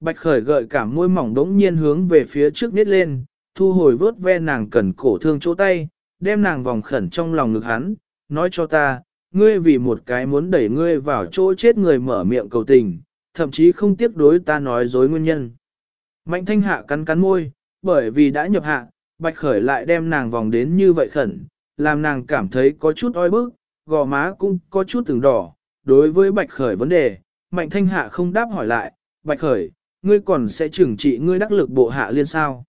Bạch khởi gợi cảm môi mỏng đống nhiên hướng về phía trước nít lên, thu hồi vớt ve nàng cần cổ thương chỗ tay, đem nàng vòng khẩn trong lòng ngực hắn, nói cho ta, ngươi vì một cái muốn đẩy ngươi vào chỗ chết người mở miệng cầu tình, thậm chí không tiếc đối ta nói dối nguyên nhân. Mạnh thanh hạ cắn cắn môi, bởi vì đã nhập hạ, bạch khởi lại đem nàng vòng đến như vậy khẩn, làm nàng cảm thấy có chút oi bức, gò má cũng có chút từng đỏ. Đối với bạch khởi vấn đề, mạnh thanh hạ không đáp hỏi lại, bạch khởi, ngươi còn sẽ trừng trị ngươi đắc lực bộ hạ liên sao.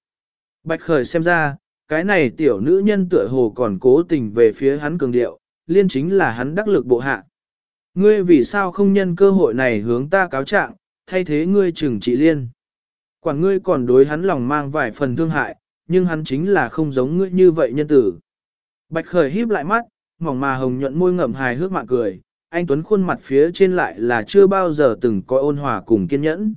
Bạch khởi xem ra, cái này tiểu nữ nhân tựa hồ còn cố tình về phía hắn cường điệu, liên chính là hắn đắc lực bộ hạ. Ngươi vì sao không nhân cơ hội này hướng ta cáo trạng, thay thế ngươi trừng trị liên. Quản ngươi còn đối hắn lòng mang vài phần thương hại, nhưng hắn chính là không giống ngươi như vậy nhân tử. Bạch khởi híp lại mắt, mỏng mà hồng nhuận môi ngậm hài hước mạng cười, anh Tuấn khuôn mặt phía trên lại là chưa bao giờ từng có ôn hòa cùng kiên nhẫn.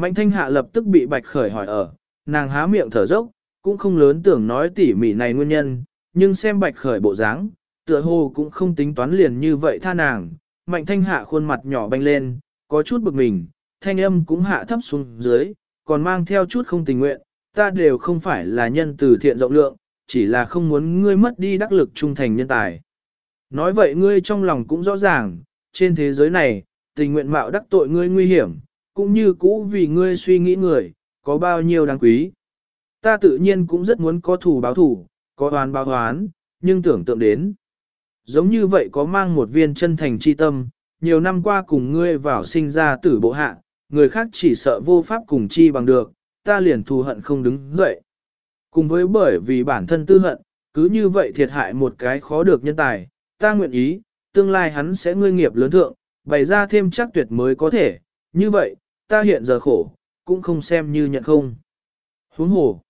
Mạnh thanh hạ lập tức bị bạch khởi hỏi ở, nàng há miệng thở dốc, cũng không lớn tưởng nói tỉ mỉ này nguyên nhân, nhưng xem bạch khởi bộ dáng, tựa hồ cũng không tính toán liền như vậy tha nàng. Mạnh thanh hạ khuôn mặt nhỏ banh lên, có chút bực mình, thanh âm cũng hạ thấp xuống dưới, còn mang theo chút không tình nguyện, ta đều không phải là nhân từ thiện rộng lượng, chỉ là không muốn ngươi mất đi đắc lực trung thành nhân tài. Nói vậy ngươi trong lòng cũng rõ ràng, trên thế giới này, tình nguyện mạo đắc tội ngươi nguy hiểm, cũng như cũ vì ngươi suy nghĩ người, có bao nhiêu đáng quý. Ta tự nhiên cũng rất muốn có thủ báo thủ, có oán báo oán, nhưng tưởng tượng đến. Giống như vậy có mang một viên chân thành chi tâm, nhiều năm qua cùng ngươi vào sinh ra tử bộ hạ, người khác chỉ sợ vô pháp cùng chi bằng được, ta liền thù hận không đứng dậy. Cùng với bởi vì bản thân tư hận, cứ như vậy thiệt hại một cái khó được nhân tài, ta nguyện ý, tương lai hắn sẽ ngươi nghiệp lớn thượng, bày ra thêm chắc tuyệt mới có thể, như vậy, ta hiện giờ khổ, cũng không xem như nhận không. Huống hồ,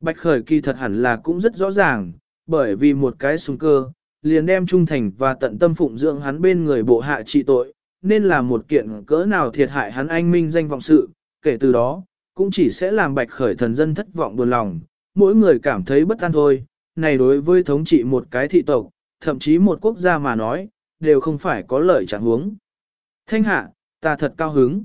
Bạch Khởi kỳ thật hẳn là cũng rất rõ ràng, bởi vì một cái súng cơ, liền đem trung thành và tận tâm phụng dưỡng hắn bên người bộ hạ trị tội, nên là một kiện cỡ nào thiệt hại hắn anh minh danh vọng sự, kể từ đó, cũng chỉ sẽ làm Bạch Khởi thần dân thất vọng buồn lòng, mỗi người cảm thấy bất an thôi, này đối với thống trị một cái thị tộc, thậm chí một quốc gia mà nói, đều không phải có lợi chẳng huống. Thanh hạ, ta thật cao hứng.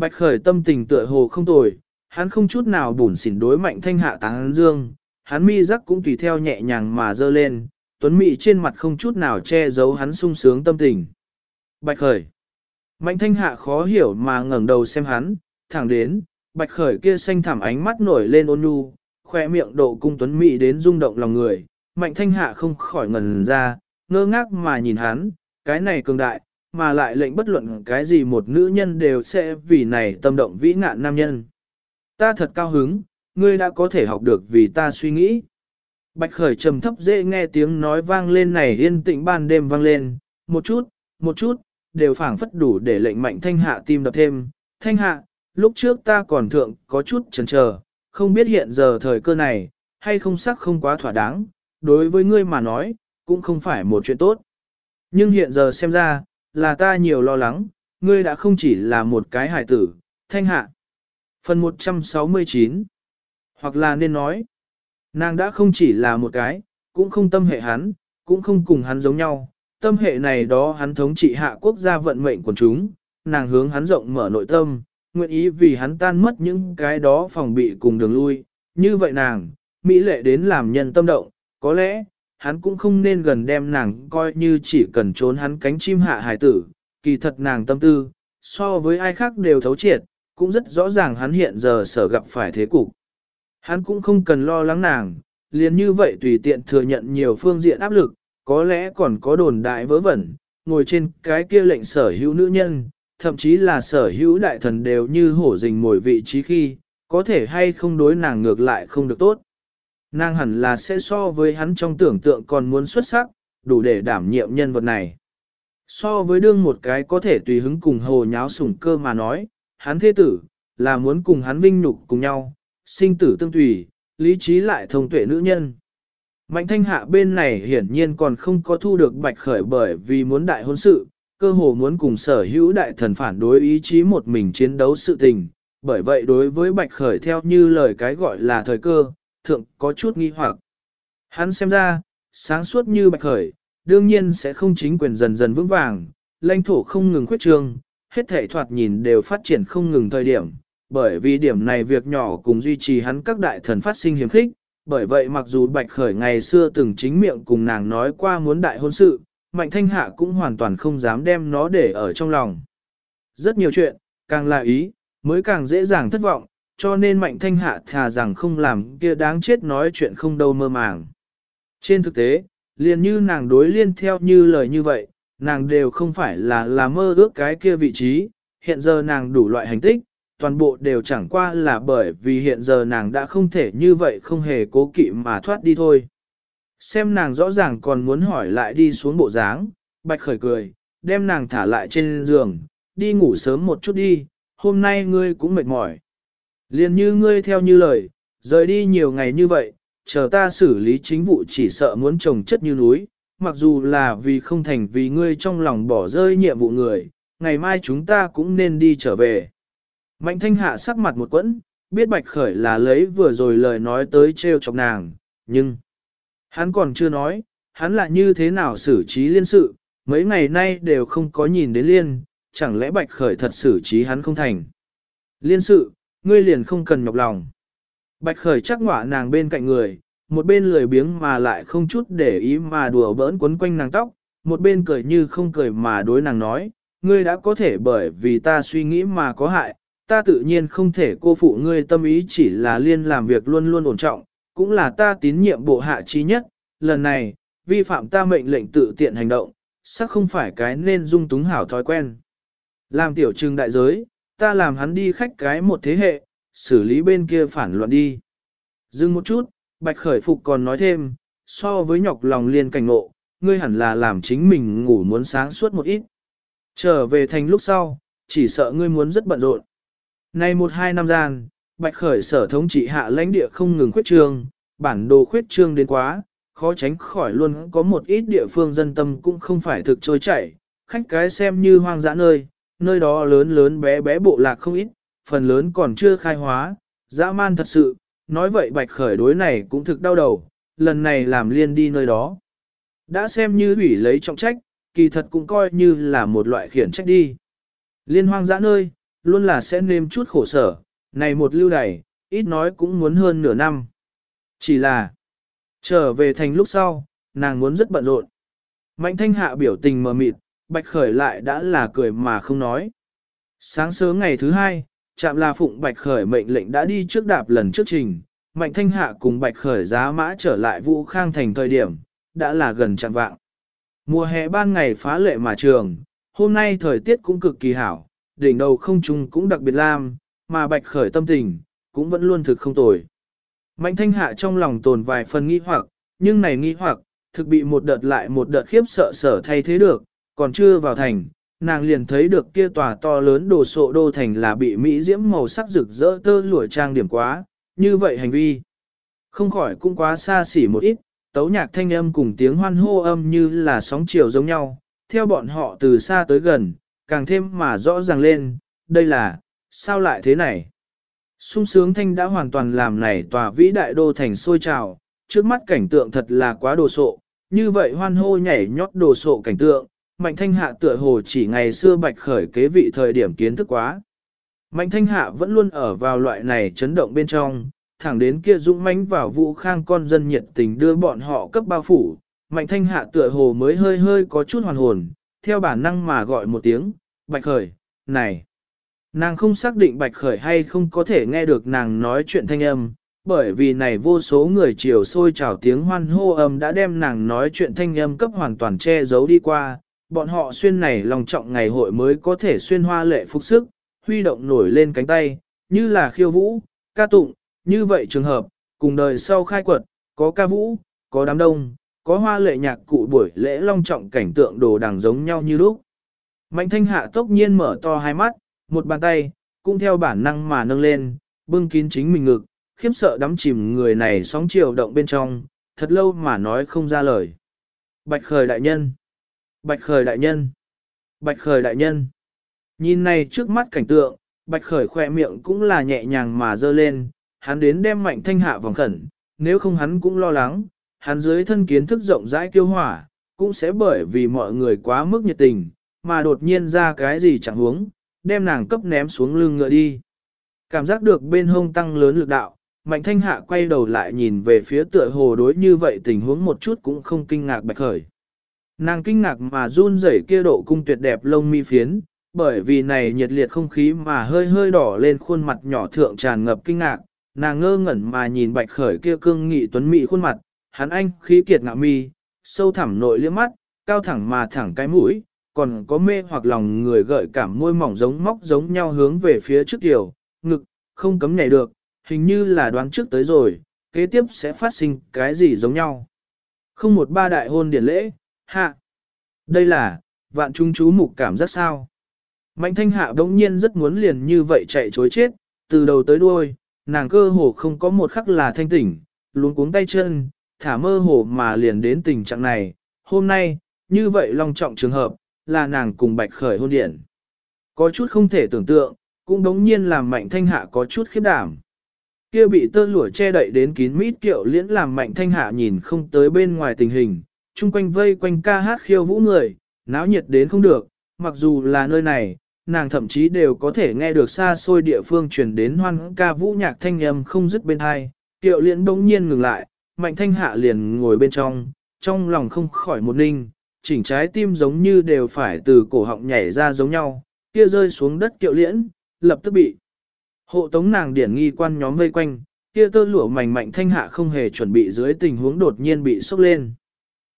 Bạch khởi tâm tình tựa hồ không tồi, hắn không chút nào bủn xỉn đối mạnh thanh hạ táng dương, hắn mi rắc cũng tùy theo nhẹ nhàng mà dơ lên, tuấn mị trên mặt không chút nào che giấu hắn sung sướng tâm tình. Bạch khởi. Mạnh thanh hạ khó hiểu mà ngẩng đầu xem hắn, thẳng đến, bạch khởi kia xanh thảm ánh mắt nổi lên ôn nhu, khoe miệng độ cung tuấn Mị đến rung động lòng người, mạnh thanh hạ không khỏi ngần ra, ngơ ngác mà nhìn hắn, cái này cường đại, mà lại lệnh bất luận cái gì một nữ nhân đều sẽ vì này tâm động vĩ ngạn nam nhân. Ta thật cao hứng, ngươi đã có thể học được vì ta suy nghĩ. Bạch khởi trầm thấp dễ nghe tiếng nói vang lên này yên tĩnh ban đêm vang lên, một chút, một chút, đều phảng phất đủ để lệnh mạnh thanh hạ tim đập thêm. Thanh hạ, lúc trước ta còn thượng có chút chần chờ, không biết hiện giờ thời cơ này, hay không sắc không quá thỏa đáng, đối với ngươi mà nói, cũng không phải một chuyện tốt. Nhưng hiện giờ xem ra, là ta nhiều lo lắng, ngươi đã không chỉ là một cái hải tử, thanh hạ. Phần 169 Hoặc là nên nói, nàng đã không chỉ là một cái, cũng không tâm hệ hắn, cũng không cùng hắn giống nhau. Tâm hệ này đó hắn thống trị hạ quốc gia vận mệnh của chúng, nàng hướng hắn rộng mở nội tâm, nguyện ý vì hắn tan mất những cái đó phòng bị cùng đường lui. Như vậy nàng, mỹ lệ đến làm nhân tâm động, có lẽ, hắn cũng không nên gần đem nàng coi như chỉ cần trốn hắn cánh chim hạ hải tử, kỳ thật nàng tâm tư, so với ai khác đều thấu triệt, cũng rất rõ ràng hắn hiện giờ sở gặp phải thế cục. Hắn cũng không cần lo lắng nàng, liền như vậy tùy tiện thừa nhận nhiều phương diện áp lực, có lẽ còn có đồn đại vớ vẩn, ngồi trên cái kia lệnh sở hữu nữ nhân, thậm chí là sở hữu đại thần đều như hổ rình ngồi vị trí khi, có thể hay không đối nàng ngược lại không được tốt. Nàng hẳn là sẽ so với hắn trong tưởng tượng còn muốn xuất sắc, đủ để đảm nhiệm nhân vật này. So với đương một cái có thể tùy hứng cùng hồ nháo sủng cơ mà nói, hắn thế tử, là muốn cùng hắn vinh nhục cùng nhau, sinh tử tương tùy, lý trí lại thông tuệ nữ nhân. Mạnh thanh hạ bên này hiển nhiên còn không có thu được bạch khởi bởi vì muốn đại hôn sự, cơ hồ muốn cùng sở hữu đại thần phản đối ý chí một mình chiến đấu sự tình. Bởi vậy đối với bạch khởi theo như lời cái gọi là thời cơ, thượng có chút nghi hoặc. Hắn xem ra, sáng suốt như bạch khởi, đương nhiên sẽ không chính quyền dần dần vững vàng, lãnh thổ không ngừng khuyết trương, hết thể thoạt nhìn đều phát triển không ngừng thời điểm, bởi vì điểm này việc nhỏ cùng duy trì hắn các đại thần phát sinh hiếm khích, bởi vậy mặc dù Bạch Khởi ngày xưa từng chính miệng cùng nàng nói qua muốn đại hôn sự, Mạnh Thanh Hạ cũng hoàn toàn không dám đem nó để ở trong lòng. Rất nhiều chuyện, càng là ý, mới càng dễ dàng thất vọng, cho nên Mạnh Thanh Hạ thà rằng không làm kia đáng chết nói chuyện không đâu mơ màng. Trên thực tế, liền như nàng đối liên theo như lời như vậy, nàng đều không phải là là mơ ước cái kia vị trí, hiện giờ nàng đủ loại hành tích, toàn bộ đều chẳng qua là bởi vì hiện giờ nàng đã không thể như vậy không hề cố kỵ mà thoát đi thôi. Xem nàng rõ ràng còn muốn hỏi lại đi xuống bộ dáng, bạch khởi cười, đem nàng thả lại trên giường, đi ngủ sớm một chút đi, hôm nay ngươi cũng mệt mỏi liên như ngươi theo như lời, rời đi nhiều ngày như vậy, chờ ta xử lý chính vụ chỉ sợ muốn trồng chất như núi, mặc dù là vì không thành vì ngươi trong lòng bỏ rơi nhiệm vụ người, ngày mai chúng ta cũng nên đi trở về. Mạnh thanh hạ sắc mặt một quẫn, biết bạch khởi là lấy vừa rồi lời nói tới treo chọc nàng, nhưng hắn còn chưa nói, hắn là như thế nào xử trí liên sự, mấy ngày nay đều không có nhìn đến liên, chẳng lẽ bạch khởi thật xử trí hắn không thành. Liên sự, ngươi liền không cần nhọc lòng. Bạch khởi chắc ngọa nàng bên cạnh người, một bên lười biếng mà lại không chút để ý mà đùa bỡn quấn quanh nàng tóc, một bên cười như không cười mà đối nàng nói, ngươi đã có thể bởi vì ta suy nghĩ mà có hại, ta tự nhiên không thể cô phụ ngươi tâm ý chỉ là liên làm việc luôn luôn ổn trọng, cũng là ta tín nhiệm bộ hạ trí nhất, lần này, vi phạm ta mệnh lệnh tự tiện hành động, sắc không phải cái nên dung túng hảo thói quen. Làm tiểu trưng đại giới, ta làm hắn đi khách cái một thế hệ, xử lý bên kia phản loạn đi. Dừng một chút, Bạch Khởi Phục còn nói thêm, so với nhọc lòng liên cảnh ngộ, ngươi hẳn là làm chính mình ngủ muốn sáng suốt một ít. Trở về thành lúc sau, chỉ sợ ngươi muốn rất bận rộn. Nay một hai năm gian, Bạch Khởi sở thống trị hạ lãnh địa không ngừng khuyết trương, bản đồ khuyết trương đến quá, khó tránh khỏi luôn có một ít địa phương dân tâm cũng không phải thực trôi chảy, khách cái xem như hoang dã nơi, nơi đó lớn lớn bé bé bộ lạc không ít, phần lớn còn chưa khai hóa, dã man thật sự, nói vậy Bạch Khởi đối này cũng thực đau đầu, lần này làm liên đi nơi đó. Đã xem như ủy lấy trọng trách, kỳ thật cũng coi như là một loại khiển trách đi. Liên hoang dã nơi, luôn là sẽ nêm chút khổ sở, này một lưu đày, ít nói cũng muốn hơn nửa năm. Chỉ là, trở về thành lúc sau, nàng muốn rất bận rộn. Mạnh thanh hạ biểu tình mờ mịt, bạch khởi lại đã là cười mà không nói. Sáng sớm ngày thứ hai, chạm là phụng bạch khởi mệnh lệnh đã đi trước đạp lần trước trình, mạnh thanh hạ cùng bạch khởi giá mã trở lại vũ khang thành thời điểm, đã là gần chạm vạng. Mùa hè ban ngày phá lệ mà trường, hôm nay thời tiết cũng cực kỳ hảo, đỉnh đầu không trung cũng đặc biệt lam, mà bạch khởi tâm tình, cũng vẫn luôn thực không tồi. Mạnh thanh hạ trong lòng tồn vài phần nghi hoặc, nhưng này nghi hoặc, thực bị một đợt lại một đợt khiếp sợ sở thay thế được, còn chưa vào thành, nàng liền thấy được kia tòa to lớn đồ sộ đô thành là bị Mỹ diễm màu sắc rực rỡ tơ lụa trang điểm quá, như vậy hành vi. Không khỏi cũng quá xa xỉ một ít, tấu nhạc thanh âm cùng tiếng hoan hô âm như là sóng chiều giống nhau, theo bọn họ từ xa tới gần, càng thêm mà rõ ràng lên, đây là, sao lại thế này? sung sướng thanh đã hoàn toàn làm này tòa vĩ đại đô thành sôi trào, trước mắt cảnh tượng thật là quá đồ sộ, như vậy hoan hô nhảy nhót đồ sộ cảnh tượng, mạnh thanh hạ tựa hồ chỉ ngày xưa bạch khởi kế vị thời điểm kiến thức quá. Mạnh thanh hạ vẫn luôn ở vào loại này chấn động bên trong, thẳng đến kia dũng mãnh vào vũ khang con dân nhiệt tình đưa bọn họ cấp bao phủ, mạnh thanh hạ tựa hồ mới hơi hơi có chút hoàn hồn, theo bản năng mà gọi một tiếng, bạch khởi, này. Nàng không xác định bạch khởi hay không có thể nghe được nàng nói chuyện thanh âm, bởi vì này vô số người chiều sôi trào tiếng hoan hô âm đã đem nàng nói chuyện thanh âm cấp hoàn toàn che giấu đi qua, bọn họ xuyên này lòng trọng ngày hội mới có thể xuyên hoa lệ phục sức, huy động nổi lên cánh tay, như là khiêu vũ, ca tụng, như vậy trường hợp, cùng đời sau khai quật, có ca vũ, có đám đông, có hoa lệ nhạc cụ buổi lễ long trọng cảnh tượng đồ đằng giống nhau như lúc. Mạnh thanh hạ tốc nhiên mở to hai mắt, một bàn tay, cũng theo bản năng mà nâng lên, bưng kín chính mình ngực, khiếp sợ đắm chìm người này sóng chiều động bên trong, thật lâu mà nói không ra lời. Bạch khởi đại nhân! Bạch khởi đại nhân! Bạch khởi đại nhân! Nhìn này trước mắt cảnh tượng, bạch khởi khỏe miệng cũng là nhẹ nhàng mà dơ lên, hắn đến đem mạnh thanh hạ vòng khẩn, nếu không hắn cũng lo lắng, hắn dưới thân kiến thức rộng rãi kiêu hỏa, cũng sẽ bởi vì mọi người quá mức nhiệt tình, mà đột nhiên ra cái gì chẳng huống, đem nàng cấp ném xuống lưng ngựa đi. Cảm giác được bên hông tăng lớn lực đạo, Mạnh Thanh Hạ quay đầu lại nhìn về phía tựa hồ đối như vậy tình huống một chút cũng không kinh ngạc bạch khởi. Nàng kinh ngạc mà run rẩy kia độ cung tuyệt đẹp lông mi phiến, bởi vì này nhiệt liệt không khí mà hơi hơi đỏ lên khuôn mặt nhỏ thượng tràn ngập kinh ngạc, nàng ngơ ngẩn mà nhìn bạch khởi kia cương nghị tuấn mỹ khuôn mặt, hắn anh khí kiệt ngạo mi, sâu thẳm nội liếc mắt, cao thẳng mà thẳng cái mũi, còn có mê hoặc lòng người gợi cảm môi mỏng giống móc giống nhau hướng về phía trước tiểu ngực, không cấm nhảy được, hình như là đoán trước tới rồi, kế tiếp sẽ phát sinh cái gì giống nhau. Không một ba đại hôn điển lễ, hạ. Đây là, vạn trung chú mục cảm giác sao. Mạnh thanh hạ đống nhiên rất muốn liền như vậy chạy chối chết, từ đầu tới đuôi, nàng cơ hồ không có một khắc là thanh tỉnh, luống cuống tay chân, thả mơ hồ mà liền đến tình trạng này. Hôm nay, như vậy long trọng trường hợp, là nàng cùng bạch khởi hôn điện. Có chút không thể tưởng tượng, cũng đống nhiên làm mạnh thanh hạ có chút khiếp đảm. Kia bị tơ lụa che đậy đến kín mít kiệu liễn làm mạnh thanh hạ nhìn không tới bên ngoài tình hình, chung quanh vây quanh ca hát khiêu vũ người, náo nhiệt đến không được, mặc dù là nơi này, nàng thậm chí đều có thể nghe được xa xôi địa phương truyền đến hoan ca vũ nhạc thanh âm không dứt bên hai, kiệu liễn bỗng nhiên ngừng lại, mạnh thanh hạ liền ngồi bên trong, trong lòng không khỏi một ninh, chỉnh trái tim giống như đều phải từ cổ họng nhảy ra giống nhau, kia rơi xuống đất kiệu liễn, lập tức bị hộ tống nàng điển nghi quan nhóm vây quanh, kia tơ lụa mảnh mạnh thanh hạ không hề chuẩn bị dưới tình huống đột nhiên bị sốc lên.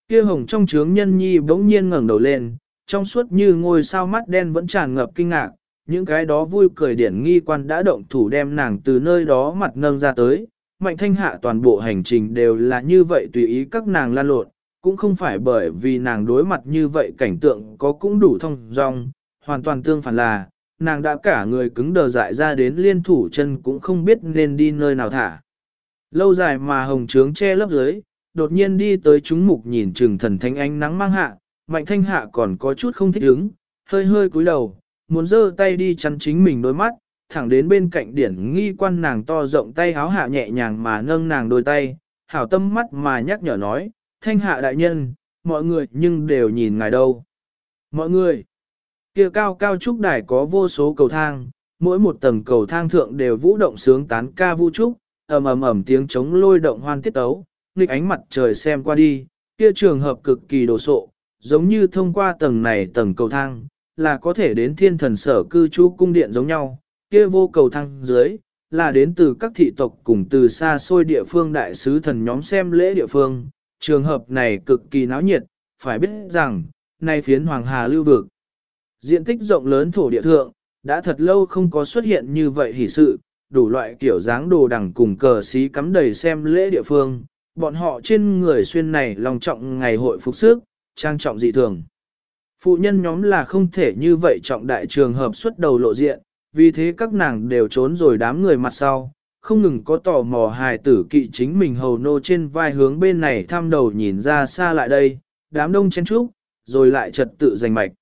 Kia hồng trong trướng nhân nhi bỗng nhiên ngẩng đầu lên, trong suốt như ngôi sao mắt đen vẫn tràn ngập kinh ngạc, những cái đó vui cười điển nghi quan đã động thủ đem nàng từ nơi đó mặt nâng ra tới. Mạnh thanh hạ toàn bộ hành trình đều là như vậy tùy ý các nàng lan lộn, cũng không phải bởi vì nàng đối mặt như vậy cảnh tượng có cũng đủ thông dong, hoàn toàn tương phản là, nàng đã cả người cứng đờ dại ra đến liên thủ chân cũng không biết nên đi nơi nào thả. Lâu dài mà hồng trướng che lấp dưới, đột nhiên đi tới chúng mục nhìn trừng thần thánh ánh nắng mang hạ, mạnh thanh hạ còn có chút không thích ứng, hơi hơi cúi đầu, muốn giơ tay đi chắn chính mình đôi mắt, thẳng đến bên cạnh điển nghi quan nàng to rộng tay háo hạ nhẹ nhàng mà nâng nàng đôi tay, hảo tâm mắt mà nhắc nhở nói, thanh hạ đại nhân, mọi người nhưng đều nhìn ngài đâu. Mọi người, kia cao cao trúc đài có vô số cầu thang, mỗi một tầng cầu thang thượng đều vũ động sướng tán ca vũ trúc, ầm ầm ầm tiếng chống lôi động hoan tiết tấu, nghịch ánh mặt trời xem qua đi, kia trường hợp cực kỳ đồ sộ, giống như thông qua tầng này tầng cầu thang, là có thể đến thiên thần sở cư trú cung điện giống nhau, kia vô cầu thang dưới, là đến từ các thị tộc cùng từ xa xôi địa phương đại sứ thần nhóm xem lễ địa phương, trường hợp này cực kỳ náo nhiệt, phải biết rằng, nay phiến Hoàng Hà lưu vực. Diện tích rộng lớn thổ địa thượng, đã thật lâu không có xuất hiện như vậy hỷ sự, đủ loại kiểu dáng đồ đằng cùng cờ xí cắm đầy xem lễ địa phương, bọn họ trên người xuyên này lòng trọng ngày hội phục sức, trang trọng dị thường. Phụ nhân nhóm là không thể như vậy trọng đại trường hợp xuất đầu lộ diện, vì thế các nàng đều trốn rồi đám người mặt sau, không ngừng có tò mò hài tử kỵ chính mình hầu nô trên vai hướng bên này thăm đầu nhìn ra xa lại đây, đám đông chen trúc, rồi lại trật tự giành mạch.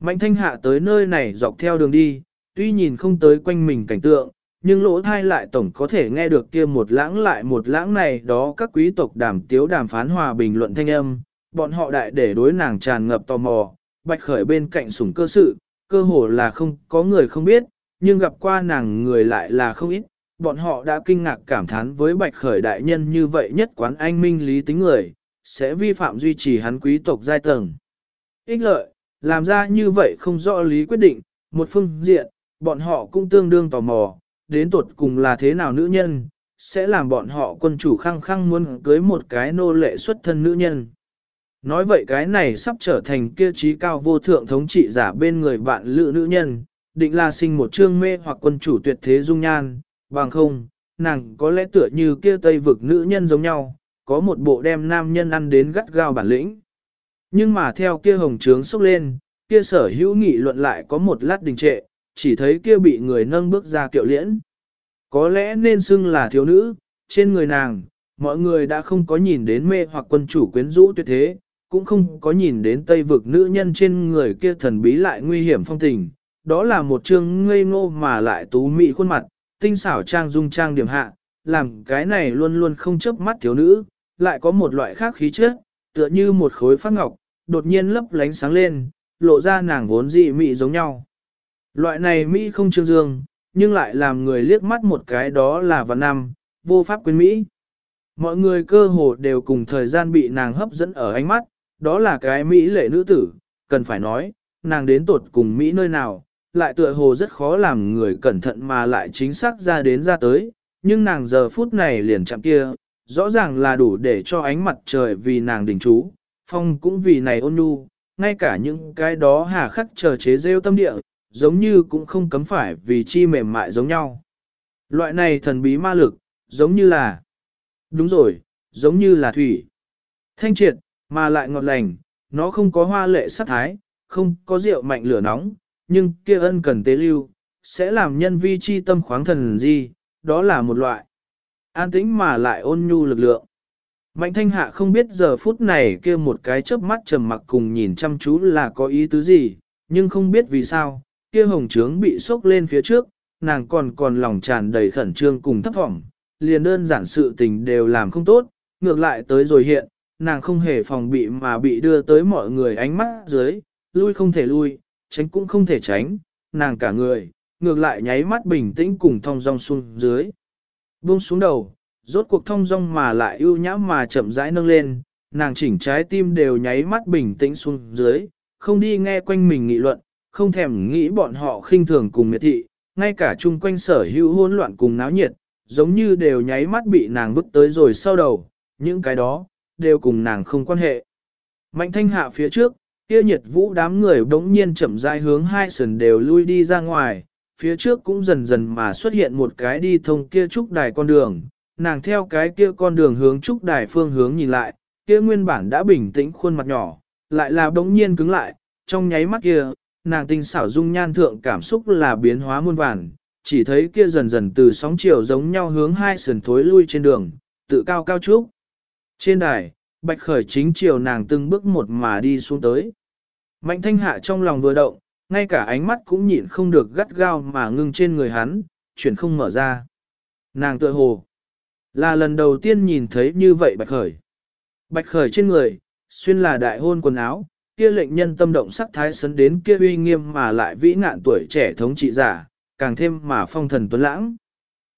Mạnh thanh hạ tới nơi này dọc theo đường đi, tuy nhìn không tới quanh mình cảnh tượng, nhưng lỗ thai lại tổng có thể nghe được kia một lãng lại một lãng này đó các quý tộc đàm tiếu đàm phán hòa bình luận thanh âm, bọn họ đại để đối nàng tràn ngập tò mò, bạch khởi bên cạnh sủng cơ sự, cơ hồ là không có người không biết, nhưng gặp qua nàng người lại là không ít, bọn họ đã kinh ngạc cảm thán với bạch khởi đại nhân như vậy nhất quán anh minh lý tính người, sẽ vi phạm duy trì hắn quý tộc giai tầng. Ích lợi, làm ra như vậy không rõ lý quyết định, một phương diện, bọn họ cũng tương đương tò mò, đến tột cùng là thế nào nữ nhân, sẽ làm bọn họ quân chủ khăng khăng muốn cưới một cái nô lệ xuất thân nữ nhân. Nói vậy cái này sắp trở thành kia trí cao vô thượng thống trị giả bên người bạn lữ nữ nhân, định là sinh một trương mê hoặc quân chủ tuyệt thế dung nhan, bằng không, nàng có lẽ tựa như kia tây vực nữ nhân giống nhau, có một bộ đem nam nhân ăn đến gắt gao bản lĩnh. Nhưng mà theo kia hồng trướng sốc lên, kia sở hữu nghị luận lại có một lát đình trệ, chỉ thấy kia bị người nâng bước ra kiệu liễn. Có lẽ nên xưng là thiếu nữ, trên người nàng, mọi người đã không có nhìn đến mê hoặc quân chủ quyến rũ tuyệt thế, cũng không có nhìn đến tây vực nữ nhân trên người kia thần bí lại nguy hiểm phong tình. Đó là một trương ngây ngô mà lại tú mị khuôn mặt, tinh xảo trang dung trang điểm hạ, làm cái này luôn luôn không chớp mắt thiếu nữ, lại có một loại khác khí chất, tựa như một khối phát ngọc, đột nhiên lấp lánh sáng lên, lộ ra nàng vốn dị mị giống nhau. Loại này mỹ không trương dương, nhưng lại làm người liếc mắt một cái đó là văn năm, vô pháp quyến Mỹ. Mọi người cơ hồ đều cùng thời gian bị nàng hấp dẫn ở ánh mắt, đó là cái Mỹ lệ nữ tử, cần phải nói, nàng đến tột cùng Mỹ nơi nào, lại tựa hồ rất khó làm người cẩn thận mà lại chính xác ra đến ra tới, nhưng nàng giờ phút này liền chạm kia, rõ ràng là đủ để cho ánh mặt trời vì nàng đình chú, phong cũng vì này ôn nhu, ngay cả những cái đó hà khắc chờ chế rêu tâm địa, giống như cũng không cấm phải vì chi mềm mại giống nhau. Loại này thần bí ma lực, giống như là, đúng rồi, giống như là thủy. Thanh triệt, mà lại ngọt lành, nó không có hoa lệ sát thái, không có rượu mạnh lửa nóng, nhưng kia ân cần tế lưu, sẽ làm nhân vi chi tâm khoáng thần gì, đó là một loại an tĩnh mà lại ôn nhu lực lượng. Mạnh thanh hạ không biết giờ phút này kia một cái chớp mắt trầm mặc cùng nhìn chăm chú là có ý tứ gì, nhưng không biết vì sao, kia hồng trướng bị sốc lên phía trước, nàng còn còn lòng tràn đầy khẩn trương cùng thấp vọng, liền đơn giản sự tình đều làm không tốt, ngược lại tới rồi hiện, nàng không hề phòng bị mà bị đưa tới mọi người ánh mắt dưới, lui không thể lui, tránh cũng không thể tránh, nàng cả người, ngược lại nháy mắt bình tĩnh cùng thong dong xuống dưới. Buông xuống đầu, rốt cuộc thong dong mà lại ưu nhã mà chậm rãi nâng lên, nàng chỉnh trái tim đều nháy mắt bình tĩnh xuống dưới, không đi nghe quanh mình nghị luận, không thèm nghĩ bọn họ khinh thường cùng miệt thị, ngay cả chung quanh sở hữu hỗn loạn cùng náo nhiệt, giống như đều nháy mắt bị nàng vứt tới rồi sau đầu, những cái đó, đều cùng nàng không quan hệ. Mạnh thanh hạ phía trước, kia nhiệt vũ đám người đống nhiên chậm rãi hướng hai sườn đều lui đi ra ngoài, phía trước cũng dần dần mà xuất hiện một cái đi thông kia trúc đài con đường, nàng theo cái kia con đường hướng trúc đài phương hướng nhìn lại, kia nguyên bản đã bình tĩnh khuôn mặt nhỏ, lại là đống nhiên cứng lại, trong nháy mắt kia, nàng tinh xảo dung nhan thượng cảm xúc là biến hóa muôn vàn, chỉ thấy kia dần dần từ sóng chiều giống nhau hướng hai sườn thối lui trên đường, tự cao cao trúc. Trên đài, bạch khởi chính chiều nàng từng bước một mà đi xuống tới. Mạnh thanh hạ trong lòng vừa động, ngay cả ánh mắt cũng nhịn không được gắt gao mà ngưng trên người hắn, chuyển không mở ra. Nàng tựa hồ, là lần đầu tiên nhìn thấy như vậy bạch khởi. Bạch khởi trên người, xuyên là đại hôn quần áo, kia lệnh nhân tâm động sắc thái sấn đến kia uy nghiêm mà lại vĩ ngạn tuổi trẻ thống trị giả, càng thêm mà phong thần tuấn lãng.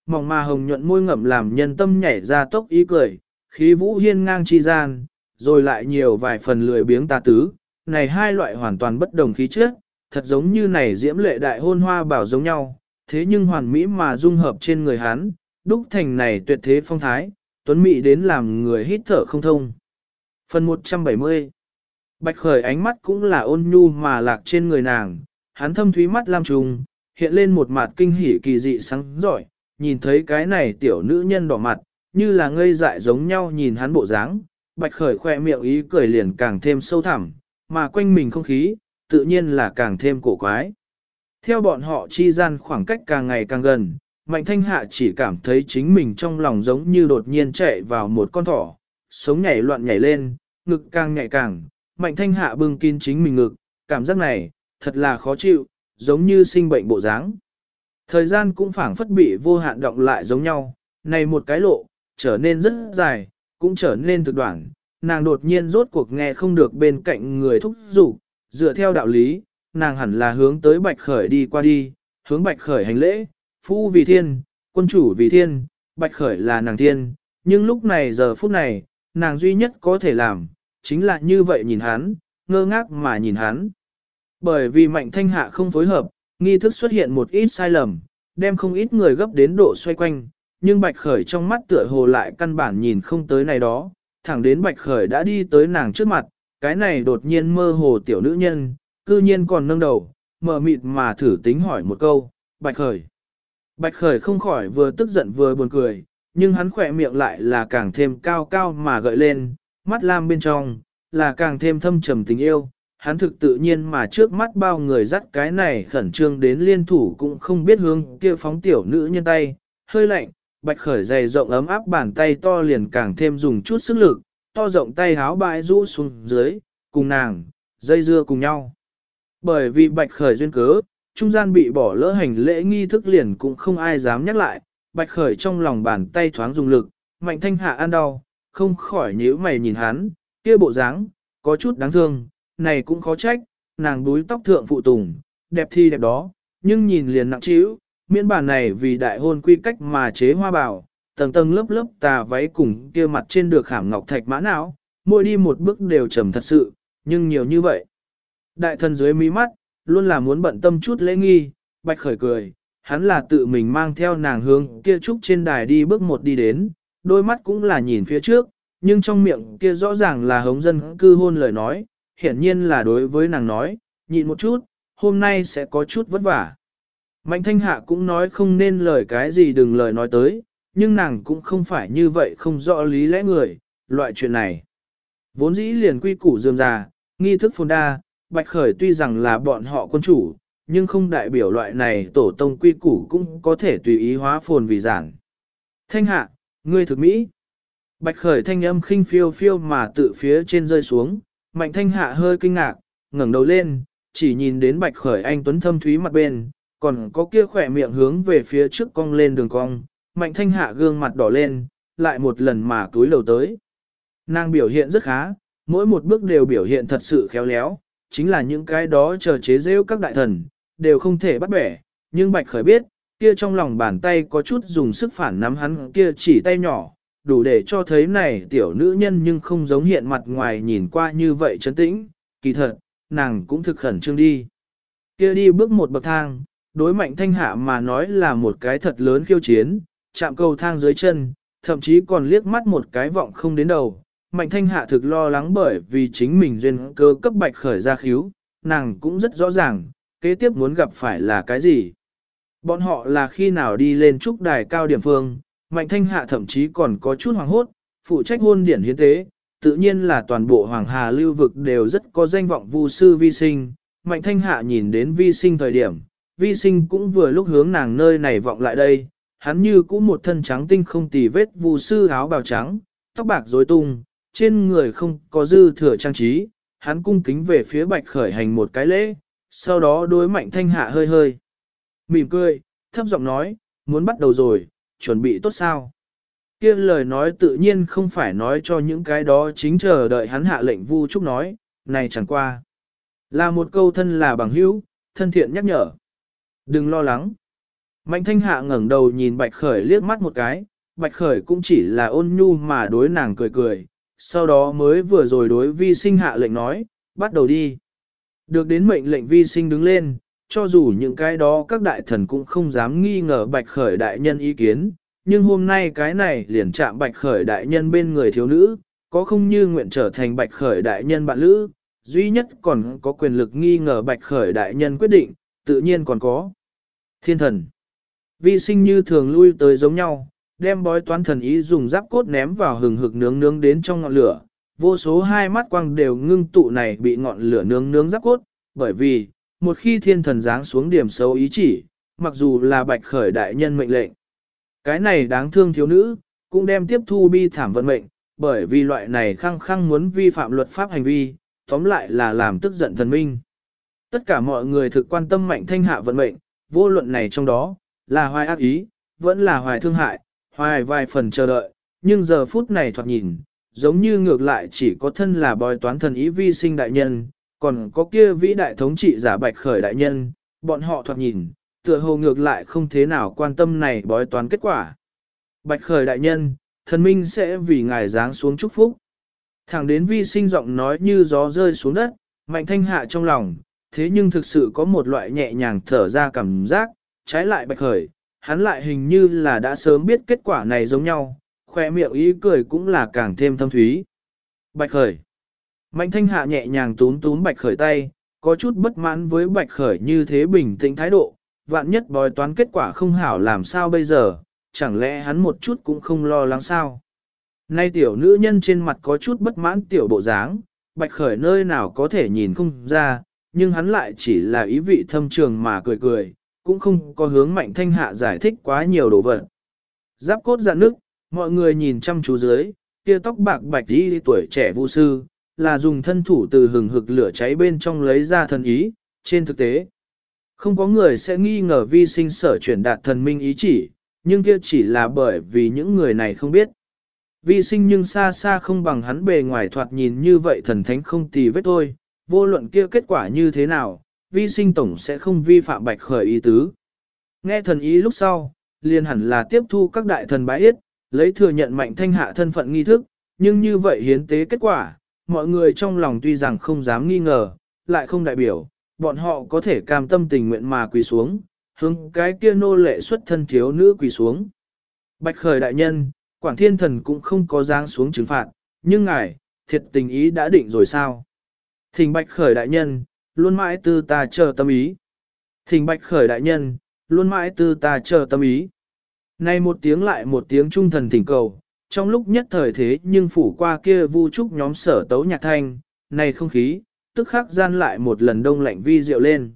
Mỏng mà hồng nhuận môi ngậm làm nhân tâm nhảy ra tốc ý cười, khí vũ hiên ngang chi gian, rồi lại nhiều vài phần lười biếng ta tứ, này hai loại hoàn toàn bất đồng khí chất, thật giống như này diễm lệ đại hôn hoa bảo giống nhau, thế nhưng hoàn mỹ mà dung hợp trên người hắn, đúc thành này tuyệt thế phong thái, tuấn mỹ đến làm người hít thở không thông. Phần 170 Bạch khởi ánh mắt cũng là ôn nhu mà lạc trên người nàng, hắn thâm thúy mắt lam trùng, hiện lên một mặt kinh hỉ kỳ dị sáng giỏi, nhìn thấy cái này tiểu nữ nhân đỏ mặt, như là ngây dại giống nhau nhìn hắn bộ dáng, bạch khởi khoe miệng ý cười liền càng thêm sâu thẳm, mà quanh mình không khí, tự nhiên là càng thêm cổ quái. Theo bọn họ chi gian khoảng cách càng ngày càng gần, Mạnh Thanh Hạ chỉ cảm thấy chính mình trong lòng giống như đột nhiên chạy vào một con thỏ, sống nhảy loạn nhảy lên, ngực càng nhảy càng, Mạnh Thanh Hạ bưng kín chính mình ngực, cảm giác này, thật là khó chịu, giống như sinh bệnh bộ dáng. Thời gian cũng phảng phất bị vô hạn động lại giống nhau, này một cái lộ, trở nên rất dài, cũng trở nên thực đoạn, nàng đột nhiên rốt cuộc nghe không được bên cạnh người thúc giục, dựa theo đạo lý, nàng hẳn là hướng tới Bạch Khởi đi qua đi, hướng Bạch Khởi hành lễ, phu vì thiên, quân chủ vì thiên, Bạch Khởi là nàng thiên, nhưng lúc này giờ phút này, nàng duy nhất có thể làm, chính là như vậy nhìn hắn, ngơ ngác mà nhìn hắn. Bởi vì mạnh thanh hạ không phối hợp, nghi thức xuất hiện một ít sai lầm, đem không ít người gấp đến độ xoay quanh, nhưng Bạch Khởi trong mắt tựa hồ lại căn bản nhìn không tới này đó, thẳng đến Bạch Khởi đã đi tới nàng trước mặt, cái này đột nhiên mơ hồ tiểu nữ nhân, cư nhiên còn nâng đầu, mở mịt mà thử tính hỏi một câu, Bạch Khởi. Bạch Khởi không khỏi vừa tức giận vừa buồn cười, nhưng hắn khỏe miệng lại là càng thêm cao cao mà gợi lên, mắt lam bên trong, là càng thêm thâm trầm tình yêu. Hắn thực tự nhiên mà trước mắt bao người dắt cái này khẩn trương đến liên thủ cũng không biết hướng kia phóng tiểu nữ nhân tay, hơi lạnh, bạch khởi dày rộng ấm áp bàn tay to liền càng thêm dùng chút sức lực, to rộng tay háo bãi rũ xuống dưới, cùng nàng, dây dưa cùng nhau. Bởi vì bạch khởi duyên cớ, trung gian bị bỏ lỡ hành lễ nghi thức liền cũng không ai dám nhắc lại, bạch khởi trong lòng bàn tay thoáng dùng lực, mạnh thanh hạ ăn đau, không khỏi nhíu mày nhìn hắn, kia bộ dáng, có chút đáng thương, này cũng khó trách, nàng đuối tóc thượng phụ tùng, đẹp thi đẹp đó, nhưng nhìn liền nặng trĩu, miễn bản này vì đại hôn quy cách mà chế hoa bảo, tầng tầng lớp lớp tà váy cùng kia mặt trên được khảm ngọc thạch mã não, mỗi đi một bước đều trầm thật sự, nhưng nhiều như vậy. Đại thần dưới mí mắt, luôn là muốn bận tâm chút lễ nghi, bạch khởi cười, hắn là tự mình mang theo nàng hướng kia trúc trên đài đi bước một đi đến, đôi mắt cũng là nhìn phía trước, nhưng trong miệng kia rõ ràng là hống dân cư hôn lời nói, hiển nhiên là đối với nàng nói, nhịn một chút, hôm nay sẽ có chút vất vả. Mạnh thanh hạ cũng nói không nên lời cái gì đừng lời nói tới, nhưng nàng cũng không phải như vậy không rõ lý lẽ người, loại chuyện này. Vốn dĩ liền quy củ dườm già, nghi thức phồn đa, bạch khởi tuy rằng là bọn họ quân chủ, nhưng không đại biểu loại này tổ tông quy củ cũng có thể tùy ý hóa phồn vì giản. Thanh hạ, ngươi thực mỹ. Bạch khởi thanh âm khinh phiêu phiêu mà tự phía trên rơi xuống, mạnh thanh hạ hơi kinh ngạc, ngẩng đầu lên, chỉ nhìn đến bạch khởi anh tuấn thâm thúy mặt bên, còn có kia khỏe miệng hướng về phía trước cong lên đường cong, mạnh thanh hạ gương mặt đỏ lên, lại một lần mà túi lầu tới. Nàng biểu hiện rất khá, mỗi một bước đều biểu hiện thật sự khéo léo, chính là những cái đó chờ chế rêu các đại thần, đều không thể bắt bẻ, nhưng bạch khởi biết, kia trong lòng bàn tay có chút dùng sức phản nắm hắn kia chỉ tay nhỏ, đủ để cho thấy này tiểu nữ nhân nhưng không giống hiện mặt ngoài nhìn qua như vậy trấn tĩnh, kỳ thật, nàng cũng thực khẩn trương đi. Kia đi bước một bậc thang, đối mạnh thanh hạ mà nói là một cái thật lớn khiêu chiến, chạm cầu thang dưới chân, thậm chí còn liếc mắt một cái vọng không đến đầu. Mạnh thanh hạ thực lo lắng bởi vì chính mình duyên cơ cấp bạch khởi ra khíu, nàng cũng rất rõ ràng, kế tiếp muốn gặp phải là cái gì. Bọn họ là khi nào đi lên trúc đài cao điểm phương, mạnh thanh hạ thậm chí còn có chút hoàng hốt, phụ trách hôn điển hiến tế, tự nhiên là toàn bộ hoàng hà lưu vực đều rất có danh vọng vu sư vi sinh. Mạnh thanh hạ nhìn đến vi sinh thời điểm, vi sinh cũng vừa lúc hướng nàng nơi này vọng lại đây, hắn như cũng một thân trắng tinh không tì vết vu sư áo bào trắng, tóc bạc rối tung, trên người không có dư thừa trang trí, hắn cung kính về phía bạch khởi hành một cái lễ, sau đó đối mạnh thanh hạ hơi hơi. Mỉm cười, thấp giọng nói, muốn bắt đầu rồi, chuẩn bị tốt sao? kia lời nói tự nhiên không phải nói cho những cái đó chính chờ đợi hắn hạ lệnh vu trúc nói, này chẳng qua. Là một câu thân là bằng hữu, thân thiện nhắc nhở. Đừng lo lắng. Mạnh thanh hạ ngẩng đầu nhìn bạch khởi liếc mắt một cái, bạch khởi cũng chỉ là ôn nhu mà đối nàng cười cười, sau đó mới vừa rồi đối vi sinh hạ lệnh nói, bắt đầu đi. Được đến mệnh lệnh vi sinh đứng lên, cho dù những cái đó các đại thần cũng không dám nghi ngờ bạch khởi đại nhân ý kiến, nhưng hôm nay cái này liền chạm bạch khởi đại nhân bên người thiếu nữ, có không như nguyện trở thành bạch khởi đại nhân bạn lữ, duy nhất còn có quyền lực nghi ngờ bạch khởi đại nhân quyết định, tự nhiên còn có. Thiên thần. Vi sinh như thường lui tới giống nhau, đem bói toán thần ý dùng giáp cốt ném vào hừng hực nướng nướng đến trong ngọn lửa. Vô số hai mắt quang đều ngưng tụ này bị ngọn lửa nướng nướng giáp cốt, bởi vì, một khi thiên thần giáng xuống điểm xấu ý chỉ, mặc dù là bạch khởi đại nhân mệnh lệnh. Cái này đáng thương thiếu nữ, cũng đem tiếp thu bi thảm vận mệnh, bởi vì loại này khăng khăng muốn vi phạm luật pháp hành vi, tóm lại là làm tức giận thần minh. Tất cả mọi người thực quan tâm mạnh thanh hạ vận mệnh, vô luận này trong đó, là hoài ác ý, vẫn là hoài thương hại, hoài vài phần chờ đợi, nhưng giờ phút này thoạt nhìn, giống như ngược lại chỉ có thân là bòi toán thần ý vi sinh đại nhân, còn có kia vĩ đại thống trị giả bạch khởi đại nhân, bọn họ thoạt nhìn, tựa hồ ngược lại không thế nào quan tâm này bói toán kết quả. Bạch khởi đại nhân, thần minh sẽ vì ngài giáng xuống chúc phúc. Thẳng đến vi sinh giọng nói như gió rơi xuống đất, mạnh thanh hạ trong lòng, thế nhưng thực sự có một loại nhẹ nhàng thở ra cảm giác, trái lại bạch khởi, hắn lại hình như là đã sớm biết kết quả này giống nhau, khoe miệng ý cười cũng là càng thêm thâm thúy. Bạch khởi. Mạnh thanh hạ nhẹ nhàng túm túm bạch khởi tay, có chút bất mãn với bạch khởi như thế bình tĩnh thái độ, vạn nhất bói toán kết quả không hảo làm sao bây giờ, chẳng lẽ hắn một chút cũng không lo lắng sao. Nay tiểu nữ nhân trên mặt có chút bất mãn tiểu bộ dáng, bạch khởi nơi nào có thể nhìn không ra, nhưng hắn lại chỉ là ý vị thâm trường mà cười cười, cũng không có hướng mạnh thanh hạ giải thích quá nhiều đồ vật. Giáp cốt dạn nước, mọi người nhìn chăm chú dưới, kia tóc bạc bạch đi tuổi trẻ vu sư, là dùng thân thủ từ hừng hực lửa cháy bên trong lấy ra thần ý, trên thực tế. Không có người sẽ nghi ngờ vi sinh sở chuyển đạt thần minh ý chỉ, nhưng kia chỉ là bởi vì những người này không biết. Vi sinh nhưng xa xa không bằng hắn bề ngoài thoạt nhìn như vậy thần thánh không tì vết thôi, vô luận kia kết quả như thế nào, vi sinh tổng sẽ không vi phạm bạch khởi ý tứ. Nghe thần ý lúc sau, liền hẳn là tiếp thu các đại thần bái yết, lấy thừa nhận mạnh thanh hạ thân phận nghi thức, nhưng như vậy hiến tế kết quả, mọi người trong lòng tuy rằng không dám nghi ngờ, lại không đại biểu, bọn họ có thể cam tâm tình nguyện mà quỳ xuống, hướng cái kia nô lệ xuất thân thiếu nữ quỳ xuống. Bạch khởi đại nhân, Quảng Thiên Thần cũng không có giáng xuống trừng phạt, nhưng ngài, thiệt tình ý đã định rồi sao? Thỉnh Bạch khởi đại nhân, luôn mãi tư ta chờ tâm ý. Thỉnh Bạch khởi đại nhân, luôn mãi tư ta chờ tâm ý. Này một tiếng lại một tiếng trung thần thỉnh cầu, trong lúc nhất thời thế nhưng phủ qua kia vu trúc nhóm sở tấu nhạc thanh, này không khí, tức khắc gian lại một lần đông lạnh vi diệu lên.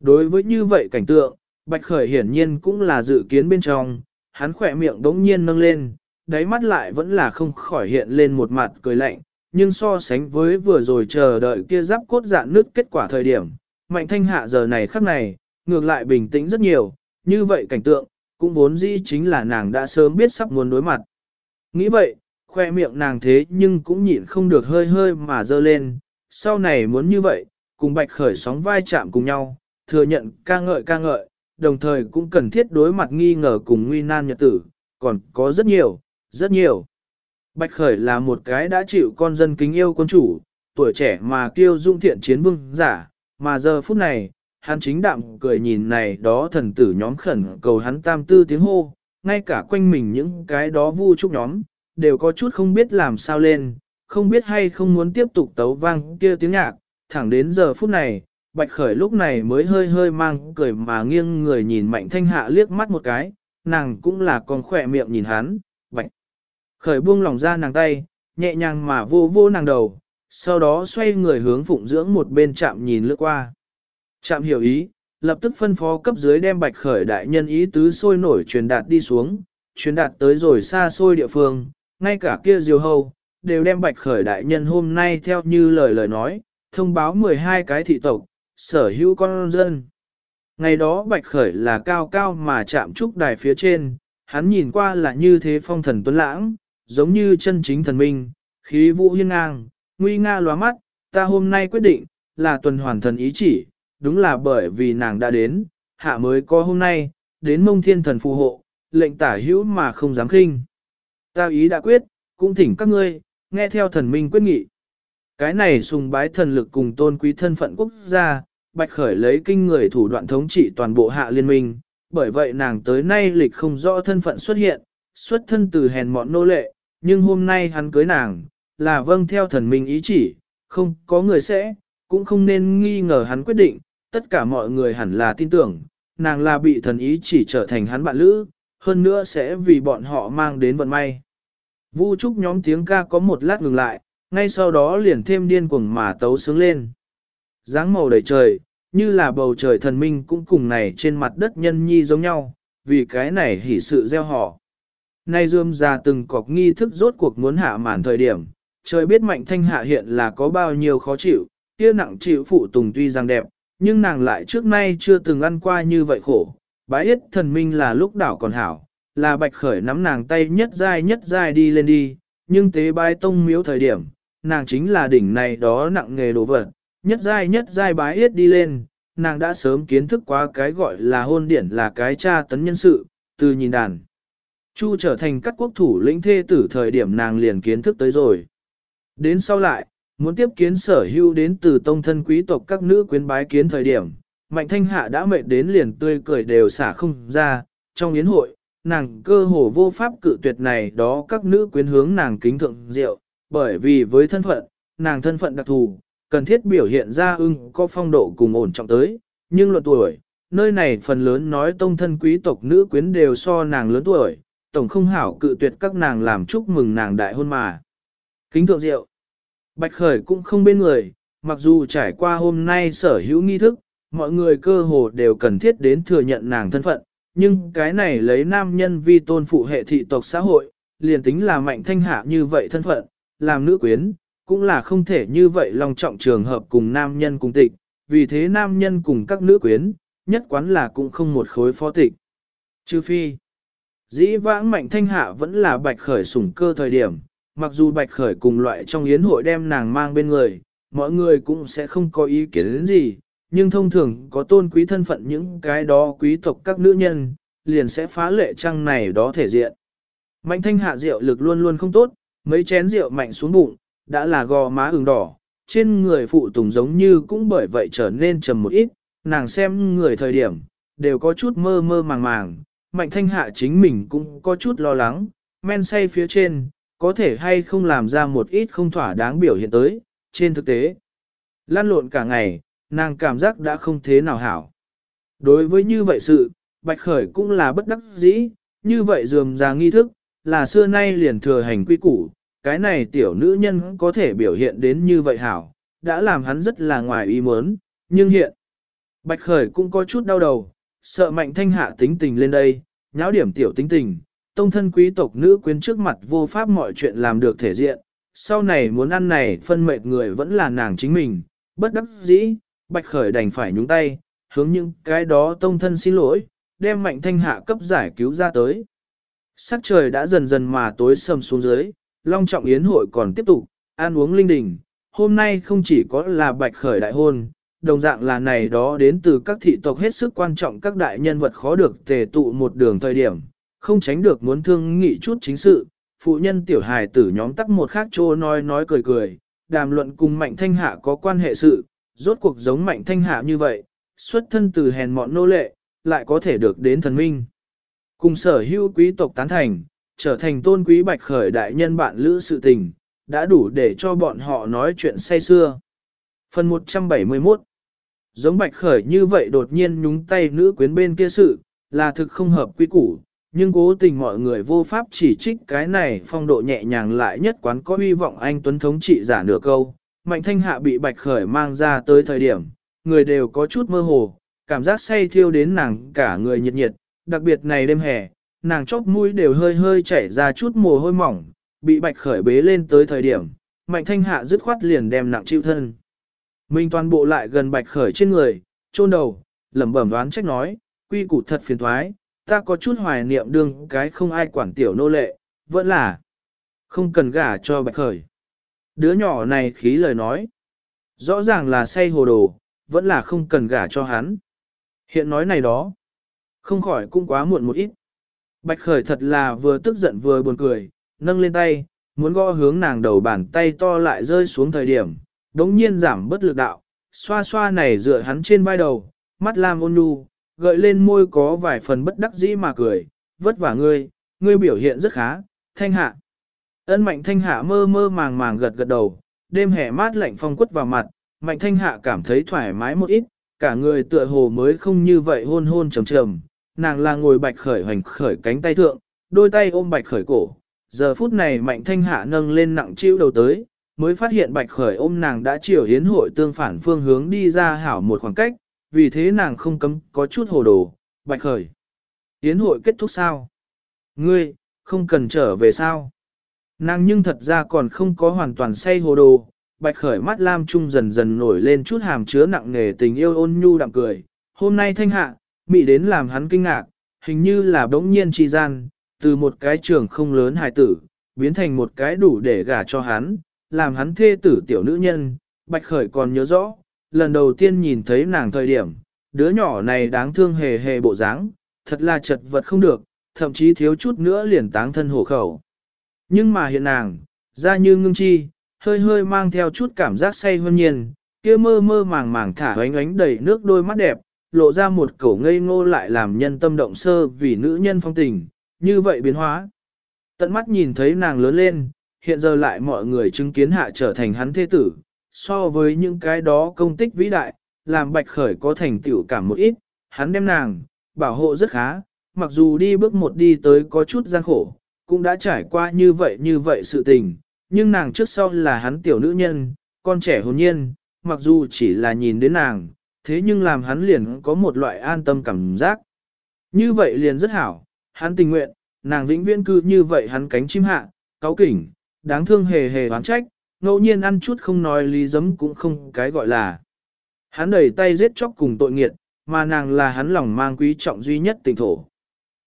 Đối với như vậy cảnh tượng, Bạch Khởi hiển nhiên cũng là dự kiến bên trong, hắn khỏe miệng đống nhiên nâng lên, đáy mắt lại vẫn là không khỏi hiện lên một mặt cười lạnh, nhưng so sánh với vừa rồi chờ đợi kia giáp cốt dạn nước kết quả thời điểm, mạnh thanh hạ giờ này khắc này, ngược lại bình tĩnh rất nhiều, như vậy cảnh tượng, cũng vốn dĩ chính là nàng đã sớm biết sắp muốn đối mặt. Nghĩ vậy, khoe miệng nàng thế nhưng cũng nhịn không được hơi hơi mà dơ lên, sau này muốn như vậy, cùng bạch khởi sóng vai chạm cùng nhau, thừa nhận ca ngợi ca ngợi, đồng thời cũng cần thiết đối mặt nghi ngờ cùng nguy nan nhật tử, còn có rất nhiều, rất nhiều. Bạch khởi là một cái đã chịu con dân kính yêu quân chủ, tuổi trẻ mà kiêu dung thiện chiến vương giả, mà giờ phút này, hắn chính đạm cười nhìn này đó thần tử nhóm khẩn cầu hắn tam tư tiếng hô, ngay cả quanh mình những cái đó vu trúc nhóm, đều có chút không biết làm sao lên, không biết hay không muốn tiếp tục tấu vang kia tiếng nhạc, thẳng đến giờ phút này, Bạch Khởi lúc này mới hơi hơi mang cười mà nghiêng người nhìn Mạnh Thanh Hạ liếc mắt một cái, nàng cũng là con khỏe miệng nhìn hắn, Bạch Khởi buông lòng ra nàng tay, nhẹ nhàng mà vô vô nàng đầu, sau đó xoay người hướng phụng dưỡng một bên chạm nhìn lướt qua. Chạm hiểu ý, lập tức phân phó cấp dưới đem Bạch Khởi đại nhân ý tứ sôi nổi truyền đạt đi xuống, truyền đạt tới rồi xa xôi địa phương, ngay cả kia diều hầu, đều đem Bạch Khởi đại nhân hôm nay theo như lời lời nói, thông báo 12 cái thị tộc, sở hữu con dân. Ngày đó Bạch Khởi là cao cao mà chạm trúc đài phía trên, hắn nhìn qua là như thế phong thần tuấn lãng, giống như chân chính thần minh, khí vũ hiên ngang, nguy nga lóa mắt, ta hôm nay quyết định, là tuần hoàn thần ý chỉ, đúng là bởi vì nàng đã đến, hạ mới có hôm nay, đến mông thiên thần phù hộ, lệnh tả hữu mà không dám khinh. Ta ý đã quyết, cũng thỉnh các ngươi, nghe theo thần minh quyết nghị. Cái này sùng bái thần lực cùng tôn quý thân phận quốc gia, bạch khởi lấy kinh người thủ đoạn thống trị toàn bộ hạ liên minh, bởi vậy nàng tới nay lịch không rõ thân phận xuất hiện, xuất thân từ hèn mọn nô lệ, nhưng hôm nay hắn cưới nàng, là vâng theo thần minh ý chỉ, không có người sẽ, cũng không nên nghi ngờ hắn quyết định, tất cả mọi người hẳn là tin tưởng, nàng là bị thần ý chỉ trở thành hắn bạn lữ, hơn nữa sẽ vì bọn họ mang đến vận may. Vu trúc nhóm tiếng ca có một lát ngừng lại, ngay sau đó liền thêm điên cuồng mà tấu sướng lên. dáng màu đầy trời, như là bầu trời thần minh cũng cùng này trên mặt đất nhân nhi giống nhau, vì cái này hỉ sự gieo họ. Nay dươm ra từng cọc nghi thức rốt cuộc muốn hạ màn thời điểm, trời biết mạnh thanh hạ hiện là có bao nhiêu khó chịu, kia nặng chịu phụ tùng tuy rằng đẹp, nhưng nàng lại trước nay chưa từng ăn qua như vậy khổ. Bái yết thần minh là lúc đảo còn hảo, là bạch khởi nắm nàng tay nhất dai nhất dai đi lên đi, nhưng tế bái tông miếu thời điểm, nàng chính là đỉnh này đó nặng nghề đồ vật, nhất dai nhất dai bái yết đi lên, nàng đã sớm kiến thức qua cái gọi là hôn điển là cái cha tấn nhân sự, từ nhìn đàn. Chu trở thành các quốc thủ lĩnh thê tử thời điểm nàng liền kiến thức tới rồi. Đến sau lại, muốn tiếp kiến sở hưu đến từ tông thân quý tộc các nữ quyến bái kiến thời điểm, mạnh thanh hạ đã mệt đến liền tươi cười đều xả không ra, trong yến hội, nàng cơ hồ vô pháp cự tuyệt này đó các nữ quyến hướng nàng kính thượng rượu, bởi vì với thân phận, nàng thân phận đặc thù, cần thiết biểu hiện ra ưng có phong độ cùng ổn trọng tới, nhưng luận tuổi, nơi này phần lớn nói tông thân quý tộc nữ quyến đều so nàng lớn tuổi, tổng không hảo cự tuyệt các nàng làm chúc mừng nàng đại hôn mà. Kính thượng rượu, Bạch Khởi cũng không bên người, mặc dù trải qua hôm nay sở hữu nghi thức, mọi người cơ hồ đều cần thiết đến thừa nhận nàng thân phận, nhưng cái này lấy nam nhân vi tôn phụ hệ thị tộc xã hội, liền tính là mạnh thanh hạ như vậy thân phận, làm nữ quyến, cũng là không thể như vậy lòng trọng trường hợp cùng nam nhân cùng tịch, vì thế nam nhân cùng các nữ quyến, nhất quán là cũng không một khối phó tịch. Trừ phi, dĩ vãng mạnh thanh hạ vẫn là bạch khởi sủng cơ thời điểm, mặc dù bạch khởi cùng loại trong yến hội đem nàng mang bên người, mọi người cũng sẽ không có ý kiến đến gì, nhưng thông thường có tôn quý thân phận những cái đó quý tộc các nữ nhân, liền sẽ phá lệ trăng này đó thể diện. Mạnh thanh hạ rượu lực luôn luôn không tốt, mấy chén rượu mạnh xuống bụng, đã là gò má ửng đỏ, trên người phụ tùng giống như cũng bởi vậy trở nên trầm một ít, nàng xem người thời điểm, đều có chút mơ mơ màng màng, mạnh thanh hạ chính mình cũng có chút lo lắng, men say phía trên, có thể hay không làm ra một ít không thỏa đáng biểu hiện tới, trên thực tế. Lan lộn cả ngày, nàng cảm giác đã không thế nào hảo. Đối với như vậy sự, Bạch Khởi cũng là bất đắc dĩ, như vậy dườm ra nghi thức, là xưa nay liền thừa hành quy củ, cái này tiểu nữ nhân có thể biểu hiện đến như vậy hảo, đã làm hắn rất là ngoài ý muốn, nhưng hiện, Bạch Khởi cũng có chút đau đầu, sợ mạnh thanh hạ tính tình lên đây, nháo điểm tiểu tính tình, tông thân quý tộc nữ quyến trước mặt vô pháp mọi chuyện làm được thể diện, sau này muốn ăn này phân mệt người vẫn là nàng chính mình, bất đắc dĩ, Bạch Khởi đành phải nhúng tay, hướng những cái đó tông thân xin lỗi, đem mạnh thanh hạ cấp giải cứu ra tới. Sắc trời đã dần dần mà tối sầm xuống dưới, long trọng yến hội còn tiếp tục, ăn uống linh đình. Hôm nay không chỉ có là bạch khởi đại hôn, đồng dạng là này đó đến từ các thị tộc hết sức quan trọng các đại nhân vật khó được tề tụ một đường thời điểm, không tránh được muốn thương nghị chút chính sự. Phụ nhân tiểu hài tử nhóm tắc một khác trô nói nói cười cười, đàm luận cùng mạnh thanh hạ có quan hệ sự, rốt cuộc giống mạnh thanh hạ như vậy, xuất thân từ hèn mọn nô lệ, lại có thể được đến thần minh. Cùng sở hữu quý tộc tán thành, trở thành tôn quý bạch khởi đại nhân bạn lữ sự tình, đã đủ để cho bọn họ nói chuyện say xưa. Phần 171 Giống bạch khởi như vậy đột nhiên nhúng tay nữ quyến bên kia sự, là thực không hợp quy củ, nhưng cố tình mọi người vô pháp chỉ trích cái này phong độ nhẹ nhàng lại nhất quán có hy vọng anh Tuấn thống trị giả nửa câu. Mạnh thanh hạ bị bạch khởi mang ra tới thời điểm, người đều có chút mơ hồ, cảm giác say thiêu đến nàng cả người nhiệt nhiệt, đặc biệt này đêm hè, nàng chóp mũi đều hơi hơi chảy ra chút mồ hôi mỏng, bị bạch khởi bế lên tới thời điểm, mạnh thanh hạ dứt khoát liền đem nặng chịu thân. Mình toàn bộ lại gần bạch khởi trên người, chôn đầu, lẩm bẩm đoán trách nói, quy củ thật phiền thoái, ta có chút hoài niệm đương cái không ai quản tiểu nô lệ, vẫn là không cần gả cho bạch khởi. Đứa nhỏ này khí lời nói, rõ ràng là say hồ đồ, vẫn là không cần gả cho hắn. Hiện nói này đó, không khỏi cũng quá muộn một ít. Bạch khởi thật là vừa tức giận vừa buồn cười, nâng lên tay, muốn gõ hướng nàng đầu bàn tay to lại rơi xuống thời điểm, đống nhiên giảm bất lực đạo, xoa xoa này dựa hắn trên vai đầu, mắt lam ôn nhu, gợi lên môi có vài phần bất đắc dĩ mà cười, vất vả ngươi, ngươi biểu hiện rất khá, thanh hạ. Ân mạnh thanh hạ mơ mơ màng màng gật gật đầu, đêm hè mát lạnh phong quất vào mặt, mạnh thanh hạ cảm thấy thoải mái một ít, cả người tựa hồ mới không như vậy hôn hôn trầm trầm, nàng là ngồi bạch khởi hoành khởi cánh tay thượng, đôi tay ôm bạch khởi cổ. Giờ phút này mạnh thanh hạ nâng lên nặng chịu đầu tới, mới phát hiện bạch khởi ôm nàng đã chiều hiến hội tương phản phương hướng đi ra hảo một khoảng cách, vì thế nàng không cấm có chút hồ đồ, bạch khởi. Yến hội kết thúc sao? Ngươi, không cần trở về sao? Nàng nhưng thật ra còn không có hoàn toàn say hồ đồ, bạch khởi mắt lam trung dần dần nổi lên chút hàm chứa nặng nề tình yêu ôn nhu đạm cười. Hôm nay thanh hạ, mị đến làm hắn kinh ngạc, hình như là bỗng nhiên chi gian, từ một cái trường không lớn hài tử, biến thành một cái đủ để gả cho hắn, làm hắn thê tử tiểu nữ nhân, bạch khởi còn nhớ rõ, lần đầu tiên nhìn thấy nàng thời điểm, đứa nhỏ này đáng thương hề hề bộ dáng, thật là chật vật không được, thậm chí thiếu chút nữa liền táng thân hổ khẩu. Nhưng mà hiện nàng, ra như ngưng chi, hơi hơi mang theo chút cảm giác say hơn nhiên, kia mơ mơ màng màng thả ánh ánh đầy nước đôi mắt đẹp, lộ ra một cổ ngây ngô lại làm nhân tâm động sơ vì nữ nhân phong tình, như vậy biến hóa. Tận mắt nhìn thấy nàng lớn lên, hiện giờ lại mọi người chứng kiến hạ trở thành hắn thế tử, so với những cái đó công tích vĩ đại, làm bạch khởi có thành tựu cảm một ít, hắn đem nàng, bảo hộ rất khá, mặc dù đi bước một đi tới có chút gian khổ, cũng đã trải qua như vậy như vậy sự tình, nhưng nàng trước sau là hắn tiểu nữ nhân, con trẻ hồn nhiên, mặc dù chỉ là nhìn đến nàng, thế nhưng làm hắn liền có một loại an tâm cảm giác. Như vậy liền rất hảo, hắn tình nguyện, nàng vĩnh viễn cư như vậy hắn cánh chim hạ, cáo kỉnh, đáng thương hề hề oán trách, ngẫu nhiên ăn chút không nói lý giấm cũng không cái gọi là. Hắn đẩy tay giết chóc cùng tội nghiệt, mà nàng là hắn lòng mang quý trọng duy nhất tình thổ.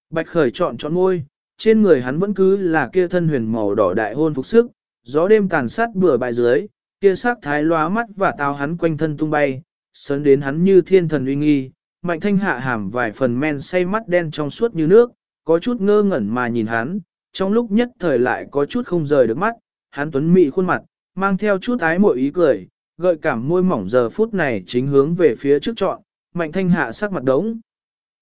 Bạch khởi chọn chọn ngôi, trên người hắn vẫn cứ là kia thân huyền màu đỏ đại hôn phục sức, gió đêm tàn sát bừa bãi dưới, kia sắc thái lóa mắt và tao hắn quanh thân tung bay, sớn đến hắn như thiên thần uy nghi, mạnh thanh hạ hàm vài phần men say mắt đen trong suốt như nước, có chút ngơ ngẩn mà nhìn hắn, trong lúc nhất thời lại có chút không rời được mắt, hắn tuấn mị khuôn mặt, mang theo chút ái mội ý cười, gợi cảm môi mỏng giờ phút này chính hướng về phía trước trọn, mạnh thanh hạ sắc mặt đống.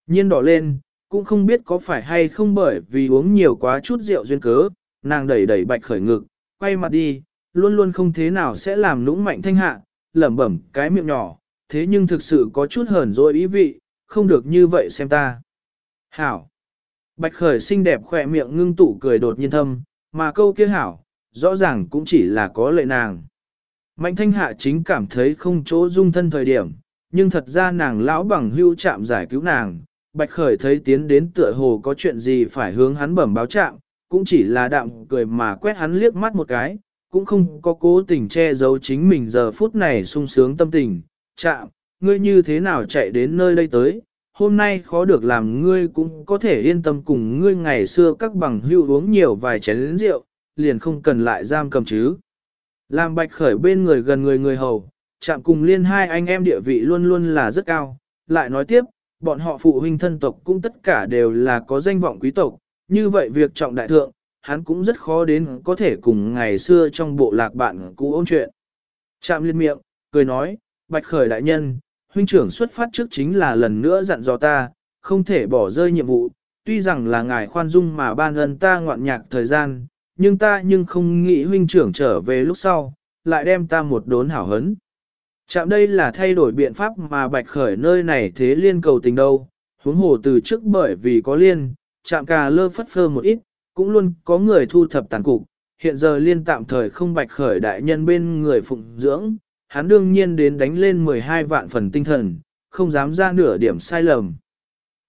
Nhiên đỏ lên, cũng không biết có phải hay không bởi vì uống nhiều quá chút rượu duyên cớ, nàng đẩy đẩy bạch khởi ngực, quay mặt đi, luôn luôn không thế nào sẽ làm nũng mạnh thanh hạ, lẩm bẩm cái miệng nhỏ, thế nhưng thực sự có chút hờn dỗi ý vị, không được như vậy xem ta. Hảo! Bạch khởi xinh đẹp khỏe miệng ngưng tụ cười đột nhiên thâm, mà câu kia hảo, rõ ràng cũng chỉ là có lệ nàng. Mạnh thanh hạ chính cảm thấy không chỗ dung thân thời điểm, nhưng thật ra nàng lão bằng hưu chạm giải cứu nàng. Bạch khởi thấy tiến đến tựa hồ có chuyện gì phải hướng hắn bẩm báo chạm, cũng chỉ là đạm cười mà quét hắn liếc mắt một cái, cũng không có cố tình che giấu chính mình giờ phút này sung sướng tâm tình. Chạm, ngươi như thế nào chạy đến nơi đây tới, hôm nay khó được làm ngươi cũng có thể yên tâm cùng ngươi ngày xưa các bằng hưu uống nhiều vài chén rượu, liền không cần lại giam cầm chứ. Làm bạch khởi bên người gần người người hầu, chạm cùng liên hai anh em địa vị luôn luôn là rất cao, lại nói tiếp, bọn họ phụ huynh thân tộc cũng tất cả đều là có danh vọng quý tộc, như vậy việc trọng đại thượng, hắn cũng rất khó đến có thể cùng ngày xưa trong bộ lạc bạn cũ ôn chuyện. Chạm liên miệng, cười nói, bạch khởi đại nhân, huynh trưởng xuất phát trước chính là lần nữa dặn dò ta, không thể bỏ rơi nhiệm vụ, tuy rằng là ngài khoan dung mà ban ân ta ngoạn nhạc thời gian, nhưng ta nhưng không nghĩ huynh trưởng trở về lúc sau, lại đem ta một đốn hảo hấn. Chạm đây là thay đổi biện pháp mà bạch khởi nơi này thế liên cầu tình đâu, huống hồ từ trước bởi vì có liên, chạm cà lơ phất phơ một ít, cũng luôn có người thu thập tàn cục, hiện giờ liên tạm thời không bạch khởi đại nhân bên người phụng dưỡng, hắn đương nhiên đến đánh lên 12 vạn phần tinh thần, không dám ra nửa điểm sai lầm.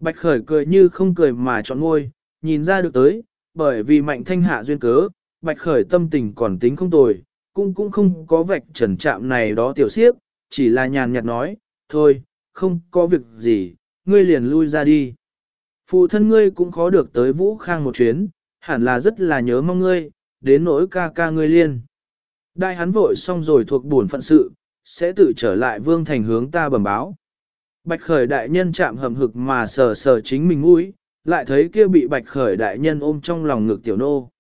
Bạch khởi cười như không cười mà chọn ngôi, nhìn ra được tới, bởi vì mạnh thanh hạ duyên cớ, bạch khởi tâm tình còn tính không tồi, cũng cũng không có vạch trần chạm này đó tiểu siếp, chỉ là nhàn nhạt nói, thôi, không có việc gì, ngươi liền lui ra đi. Phụ thân ngươi cũng khó được tới Vũ Khang một chuyến, hẳn là rất là nhớ mong ngươi, đến nỗi ca ca ngươi liên. Đại hắn vội xong rồi thuộc buồn phận sự, sẽ tự trở lại vương thành hướng ta bẩm báo. Bạch khởi đại nhân chạm hầm hực mà sờ sờ chính mình mũi, lại thấy kia bị bạch khởi đại nhân ôm trong lòng ngực tiểu nô.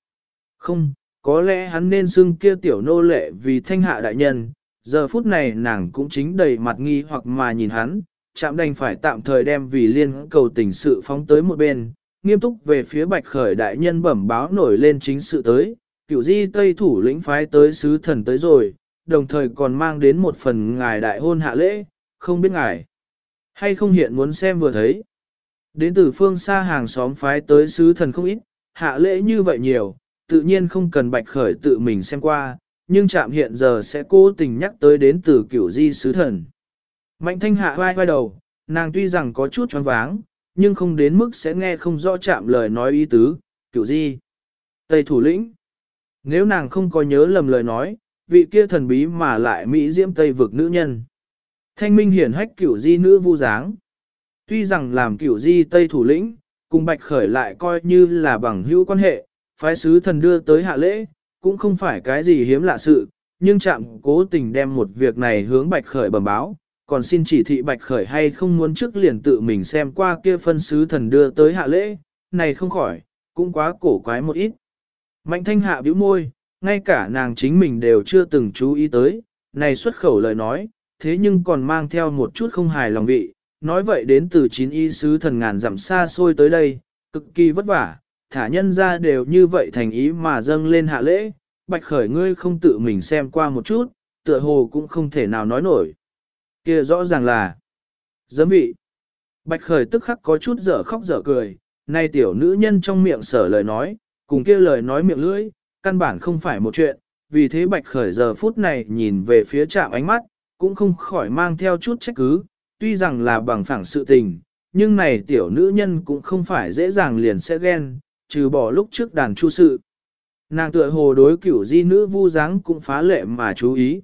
Không, có lẽ hắn nên xưng kia tiểu nô lệ vì thanh hạ đại nhân, giờ phút này nàng cũng chính đầy mặt nghi hoặc mà nhìn hắn, chạm đành phải tạm thời đem vì liên cầu tình sự phóng tới một bên, nghiêm túc về phía bạch khởi đại nhân bẩm báo nổi lên chính sự tới, cựu di tây thủ lĩnh phái tới sứ thần tới rồi, đồng thời còn mang đến một phần ngài đại hôn hạ lễ, không biết ngài hay không hiện muốn xem vừa thấy. Đến từ phương xa hàng xóm phái tới sứ thần không ít, hạ lễ như vậy nhiều, tự nhiên không cần bạch khởi tự mình xem qua, nhưng chạm hiện giờ sẽ cố tình nhắc tới đến từ kiểu di sứ thần. Mạnh thanh hạ vai vai đầu, nàng tuy rằng có chút choáng váng, nhưng không đến mức sẽ nghe không rõ chạm lời nói ý tứ, kiểu di. Tây thủ lĩnh. Nếu nàng không có nhớ lầm lời nói, vị kia thần bí mà lại Mỹ diễm Tây vực nữ nhân. Thanh minh hiển hách kiểu di nữ vu dáng. Tuy rằng làm cửu di Tây thủ lĩnh, cùng bạch khởi lại coi như là bằng hữu quan hệ, phái sứ thần đưa tới hạ lễ, cũng không phải cái gì hiếm lạ sự, nhưng chạm cố tình đem một việc này hướng bạch khởi bẩm báo, còn xin chỉ thị bạch khởi hay không muốn trước liền tự mình xem qua kia phân sứ thần đưa tới hạ lễ, này không khỏi, cũng quá cổ quái một ít. Mạnh thanh hạ bĩu môi, ngay cả nàng chính mình đều chưa từng chú ý tới, này xuất khẩu lời nói, thế nhưng còn mang theo một chút không hài lòng vị, nói vậy đến từ chín y sứ thần ngàn dặm xa xôi tới đây, cực kỳ vất vả, thả nhân ra đều như vậy thành ý mà dâng lên hạ lễ, bạch khởi ngươi không tự mình xem qua một chút, tựa hồ cũng không thể nào nói nổi. kia rõ ràng là giấm vị. Bạch khởi tức khắc có chút dở khóc dở cười, nay tiểu nữ nhân trong miệng sở lời nói, cùng kia lời nói miệng lưỡi, căn bản không phải một chuyện, vì thế bạch khởi giờ phút này nhìn về phía trạm ánh mắt, cũng không khỏi mang theo chút trách cứ, tuy rằng là bằng phẳng sự tình, nhưng này tiểu nữ nhân cũng không phải dễ dàng liền sẽ ghen, trừ bỏ lúc trước đàn chu sự. Nàng tựa hồ đối cửu di nữ vu dáng cũng phá lệ mà chú ý.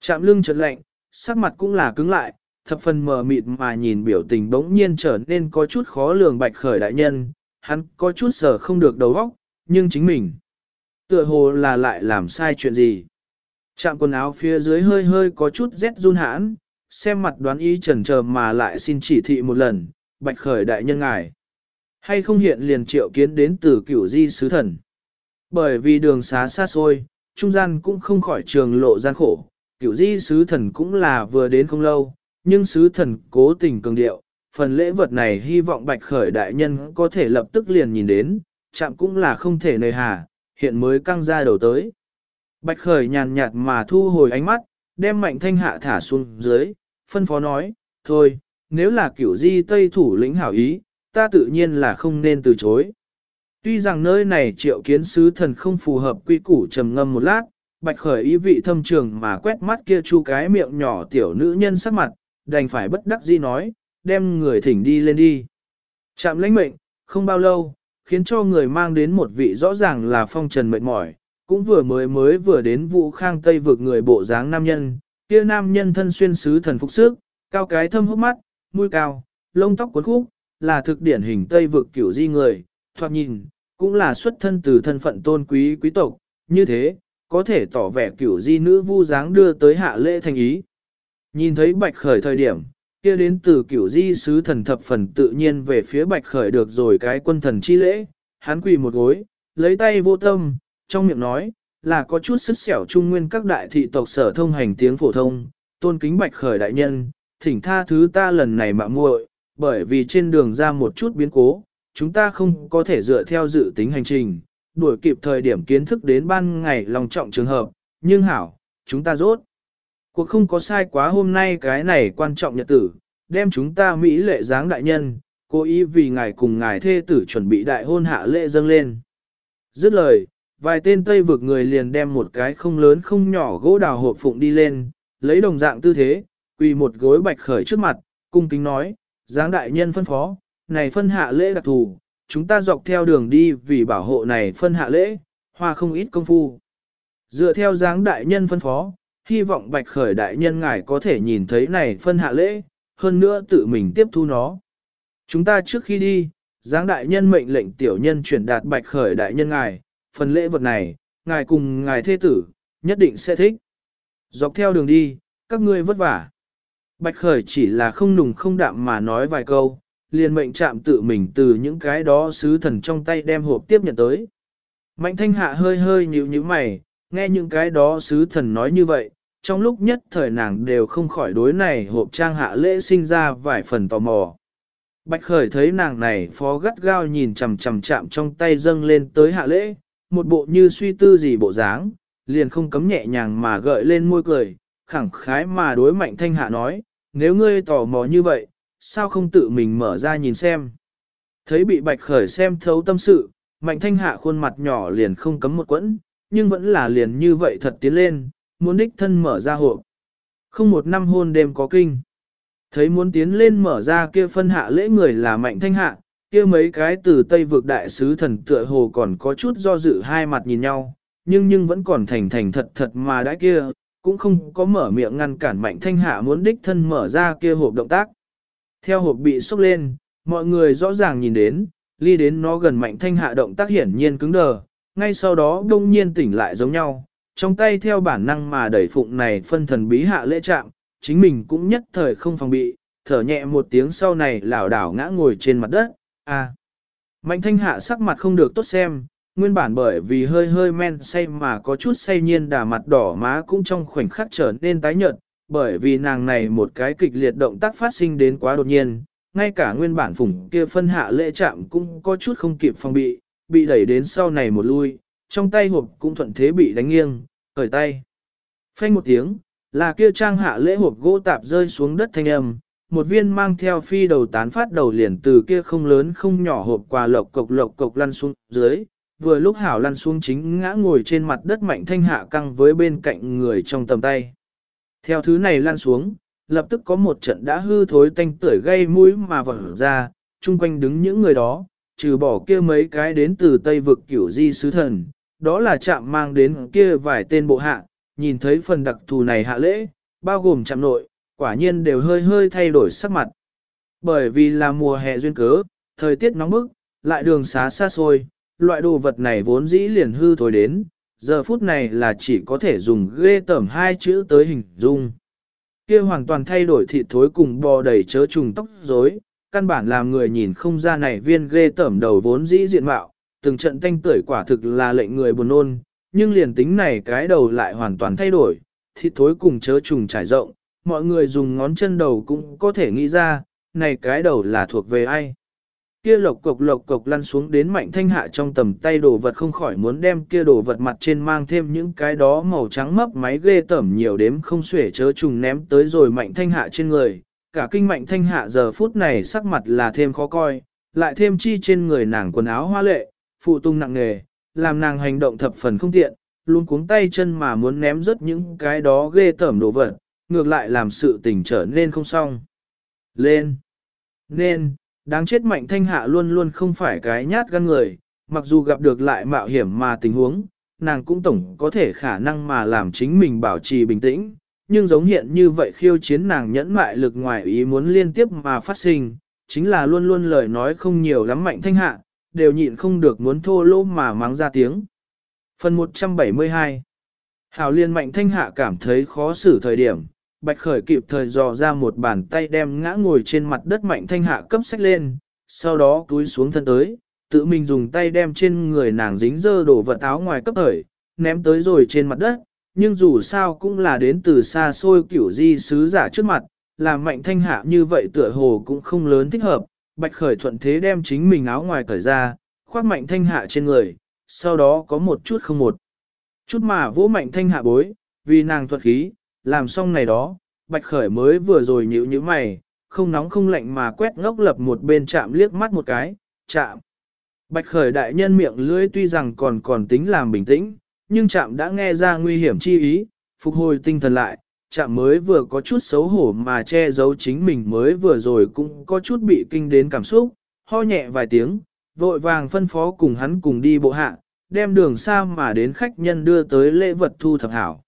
Chạm lưng chợt lạnh, sắc mặt cũng là cứng lại, thập phần mờ mịt mà nhìn biểu tình bỗng nhiên trở nên có chút khó lường bạch khởi đại nhân, hắn có chút sở không được đầu óc, nhưng chính mình. Tựa hồ là lại làm sai chuyện gì. Chạm quần áo phía dưới hơi hơi có chút rét run hãn, xem mặt đoán ý trần chờ mà lại xin chỉ thị một lần, bạch khởi đại nhân ngài. Hay không hiện liền triệu kiến đến từ cửu di sứ thần. Bởi vì đường xá xa xôi, trung gian cũng không khỏi trường lộ gian khổ, cửu di sứ thần cũng là vừa đến không lâu, nhưng sứ thần cố tình cường điệu, phần lễ vật này hy vọng bạch khởi đại nhân có thể lập tức liền nhìn đến, chạm cũng là không thể nơi hà, hiện mới căng ra đầu tới. Bạch khởi nhàn nhạt mà thu hồi ánh mắt, đem mạnh thanh hạ thả xuống dưới, phân phó nói, thôi, nếu là kiểu di tây thủ lĩnh hảo ý, ta tự nhiên là không nên từ chối. Tuy rằng nơi này triệu kiến sứ thần không phù hợp quy củ trầm ngâm một lát, bạch khởi ý vị thâm trường mà quét mắt kia chu cái miệng nhỏ tiểu nữ nhân sắc mặt, đành phải bất đắc dĩ nói, đem người thỉnh đi lên đi. Chạm lãnh mệnh, không bao lâu, khiến cho người mang đến một vị rõ ràng là phong trần mệt mỏi, cũng vừa mới mới vừa đến vũ khang tây vực người bộ dáng nam nhân, kia nam nhân thân xuyên sứ thần phục sức, cao cái thâm hốc mắt, mũi cao, lông tóc cuốn khúc, là thực điển hình tây vực kiểu di người, thoạt nhìn, cũng là xuất thân từ thân phận tôn quý quý tộc, như thế, có thể tỏ vẻ kiểu di nữ vu dáng đưa tới hạ lễ thành ý. Nhìn thấy bạch khởi thời điểm, kia đến từ kiểu di sứ thần thập phần tự nhiên về phía bạch khởi được rồi cái quân thần chi lễ, hắn quỳ một gối, lấy tay vô tâm, trong miệng nói, là có chút sức xẻo trung nguyên các đại thị tộc sở thông hành tiếng phổ thông, tôn kính bạch khởi đại nhân, thỉnh tha thứ ta lần này mà muội, bởi vì trên đường ra một chút biến cố, chúng ta không có thể dựa theo dự tính hành trình, đuổi kịp thời điểm kiến thức đến ban ngày lòng trọng trường hợp, nhưng hảo, chúng ta rốt. Cuộc không có sai quá hôm nay cái này quan trọng nhật tử, đem chúng ta Mỹ lệ dáng đại nhân, cố ý vì ngài cùng ngài thê tử chuẩn bị đại hôn hạ lễ dâng lên. Dứt lời, vài tên Tây vực người liền đem một cái không lớn không nhỏ gỗ đào hộp phụng đi lên, lấy đồng dạng tư thế, quỳ một gối bạch khởi trước mặt, cung kính nói, Giáng đại nhân phân phó, này phân hạ lễ đặc thù, chúng ta dọc theo đường đi vì bảo hộ này phân hạ lễ, hoa không ít công phu. Dựa theo giáng đại nhân phân phó, hy vọng bạch khởi đại nhân ngài có thể nhìn thấy này phân hạ lễ, hơn nữa tự mình tiếp thu nó. Chúng ta trước khi đi, giáng đại nhân mệnh lệnh tiểu nhân chuyển đạt bạch khởi đại nhân ngài, phần lễ vật này, ngài cùng ngài thê tử, nhất định sẽ thích. Dọc theo đường đi, các ngươi vất vả. Bạch khởi chỉ là không nùng không đạm mà nói vài câu, liền mệnh chạm tự mình từ những cái đó sứ thần trong tay đem hộp tiếp nhận tới. Mạnh thanh hạ hơi hơi nhíu nhíu mày, nghe những cái đó sứ thần nói như vậy, trong lúc nhất thời nàng đều không khỏi đối này hộp trang hạ lễ sinh ra vài phần tò mò. Bạch khởi thấy nàng này phó gắt gao nhìn chằm chằm chạm trong tay dâng lên tới hạ lễ, một bộ như suy tư gì bộ dáng, liền không cấm nhẹ nhàng mà gợi lên môi cười, khẳng khái mà đối mạnh thanh hạ nói, nếu ngươi tò mò như vậy, sao không tự mình mở ra nhìn xem. Thấy bị bạch khởi xem thấu tâm sự, mạnh thanh hạ khuôn mặt nhỏ liền không cấm một quẫn, nhưng vẫn là liền như vậy thật tiến lên, muốn đích thân mở ra hộp. Không một năm hôn đêm có kinh. Thấy muốn tiến lên mở ra kia phân hạ lễ người là mạnh thanh hạ, kia mấy cái từ Tây vực đại sứ thần tựa hồ còn có chút do dự hai mặt nhìn nhau, nhưng nhưng vẫn còn thành thành thật thật mà đã kia, cũng không có mở miệng ngăn cản mạnh thanh hạ muốn đích thân mở ra kia hộp động tác. Theo hộp bị sốc lên, mọi người rõ ràng nhìn đến, ly đến nó gần mạnh thanh hạ động tác hiển nhiên cứng đờ, ngay sau đó đông nhiên tỉnh lại giống nhau, trong tay theo bản năng mà đẩy phụng này phân thần bí hạ lễ trạng, chính mình cũng nhất thời không phòng bị, thở nhẹ một tiếng sau này lảo đảo ngã ngồi trên mặt đất, à. Mạnh thanh hạ sắc mặt không được tốt xem, nguyên bản bởi vì hơi hơi men say mà có chút say nhiên đà mặt đỏ má cũng trong khoảnh khắc trở nên tái nhợt, bởi vì nàng này một cái kịch liệt động tác phát sinh đến quá đột nhiên, ngay cả nguyên bản phủng kia phân hạ lễ chạm cũng có chút không kịp phòng bị, bị đẩy đến sau này một lui, trong tay hộp cũng thuận thế bị đánh nghiêng, khởi tay. Phanh một tiếng, là kia trang hạ lễ hộp gỗ tạp rơi xuống đất thanh âm, một viên mang theo phi đầu tán phát đầu liền từ kia không lớn không nhỏ hộp quà lộc cộc lộc cộc lăn xuống dưới, vừa lúc hảo lăn xuống chính ngã ngồi trên mặt đất mạnh thanh hạ căng với bên cạnh người trong tầm tay. Theo thứ này lăn xuống, lập tức có một trận đã hư thối tanh tưởi gây mũi mà vỡ ra, chung quanh đứng những người đó, trừ bỏ kia mấy cái đến từ Tây vực kiểu di sứ thần, đó là chạm mang đến kia vài tên bộ hạ, nhìn thấy phần đặc thù này hạ lễ, bao gồm chạm nội, quả nhiên đều hơi hơi thay đổi sắc mặt. Bởi vì là mùa hè duyên cớ, thời tiết nóng bức, lại đường xá xa xôi, loại đồ vật này vốn dĩ liền hư thối đến, giờ phút này là chỉ có thể dùng ghê tẩm hai chữ tới hình dung. Kia hoàn toàn thay đổi thịt thối cùng bò đầy chớ trùng tóc rối, căn bản làm người nhìn không ra này viên ghê tẩm đầu vốn dĩ diện mạo, từng trận tanh tưởi quả thực là lệnh người buồn nôn, nhưng liền tính này cái đầu lại hoàn toàn thay đổi, thịt thối cùng chớ trùng trải rộng, mọi người dùng ngón chân đầu cũng có thể nghĩ ra, này cái đầu là thuộc về ai. Kia lộc cộc lộc cộc lăn xuống đến mạnh thanh hạ trong tầm tay đồ vật không khỏi muốn đem kia đồ vật mặt trên mang thêm những cái đó màu trắng mấp máy ghê tẩm nhiều đếm không xuể chớ trùng ném tới rồi mạnh thanh hạ trên người. Cả kinh mạnh thanh hạ giờ phút này sắc mặt là thêm khó coi, lại thêm chi trên người nàng quần áo hoa lệ, phụ tung nặng nề, làm nàng hành động thập phần không tiện, luôn cuống tay chân mà muốn ném rớt những cái đó ghê tởm đồ vật, ngược lại làm sự tình trở nên không xong. Lên! Nên, đáng chết mạnh thanh hạ luôn luôn không phải cái nhát gan người, mặc dù gặp được lại mạo hiểm mà tình huống, nàng cũng tổng có thể khả năng mà làm chính mình bảo trì bình tĩnh, nhưng giống hiện như vậy khiêu chiến nàng nhẫn mại lực ngoài ý muốn liên tiếp mà phát sinh, chính là luôn luôn lời nói không nhiều lắm mạnh thanh hạ, đều nhịn không được muốn thô lỗ mà mắng ra tiếng. Phần 172 Hảo liên mạnh thanh hạ cảm thấy khó xử thời điểm, bạch khởi kịp thời dò ra một bàn tay đem ngã ngồi trên mặt đất mạnh thanh hạ cấp sách lên, sau đó túi xuống thân tới, tự mình dùng tay đem trên người nàng dính dơ đổ vật áo ngoài cấp khởi, ném tới rồi trên mặt đất, nhưng dù sao cũng là đến từ xa xôi kiểu di sứ giả trước mặt, làm mạnh thanh hạ như vậy tựa hồ cũng không lớn thích hợp, bạch khởi thuận thế đem chính mình áo ngoài cởi ra, khoác mạnh thanh hạ trên người, sau đó có một chút không một. Chút mà vỗ mạnh thanh hạ bối, vì nàng thuật khí, làm xong này đó, bạch khởi mới vừa rồi nhíu nhíu mày, không nóng không lạnh mà quét ngốc lập một bên chạm liếc mắt một cái, chạm. Bạch khởi đại nhân miệng lưỡi tuy rằng còn còn tính làm bình tĩnh, nhưng chạm đã nghe ra nguy hiểm chi ý, phục hồi tinh thần lại, chạm mới vừa có chút xấu hổ mà che giấu chính mình mới vừa rồi cũng có chút bị kinh đến cảm xúc, ho nhẹ vài tiếng, vội vàng phân phó cùng hắn cùng đi bộ hạ, đem đường xa mà đến khách nhân đưa tới lễ vật thu thập hảo.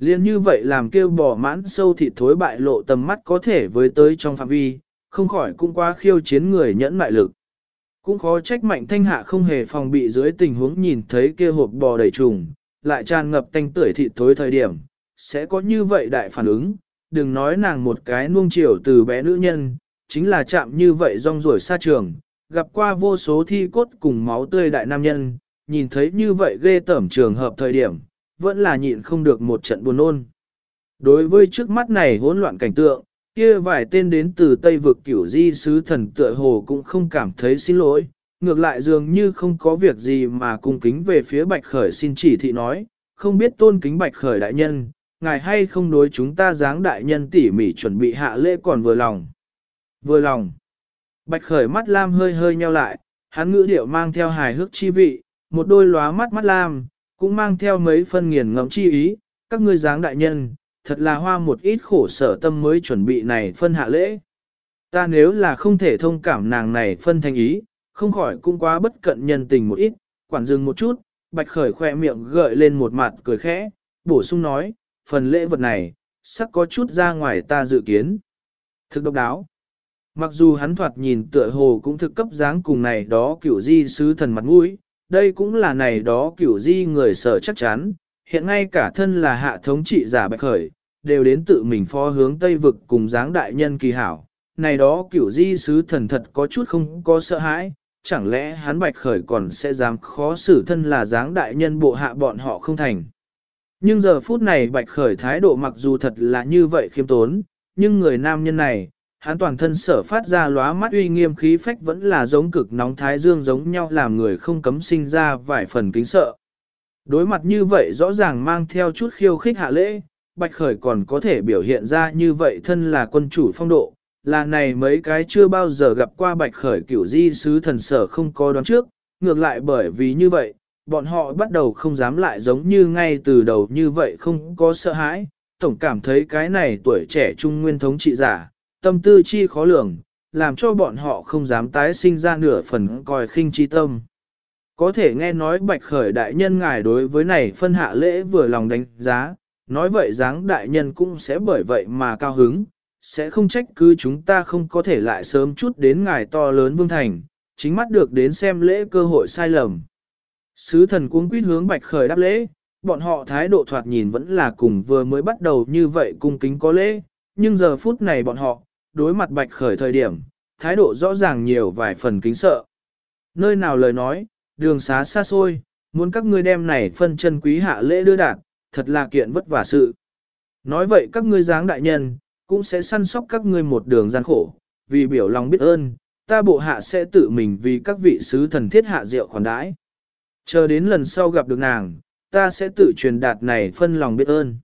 Liên như vậy làm kêu bỏ mãn sâu thịt thối bại lộ tầm mắt có thể với tới trong phạm vi, không khỏi cũng qua khiêu chiến người nhẫn mại lực. Cũng khó trách mạnh thanh hạ không hề phòng bị dưới tình huống nhìn thấy kia hộp bò đầy trùng, lại tràn ngập tanh tưởi thịt thối thời điểm, sẽ có như vậy đại phản ứng, đừng nói nàng một cái nuông chiều từ bé nữ nhân, chính là chạm như vậy rong ruổi xa trường, gặp qua vô số thi cốt cùng máu tươi đại nam nhân, nhìn thấy như vậy ghê tởm trường hợp thời điểm, vẫn là nhịn không được một trận buồn nôn Đối với trước mắt này hỗn loạn cảnh tượng, kia vài tên đến từ Tây vực cửu di sứ thần tựa hồ cũng không cảm thấy xin lỗi, ngược lại dường như không có việc gì mà cung kính về phía Bạch Khởi xin chỉ thị nói, không biết tôn kính Bạch Khởi đại nhân, ngài hay không đối chúng ta dáng đại nhân tỉ mỉ chuẩn bị hạ lễ còn vừa lòng. Vừa lòng. Bạch Khởi mắt lam hơi hơi nheo lại, hắn ngữ điệu mang theo hài hước chi vị, một đôi lóa mắt mắt lam, cũng mang theo mấy phân nghiền ngẫm chi ý, các ngươi dáng đại nhân, thật là hoa một ít khổ sở tâm mới chuẩn bị này phân hạ lễ. Ta nếu là không thể thông cảm nàng này phân thành ý, không khỏi cũng quá bất cận nhân tình một ít, quản dừng một chút, bạch khởi khoe miệng gợi lên một mặt cười khẽ, bổ sung nói, phần lễ vật này, sắc có chút ra ngoài ta dự kiến. Thực độc đáo. Mặc dù hắn thoạt nhìn tựa hồ cũng thực cấp dáng cùng này đó kiểu di sứ thần mặt mũi, đây cũng là này đó kiểu di người sợ chắc chắn, hiện ngay cả thân là hạ thống trị giả bạch khởi, đều đến tự mình phó hướng Tây Vực cùng dáng đại nhân kỳ hảo. Này đó kiểu di sứ thần thật có chút không có sợ hãi, chẳng lẽ hắn bạch khởi còn sẽ dám khó xử thân là dáng đại nhân bộ hạ bọn họ không thành. Nhưng giờ phút này bạch khởi thái độ mặc dù thật là như vậy khiêm tốn, nhưng người nam nhân này, hắn toàn thân sở phát ra lóa mắt uy nghiêm khí phách vẫn là giống cực nóng thái dương giống nhau làm người không cấm sinh ra vài phần kính sợ. Đối mặt như vậy rõ ràng mang theo chút khiêu khích hạ lễ, Bạch Khởi còn có thể biểu hiện ra như vậy thân là quân chủ phong độ, là này mấy cái chưa bao giờ gặp qua Bạch Khởi kiểu di sứ thần sở không có đoán trước, ngược lại bởi vì như vậy, bọn họ bắt đầu không dám lại giống như ngay từ đầu như vậy không có sợ hãi, tổng cảm thấy cái này tuổi trẻ trung nguyên thống trị giả, tâm tư chi khó lường, làm cho bọn họ không dám tái sinh ra nửa phần coi khinh chi tâm. Có thể nghe nói bạch khởi đại nhân ngài đối với này phân hạ lễ vừa lòng đánh giá, nói vậy dáng đại nhân cũng sẽ bởi vậy mà cao hứng, sẽ không trách cứ chúng ta không có thể lại sớm chút đến ngài to lớn vương thành, chính mắt được đến xem lễ cơ hội sai lầm. Sứ thần cuống quýt hướng bạch khởi đáp lễ, bọn họ thái độ thoạt nhìn vẫn là cùng vừa mới bắt đầu như vậy cung kính có lễ, nhưng giờ phút này bọn họ, đối mặt bạch khởi thời điểm, thái độ rõ ràng nhiều vài phần kính sợ. Nơi nào lời nói, đường xá xa xôi, muốn các ngươi đem này phân chân quý hạ lễ đưa đạt, thật là kiện vất vả sự. Nói vậy các ngươi dáng đại nhân, cũng sẽ săn sóc các ngươi một đường gian khổ, vì biểu lòng biết ơn, ta bộ hạ sẽ tự mình vì các vị sứ thần thiết hạ rượu khoản đãi. Chờ đến lần sau gặp được nàng, ta sẽ tự truyền đạt này phân lòng biết ơn.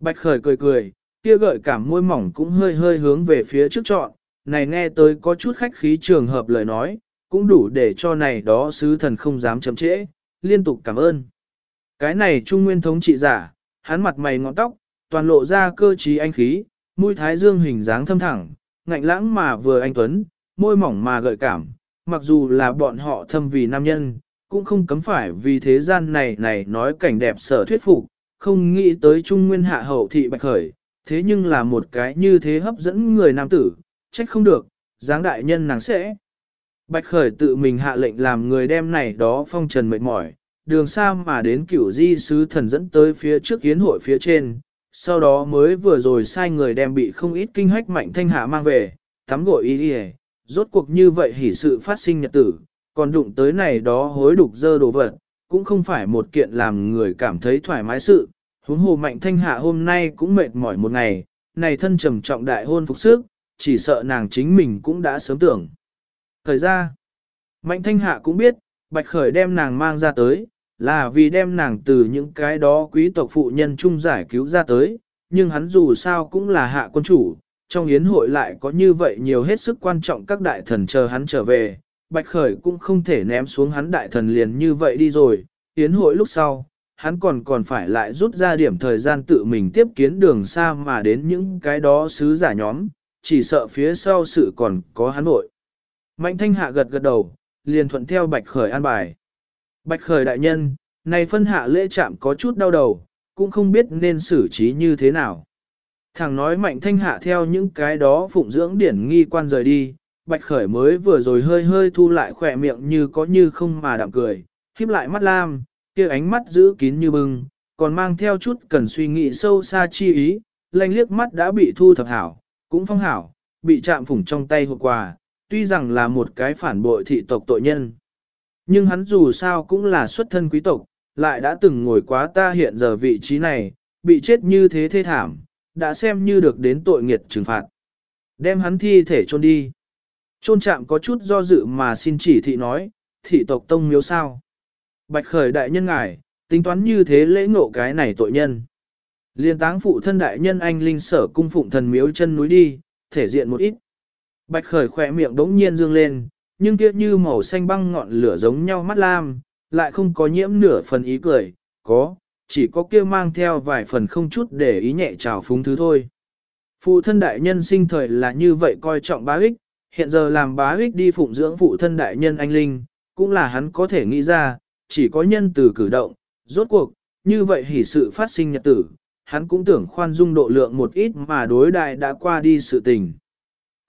Bạch khởi cười cười, kia gợi cảm môi mỏng cũng hơi hơi hướng về phía trước trọn, này nghe tới có chút khách khí trường hợp lời nói, cũng đủ để cho này đó sứ thần không dám chậm trễ, liên tục cảm ơn. Cái này trung nguyên thống trị giả, hắn mặt mày ngọn tóc, toàn lộ ra cơ trí anh khí, mũi thái dương hình dáng thâm thẳng, ngạnh lãng mà vừa anh tuấn, môi mỏng mà gợi cảm, mặc dù là bọn họ thâm vì nam nhân, cũng không cấm phải vì thế gian này này nói cảnh đẹp sở thuyết phục, không nghĩ tới trung nguyên hạ hậu thị bạch khởi, thế nhưng là một cái như thế hấp dẫn người nam tử, trách không được, dáng đại nhân nàng sẽ. Bạch khởi tự mình hạ lệnh làm người đem này đó phong trần mệt mỏi, đường xa mà đến cửu di sứ thần dẫn tới phía trước yến hội phía trên, sau đó mới vừa rồi sai người đem bị không ít kinh hách mạnh thanh hạ mang về, tắm gội y đi rốt cuộc như vậy hỉ sự phát sinh nhật tử, còn đụng tới này đó hối đục dơ đồ vật, cũng không phải một kiện làm người cảm thấy thoải mái sự, huống hồ mạnh thanh hạ hôm nay cũng mệt mỏi một ngày, này thân trầm trọng đại hôn phục sức, chỉ sợ nàng chính mình cũng đã sớm tưởng. Thời ra, mạnh thanh hạ cũng biết, bạch khởi đem nàng mang ra tới, là vì đem nàng từ những cái đó quý tộc phụ nhân chung giải cứu ra tới, nhưng hắn dù sao cũng là hạ quân chủ, trong yến hội lại có như vậy nhiều hết sức quan trọng các đại thần chờ hắn trở về, Bạch Khởi cũng không thể ném xuống hắn đại thần liền như vậy đi rồi, yến hội lúc sau, hắn còn còn phải lại rút ra điểm thời gian tự mình tiếp kiến đường xa mà đến những cái đó sứ giả nhóm, chỉ sợ phía sau sự còn có hắn nội. Mạnh thanh hạ gật gật đầu, liền thuận theo Bạch Khởi an bài. Bạch Khởi đại nhân, này phân hạ lễ chạm có chút đau đầu, cũng không biết nên xử trí như thế nào. Thằng nói mạnh thanh hạ theo những cái đó phụng dưỡng điển nghi quan rời đi, bạch khởi mới vừa rồi hơi hơi thu lại khỏe miệng như có như không mà đạm cười, khiếp lại mắt lam, kia ánh mắt giữ kín như bưng, còn mang theo chút cần suy nghĩ sâu xa chi ý, lanh liếc mắt đã bị thu thập hảo, cũng phong hảo, bị chạm phủng trong tay hộp quà, tuy rằng là một cái phản bội thị tộc tội nhân. Nhưng hắn dù sao cũng là xuất thân quý tộc, lại đã từng ngồi quá ta hiện giờ vị trí này, bị chết như thế thê thảm, đã xem như được đến tội nghiệt trừng phạt. Đem hắn thi thể chôn đi. Chôn chạm có chút do dự mà xin chỉ thị nói, thị tộc tông miếu sao. Bạch khởi đại nhân ngài, tính toán như thế lễ ngộ cái này tội nhân. Liên táng phụ thân đại nhân anh linh sở cung phụng thần miếu chân núi đi, thể diện một ít. Bạch khởi khỏe miệng đống nhiên dương lên, nhưng kia như màu xanh băng ngọn lửa giống nhau mắt lam, lại không có nhiễm nửa phần ý cười, có, chỉ có kia mang theo vài phần không chút để ý nhẹ trào phúng thứ thôi. Phụ thân đại nhân sinh thời là như vậy coi trọng bá ích, hiện giờ làm bá ích đi phụng dưỡng phụ thân đại nhân anh Linh, cũng là hắn có thể nghĩ ra, chỉ có nhân từ cử động, rốt cuộc, như vậy hỉ sự phát sinh nhật tử, hắn cũng tưởng khoan dung độ lượng một ít mà đối đại đã qua đi sự tình.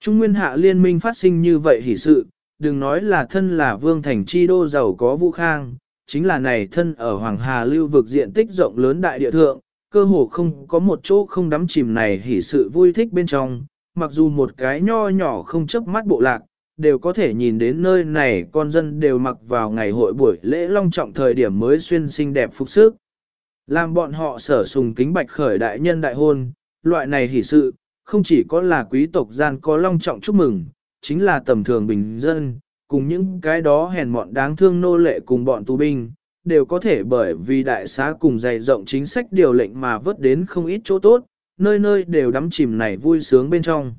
Trung nguyên hạ liên minh phát sinh như vậy hỉ sự, đừng nói là thân là vương thành chi đô giàu có vũ khang, chính là này thân ở Hoàng Hà lưu vực diện tích rộng lớn đại địa thượng, cơ hồ không có một chỗ không đắm chìm này hỉ sự vui thích bên trong, mặc dù một cái nho nhỏ không chấp mắt bộ lạc, đều có thể nhìn đến nơi này con dân đều mặc vào ngày hội buổi lễ long trọng thời điểm mới xuyên xinh đẹp phục sức. Làm bọn họ sở sùng kính bạch khởi đại nhân đại hôn, loại này hỷ sự, không chỉ có là quý tộc gian có long trọng chúc mừng, chính là tầm thường bình dân, cùng những cái đó hèn mọn đáng thương nô lệ cùng bọn tù binh, đều có thể bởi vì đại xá cùng dày rộng chính sách điều lệnh mà vớt đến không ít chỗ tốt, nơi nơi đều đắm chìm này vui sướng bên trong.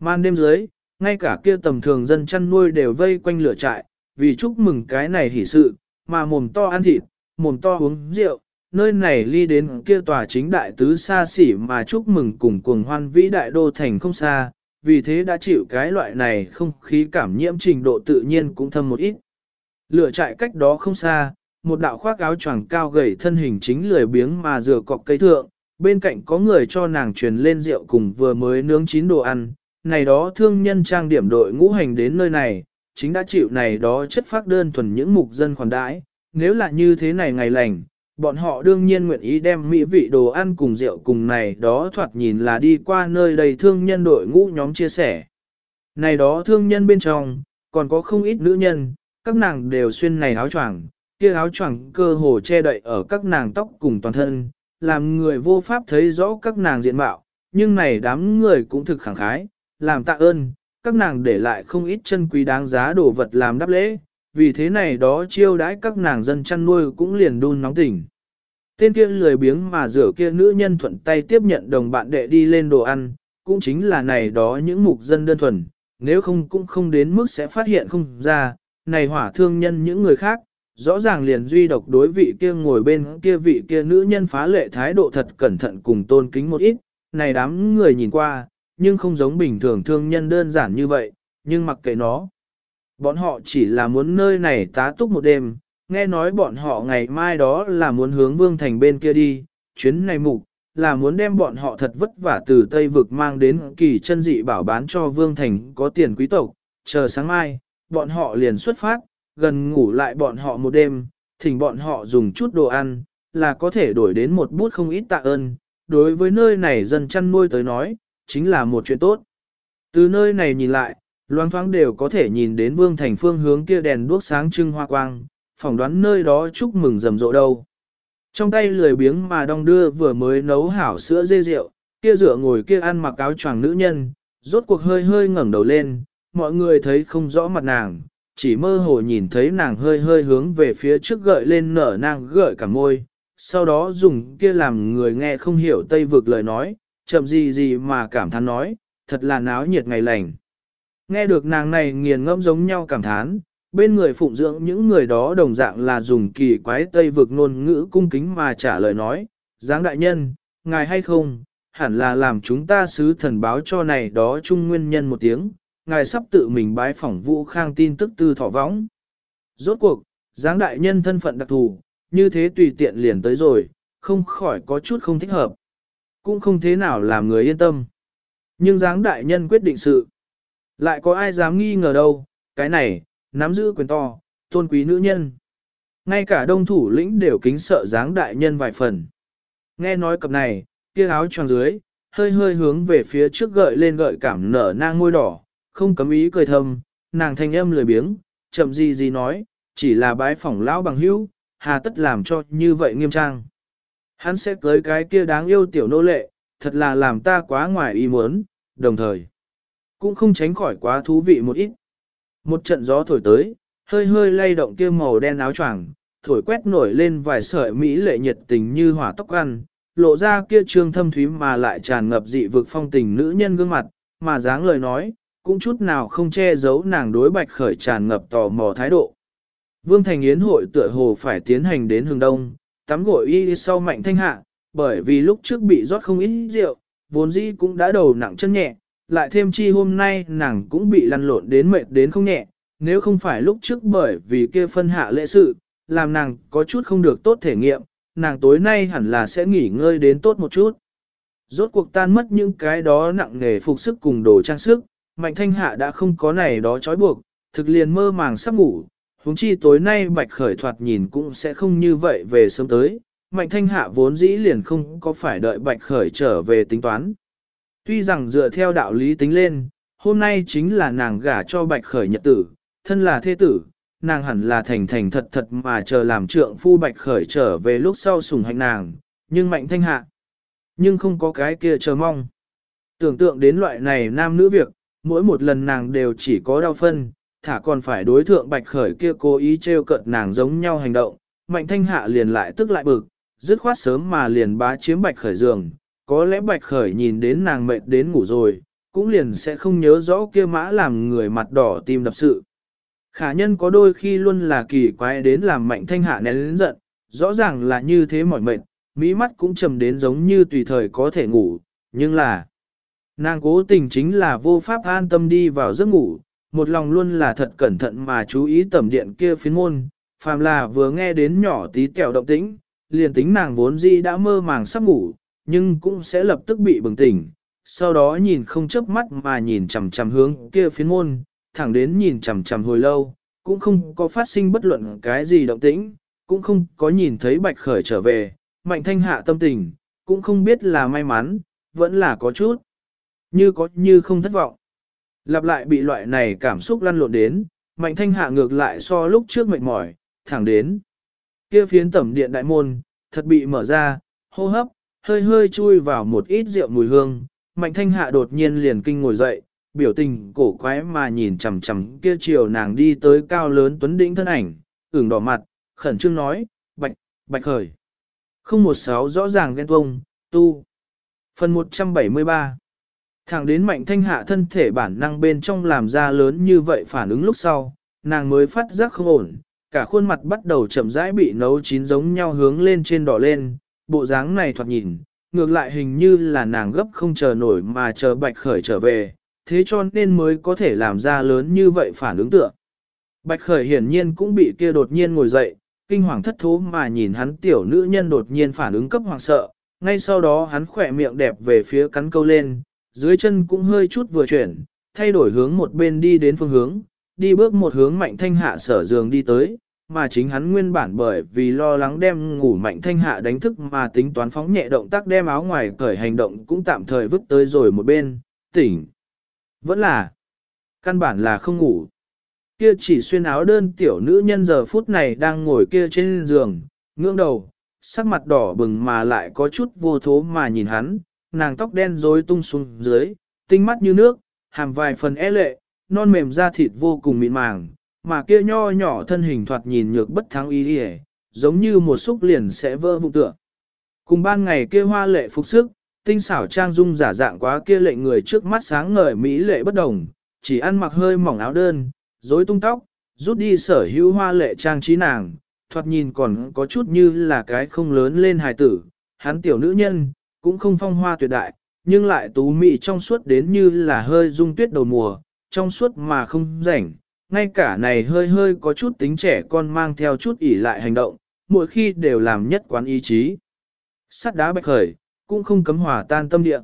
Man đêm dưới, ngay cả kia tầm thường dân chăn nuôi đều vây quanh lửa trại, vì chúc mừng cái này hỷ sự, mà mồm to ăn thịt, mồm to uống rượu, nơi này ly đến kia tòa chính đại tứ xa xỉ mà chúc mừng cùng cuồng hoan vĩ đại đô thành không xa, vì thế đã chịu cái loại này không khí cảm nhiễm trình độ tự nhiên cũng thâm một ít. Lửa trại cách đó không xa, một đạo khoác áo choàng cao gầy thân hình chính lười biếng mà dừa cọc cây thượng, bên cạnh có người cho nàng truyền lên rượu cùng vừa mới nướng chín đồ ăn, này đó thương nhân trang điểm đội ngũ hành đến nơi này, chính đã chịu này đó chất phát đơn thuần những mục dân khoản đãi, nếu là như thế này ngày lành, bọn họ đương nhiên nguyện ý đem mỹ vị đồ ăn cùng rượu cùng này đó thoạt nhìn là đi qua nơi đầy thương nhân đội ngũ nhóm chia sẻ. Này đó thương nhân bên trong, còn có không ít nữ nhân, các nàng đều xuyên này áo choàng, kia áo choàng cơ hồ che đậy ở các nàng tóc cùng toàn thân, làm người vô pháp thấy rõ các nàng diện mạo, nhưng này đám người cũng thực khẳng khái, làm tạ ơn, các nàng để lại không ít chân quý đáng giá đồ vật làm đáp lễ, vì thế này đó chiêu đãi các nàng dân chăn nuôi cũng liền đun nóng tỉnh. Tên kia lười biếng mà rửa kia nữ nhân thuận tay tiếp nhận đồng bạn đệ đi lên đồ ăn, cũng chính là này đó những mục dân đơn thuần, nếu không cũng không đến mức sẽ phát hiện không ra, này hỏa thương nhân những người khác, rõ ràng liền duy độc đối vị kia ngồi bên kia vị kia nữ nhân phá lệ thái độ thật cẩn thận cùng tôn kính một ít, này đám người nhìn qua, nhưng không giống bình thường thương nhân đơn giản như vậy, nhưng mặc kệ nó. Bọn họ chỉ là muốn nơi này tá túc một đêm, nghe nói bọn họ ngày mai đó là muốn hướng vương thành bên kia đi, chuyến này mục, là muốn đem bọn họ thật vất vả từ Tây Vực mang đến kỳ chân dị bảo bán cho vương thành có tiền quý tộc, chờ sáng mai, bọn họ liền xuất phát, gần ngủ lại bọn họ một đêm, thỉnh bọn họ dùng chút đồ ăn, là có thể đổi đến một bút không ít tạ ơn, đối với nơi này dân chăn nuôi tới nói, chính là một chuyện tốt. Từ nơi này nhìn lại, loang thoáng đều có thể nhìn đến vương thành phương hướng kia đèn đuốc sáng trưng hoa quang, phỏng đoán nơi đó chúc mừng rầm rộ đâu. Trong tay lười biếng mà đong đưa vừa mới nấu hảo sữa dê rượu, kia dựa ngồi kia ăn mặc áo choàng nữ nhân, rốt cuộc hơi hơi ngẩng đầu lên, mọi người thấy không rõ mặt nàng, chỉ mơ hồ nhìn thấy nàng hơi hơi hướng về phía trước gợi lên nở nàng gợi cả môi, sau đó dùng kia làm người nghe không hiểu tây vực lời nói, chậm gì gì mà cảm thán nói, thật là náo nhiệt ngày lành. Nghe được nàng này nghiền ngẫm giống nhau cảm thán, bên người phụng dưỡng những người đó đồng dạng là dùng kỳ quái tây vực ngôn ngữ cung kính mà trả lời nói, giáng đại nhân, ngài hay không, hẳn là làm chúng ta sứ thần báo cho này đó chung nguyên nhân một tiếng, ngài sắp tự mình bái phỏng vũ khang tin tức tư thọ võng. Rốt cuộc, giáng đại nhân thân phận đặc thù, như thế tùy tiện liền tới rồi, không khỏi có chút không thích hợp. Cũng không thế nào làm người yên tâm. Nhưng dáng đại nhân quyết định sự. Lại có ai dám nghi ngờ đâu, cái này, nắm giữ quyền to, tôn quý nữ nhân. Ngay cả đông thủ lĩnh đều kính sợ dáng đại nhân vài phần. Nghe nói cặp này, kia áo tròn dưới, hơi hơi hướng về phía trước gợi lên gợi cảm nở nang ngôi đỏ, không cấm ý cười thầm, nàng thanh âm lười biếng, chậm gì gì nói, chỉ là bái phỏng lão bằng hữu, hà tất làm cho như vậy nghiêm trang. Hắn sẽ cưới cái kia đáng yêu tiểu nô lệ, thật là làm ta quá ngoài ý muốn, đồng thời, cũng không tránh khỏi quá thú vị một ít. Một trận gió thổi tới, hơi hơi lay động kia màu đen áo choàng, thổi quét nổi lên vài sợi mỹ lệ nhiệt tình như hỏa tóc ăn, lộ ra kia trương thâm thúy mà lại tràn ngập dị vực phong tình nữ nhân gương mặt, mà dáng lời nói, cũng chút nào không che giấu nàng đối bạch khởi tràn ngập tò mò thái độ. Vương Thành Yến hội tựa hồ phải tiến hành đến hướng đông, tắm gội y sau mạnh thanh hạ, bởi vì lúc trước bị rót không ít rượu, vốn dĩ cũng đã đầu nặng chân nhẹ, lại thêm chi hôm nay nàng cũng bị lăn lộn đến mệt đến không nhẹ, nếu không phải lúc trước bởi vì kia phân hạ lễ sự, làm nàng có chút không được tốt thể nghiệm, nàng tối nay hẳn là sẽ nghỉ ngơi đến tốt một chút. Rốt cuộc tan mất những cái đó nặng nghề phục sức cùng đồ trang sức, mạnh thanh hạ đã không có này đó trói buộc, thực liền mơ màng sắp ngủ, huống chi tối nay bạch khởi thoạt nhìn cũng sẽ không như vậy về sớm tới, mạnh thanh hạ vốn dĩ liền không có phải đợi bạch khởi trở về tính toán. Tuy rằng dựa theo đạo lý tính lên, hôm nay chính là nàng gả cho bạch khởi nhật tử, thân là thế tử, nàng hẳn là thành thành thật thật mà chờ làm trượng phu bạch khởi trở về lúc sau sùng hạnh nàng, nhưng mạnh thanh hạ. Nhưng không có cái kia chờ mong. Tưởng tượng đến loại này nam nữ việc, mỗi một lần nàng đều chỉ có đau phân, thả còn phải đối thượng bạch khởi kia cố ý trêu cợt nàng giống nhau hành động, mạnh thanh hạ liền lại tức lại bực, dứt khoát sớm mà liền bá chiếm bạch khởi giường, có lẽ bạch khởi nhìn đến nàng mệt đến ngủ rồi, cũng liền sẽ không nhớ rõ kia mã làm người mặt đỏ tim đập sự. Khả nhân có đôi khi luôn là kỳ quái đến làm mạnh thanh hạ nén đến giận, rõ ràng là như thế mỏi mệt, mỹ mắt cũng trầm đến giống như tùy thời có thể ngủ, nhưng là nàng cố tình chính là vô pháp an tâm đi vào giấc ngủ, một lòng luôn là thật cẩn thận mà chú ý tầm điện kia phiến môn, phàm là vừa nghe đến nhỏ tí kẹo động tĩnh, liền tính nàng vốn dĩ đã mơ màng sắp ngủ, nhưng cũng sẽ lập tức bị bừng tỉnh, sau đó nhìn không chớp mắt mà nhìn chằm chằm hướng kia phiến môn, thẳng đến nhìn chằm chằm hồi lâu, cũng không có phát sinh bất luận cái gì động tĩnh, cũng không có nhìn thấy bạch khởi trở về, mạnh thanh hạ tâm tình, cũng không biết là may mắn, vẫn là có chút, như có như không thất vọng. Lặp lại bị loại này cảm xúc lăn lộn đến, mạnh thanh hạ ngược lại so lúc trước mệt mỏi, thẳng đến. Kia phiến tẩm điện đại môn, thật bị mở ra, hô hấp, hơi hơi chui vào một ít rượu mùi hương, mạnh thanh hạ đột nhiên liền kinh ngồi dậy, biểu tình cổ quái mà nhìn chằm chằm kia chiều nàng đi tới cao lớn tuấn đĩnh thân ảnh, ửng đỏ mặt, khẩn trương nói, bạch, bạch khởi. Không một sáu rõ ràng ghen tuông, tu. Phần 173 Thẳng đến mạnh thanh hạ thân thể bản năng bên trong làm ra lớn như vậy phản ứng lúc sau, nàng mới phát giác không ổn, cả khuôn mặt bắt đầu chậm rãi bị nấu chín giống nhau hướng lên trên đỏ lên, bộ dáng này thoạt nhìn, ngược lại hình như là nàng gấp không chờ nổi mà chờ bạch khởi trở về, thế cho nên mới có thể làm ra lớn như vậy phản ứng tượng. Bạch khởi hiển nhiên cũng bị kia đột nhiên ngồi dậy, kinh hoàng thất thố mà nhìn hắn tiểu nữ nhân đột nhiên phản ứng cấp hoàng sợ, ngay sau đó hắn khỏe miệng đẹp về phía cắn câu lên, dưới chân cũng hơi chút vừa chuyển, thay đổi hướng một bên đi đến phương hướng, đi bước một hướng mạnh thanh hạ sở giường đi tới, mà chính hắn nguyên bản bởi vì lo lắng đem ngủ mạnh thanh hạ đánh thức mà tính toán phóng nhẹ động tác đem áo ngoài cởi hành động cũng tạm thời vứt tới rồi một bên, tỉnh. Vẫn là, căn bản là không ngủ. Kia chỉ xuyên áo đơn tiểu nữ nhân giờ phút này đang ngồi kia trên giường, ngưỡng đầu, sắc mặt đỏ bừng mà lại có chút vô thố mà nhìn hắn, nàng tóc đen rối tung xuống dưới, tinh mắt như nước, hàm vài phần é e lệ, non mềm da thịt vô cùng mịn màng, mà kia nho nhỏ thân hình thoạt nhìn nhược bất thắng ý đi giống như một xúc liền sẽ vỡ vụ tựa. Cùng ban ngày kia hoa lệ phục sức, tinh xảo trang dung giả dạng quá kia lệ người trước mắt sáng ngời mỹ lệ bất đồng, chỉ ăn mặc hơi mỏng áo đơn, rối tung tóc, rút đi sở hữu hoa lệ trang trí nàng, thoạt nhìn còn có chút như là cái không lớn lên hài tử, hắn tiểu nữ nhân, cũng không phong hoa tuyệt đại, nhưng lại tú mị trong suốt đến như là hơi dung tuyết đầu mùa, trong suốt mà không rảnh, ngay cả này hơi hơi có chút tính trẻ con mang theo chút ỉ lại hành động, mỗi khi đều làm nhất quán ý chí. Sắt đá bạch khởi, cũng không cấm hòa tan tâm địa.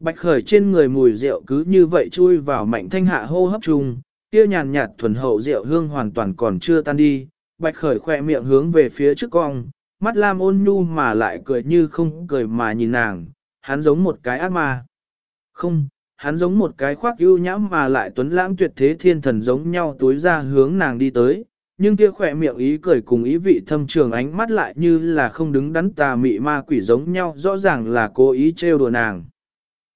Bạch khởi trên người mùi rượu cứ như vậy chui vào mạnh thanh hạ hô hấp chung, kia nhàn nhạt thuần hậu rượu hương hoàn toàn còn chưa tan đi, bạch khởi khỏe miệng hướng về phía trước cong, mắt lam ôn nhu mà lại cười như không cười mà nhìn nàng, hắn giống một cái ác ma. Không, hắn giống một cái khoác ưu nhãm mà lại tuấn lãng tuyệt thế thiên thần giống nhau tối ra hướng nàng đi tới, nhưng kia khỏe miệng ý cười cùng ý vị thâm trường ánh mắt lại như là không đứng đắn tà mị ma quỷ giống nhau, rõ ràng là cố ý trêu đùa nàng.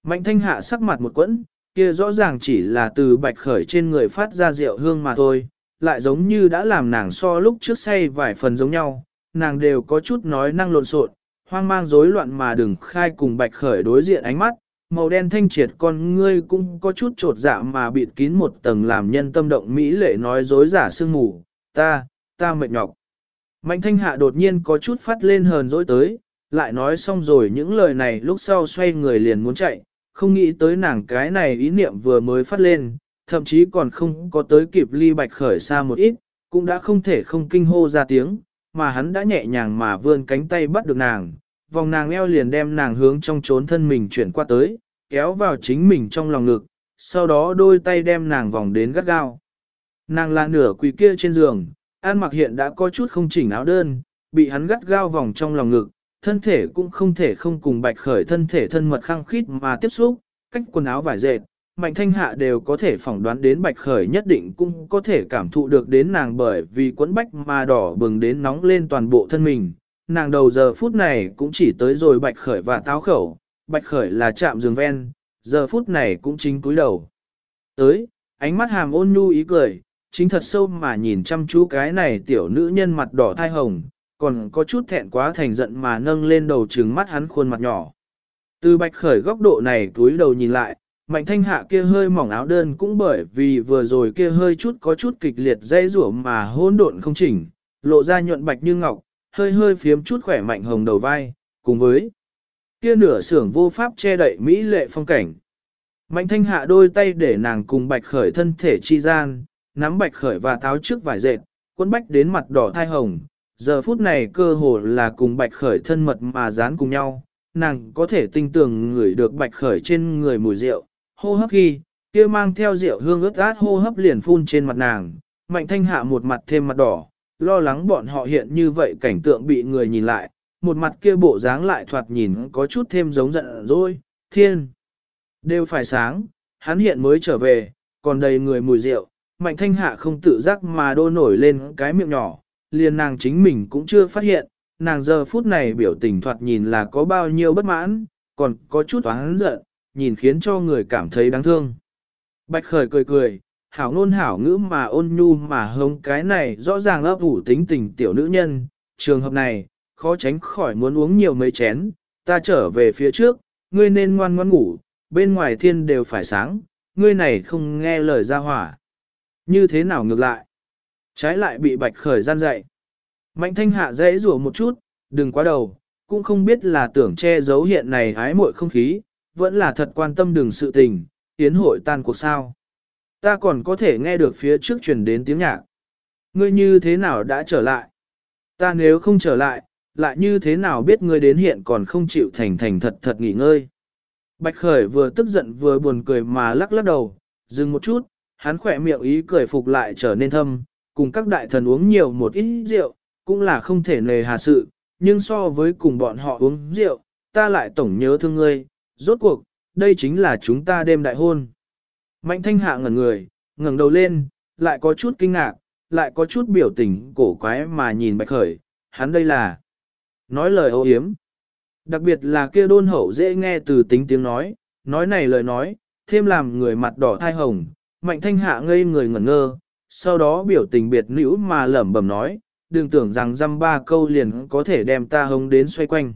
Mạnh thanh hạ sắc mặt một quẫn, kia rõ ràng chỉ là từ bạch khởi trên người phát ra rượu hương mà thôi, lại giống như đã làm nàng so lúc trước say vài phần giống nhau, nàng đều có chút nói năng lộn xộn, hoang mang rối loạn mà đừng khai cùng bạch khởi đối diện ánh mắt, màu đen thanh triệt con ngươi cũng có chút trột dạ mà bịt kín một tầng làm nhân tâm động mỹ lệ nói dối giả sương mù, ta, ta mệt nhọc. Mạnh thanh hạ đột nhiên có chút phát lên hờn dỗi tới, lại nói xong rồi những lời này lúc sau xoay người liền muốn chạy, không nghĩ tới nàng cái này ý niệm vừa mới phát lên, thậm chí còn không có tới kịp ly bạch khởi xa một ít, cũng đã không thể không kinh hô ra tiếng, mà hắn đã nhẹ nhàng mà vươn cánh tay bắt được nàng, vòng nàng eo liền đem nàng hướng trong trốn thân mình chuyển qua tới, kéo vào chính mình trong lòng ngực, sau đó đôi tay đem nàng vòng đến gắt gao. Nàng là nửa quỳ kia trên giường, An mặc hiện đã có chút không chỉnh áo đơn, bị hắn gắt gao vòng trong lòng ngực, thân thể cũng không thể không cùng bạch khởi thân thể thân mật khăng khít mà tiếp xúc, cách quần áo vải dệt, mạnh thanh hạ đều có thể phỏng đoán đến bạch khởi nhất định cũng có thể cảm thụ được đến nàng bởi vì quấn bách mà đỏ bừng đến nóng lên toàn bộ thân mình. Nàng đầu giờ phút này cũng chỉ tới rồi bạch khởi và táo khẩu, bạch khởi là chạm giường ven, giờ phút này cũng chính cúi đầu. Tới, ánh mắt hàm ôn nhu ý cười, chính thật sâu mà nhìn chăm chú cái này tiểu nữ nhân mặt đỏ thai hồng, còn có chút thẹn quá thành giận mà nâng lên đầu trừng mắt hắn khuôn mặt nhỏ. Từ bạch khởi góc độ này túi đầu nhìn lại, mạnh thanh hạ kia hơi mỏng áo đơn cũng bởi vì vừa rồi kia hơi chút có chút kịch liệt dây rủa mà hỗn độn không chỉnh, lộ ra nhuận bạch như ngọc, hơi hơi phiếm chút khỏe mạnh hồng đầu vai, cùng với kia nửa xưởng vô pháp che đậy mỹ lệ phong cảnh. Mạnh thanh hạ đôi tay để nàng cùng bạch khởi thân thể chi gian, nắm bạch khởi và tháo trước vải dệt, quân bách đến mặt đỏ thai hồng. Giờ phút này cơ hồ là cùng bạch khởi thân mật mà dán cùng nhau, nàng có thể tinh tường ngửi được bạch khởi trên người mùi rượu, hô hấp khi, kia mang theo rượu hương ướt át hô hấp liền phun trên mặt nàng, mạnh thanh hạ một mặt thêm mặt đỏ, lo lắng bọn họ hiện như vậy cảnh tượng bị người nhìn lại, một mặt kia bộ dáng lại thoạt nhìn có chút thêm giống giận rồi, thiên. Đều phải sáng, hắn hiện mới trở về, còn đầy người mùi rượu, mạnh thanh hạ không tự giác mà đô nổi lên cái miệng nhỏ, liền nàng chính mình cũng chưa phát hiện, nàng giờ phút này biểu tình thoạt nhìn là có bao nhiêu bất mãn, còn có chút oán giận, nhìn khiến cho người cảm thấy đáng thương. Bạch khởi cười cười, hảo ngôn hảo ngữ mà ôn nhu mà hống cái này rõ ràng ấp ủ tính tình tiểu nữ nhân, trường hợp này, khó tránh khỏi muốn uống nhiều mấy chén, ta trở về phía trước, ngươi nên ngoan ngoan ngủ, bên ngoài thiên đều phải sáng, ngươi này không nghe lời ra hỏa. Như thế nào ngược lại? Trái lại bị bạch khởi gian dậy. Mạnh thanh hạ dễ rủa một chút, đừng quá đầu, cũng không biết là tưởng che giấu hiện này hái muội không khí, vẫn là thật quan tâm đường sự tình, tiến hội tan cuộc sao. Ta còn có thể nghe được phía trước truyền đến tiếng nhạc. Ngươi như thế nào đã trở lại? Ta nếu không trở lại, lại như thế nào biết ngươi đến hiện còn không chịu thành thành thật thật nghỉ ngơi? Bạch Khởi vừa tức giận vừa buồn cười mà lắc lắc đầu, dừng một chút, hắn khỏe miệng ý cười phục lại trở nên thâm, cùng các đại thần uống nhiều một ít rượu, cũng là không thể nề hà sự, nhưng so với cùng bọn họ uống rượu, ta lại tổng nhớ thương ngươi, rốt cuộc, đây chính là chúng ta đêm đại hôn. Mạnh thanh hạ ngẩn người, ngẩng đầu lên, lại có chút kinh ngạc, lại có chút biểu tình cổ quái mà nhìn bạch khởi, hắn đây là nói lời ô hiếm. Đặc biệt là kia đôn hậu dễ nghe từ tính tiếng nói, nói này lời nói, thêm làm người mặt đỏ thai hồng, mạnh thanh hạ ngây người ngẩn ngơ, sau đó biểu tình biệt nữ mà lẩm bẩm nói, đừng tưởng rằng dăm ba câu liền có thể đem ta hống đến xoay quanh.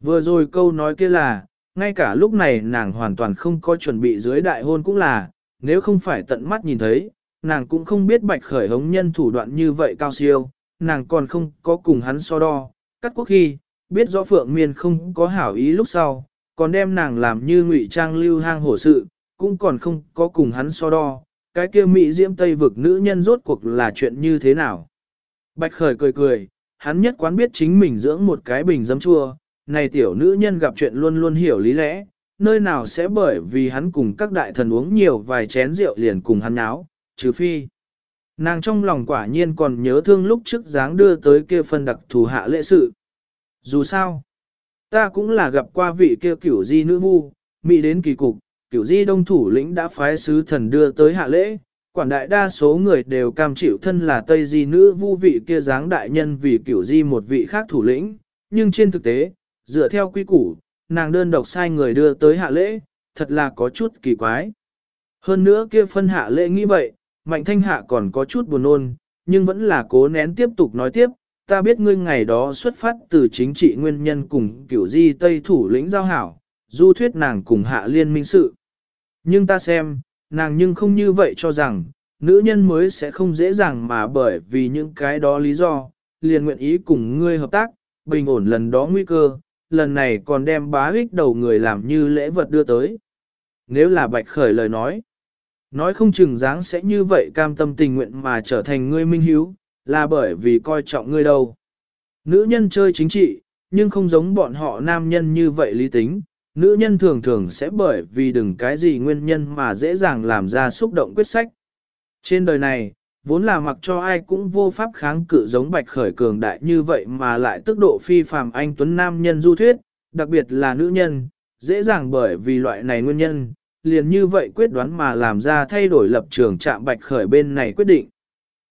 Vừa rồi câu nói kia là, ngay cả lúc này nàng hoàn toàn không có chuẩn bị dưới đại hôn cũng là, nếu không phải tận mắt nhìn thấy, nàng cũng không biết bạch khởi hống nhân thủ đoạn như vậy cao siêu, nàng còn không có cùng hắn so đo, cắt quốc khi, biết rõ phượng miên không có hảo ý lúc sau, còn đem nàng làm như ngụy trang lưu hang hổ sự, cũng còn không có cùng hắn so đo, cái kia mỹ diễm tây vực nữ nhân rốt cuộc là chuyện như thế nào. Bạch khởi cười cười, hắn nhất quán biết chính mình dưỡng một cái bình dấm chua, này tiểu nữ nhân gặp chuyện luôn luôn hiểu lý lẽ, nơi nào sẽ bởi vì hắn cùng các đại thần uống nhiều vài chén rượu liền cùng hắn náo, trừ phi. Nàng trong lòng quả nhiên còn nhớ thương lúc trước dáng đưa tới kia phân đặc thù hạ lễ sự. Dù sao, ta cũng là gặp qua vị kia cửu di nữ vu, mỹ đến kỳ cục, cửu di đông thủ lĩnh đã phái sứ thần đưa tới hạ lễ, quản đại đa số người đều cam chịu thân là Tây Di nữ vu vị kia dáng đại nhân vì cửu di một vị khác thủ lĩnh, nhưng trên thực tế, dựa theo quy củ, nàng đơn độc sai người đưa tới hạ lễ, thật là có chút kỳ quái. Hơn nữa kia phân hạ lễ nghĩ vậy, mạnh thanh hạ còn có chút buồn nôn, nhưng vẫn là cố nén tiếp tục nói tiếp, ta biết ngươi ngày đó xuất phát từ chính trị nguyên nhân cùng cửu di Tây thủ lĩnh giao hảo, du thuyết nàng cùng hạ liên minh sự. Nhưng ta xem, nàng nhưng không như vậy cho rằng, nữ nhân mới sẽ không dễ dàng mà bởi vì những cái đó lý do, liền nguyện ý cùng ngươi hợp tác, bình ổn lần đó nguy cơ, lần này còn đem bá ích đầu người làm như lễ vật đưa tới. Nếu là bạch khởi lời nói, nói không chừng dáng sẽ như vậy cam tâm tình nguyện mà trở thành ngươi minh hiếu, là bởi vì coi trọng ngươi đâu. Nữ nhân chơi chính trị, nhưng không giống bọn họ nam nhân như vậy lý tính, nữ nhân thường thường sẽ bởi vì đừng cái gì nguyên nhân mà dễ dàng làm ra xúc động quyết sách. Trên đời này, vốn là mặc cho ai cũng vô pháp kháng cự giống bạch khởi cường đại như vậy mà lại tức độ phi phàm anh tuấn nam nhân du thuyết, đặc biệt là nữ nhân, dễ dàng bởi vì loại này nguyên nhân, liền như vậy quyết đoán mà làm ra thay đổi lập trường chạm bạch khởi bên này quyết định.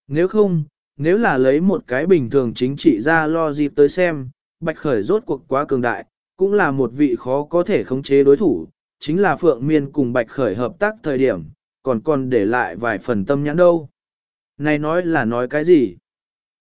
Nếu không, nếu là lấy một cái bình thường chính trị ra lo dịp tới xem, bạch khởi rốt cuộc quá cường đại, cũng là một vị khó có thể khống chế đối thủ, chính là Phượng Miên cùng Bạch Khởi hợp tác thời điểm, còn còn để lại vài phần tâm nhãn đâu. Này nói là nói cái gì?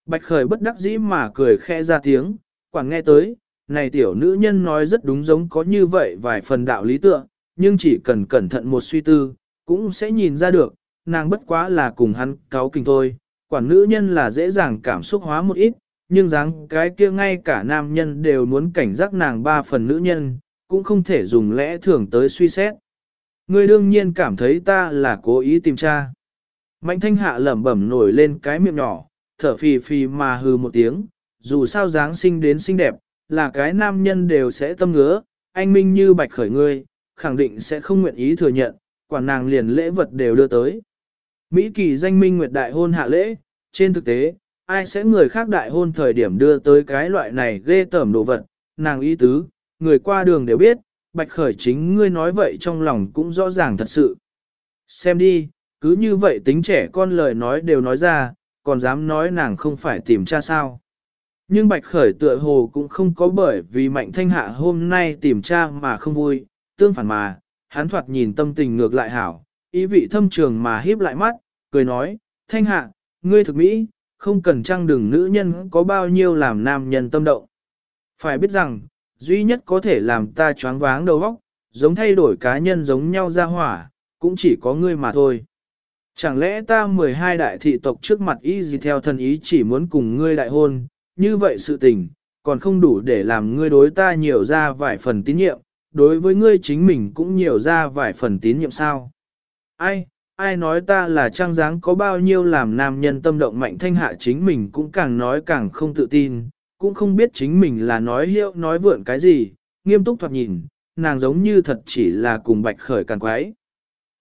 Bạch Khởi bất đắc dĩ mà cười khẽ ra tiếng, quảng nghe tới, này tiểu nữ nhân nói rất đúng giống có như vậy vài phần đạo lý tựa, nhưng chỉ cần cẩn thận một suy tư, cũng sẽ nhìn ra được, nàng bất quá là cùng hắn cáo kinh thôi, quản nữ nhân là dễ dàng cảm xúc hóa một ít, nhưng dáng cái kia ngay cả nam nhân đều muốn cảnh giác nàng ba phần nữ nhân, cũng không thể dùng lẽ thường tới suy xét. Ngươi đương nhiên cảm thấy ta là cố ý tìm tra. Mạnh thanh hạ lẩm bẩm nổi lên cái miệng nhỏ, thở phì phì mà hừ một tiếng, dù sao dáng sinh đến xinh đẹp, là cái nam nhân đều sẽ tâm ngứa, anh minh như bạch khởi ngươi, khẳng định sẽ không nguyện ý thừa nhận, quả nàng liền lễ vật đều đưa tới. Mỹ kỳ danh minh nguyệt đại hôn hạ lễ, trên thực tế, ai sẽ người khác đại hôn thời điểm đưa tới cái loại này ghê tởm đồ vật, nàng ý tứ, người qua đường đều biết, bạch khởi chính ngươi nói vậy trong lòng cũng rõ ràng thật sự. Xem đi, cứ như vậy tính trẻ con lời nói đều nói ra, còn dám nói nàng không phải tìm cha sao. Nhưng Bạch Khởi tựa hồ cũng không có bởi vì Mạnh Thanh Hạ hôm nay tìm cha mà không vui, tương phản mà, hắn thoạt nhìn tâm tình ngược lại hảo, ý vị thâm trường mà híp lại mắt, cười nói, Thanh Hạ, ngươi thực mỹ, không cần trang đừng nữ nhân có bao nhiêu làm nam nhân tâm động. Phải biết rằng, duy nhất có thể làm ta choáng váng đầu óc, giống thay đổi cá nhân giống nhau ra hỏa, cũng chỉ có ngươi mà thôi. Chẳng lẽ ta 12 đại thị tộc trước mặt y gì theo thần ý chỉ muốn cùng ngươi đại hôn, như vậy sự tình, còn không đủ để làm ngươi đối ta nhiều ra vài phần tín nhiệm, đối với ngươi chính mình cũng nhiều ra vài phần tín nhiệm sao? Ai, ai nói ta là trang dáng có bao nhiêu làm nam nhân tâm động mạnh thanh hạ chính mình cũng càng nói càng không tự tin, cũng không biết chính mình là nói hiệu nói vượn cái gì, nghiêm túc thoạt nhìn, nàng giống như thật chỉ là cùng bạch khởi càng quái.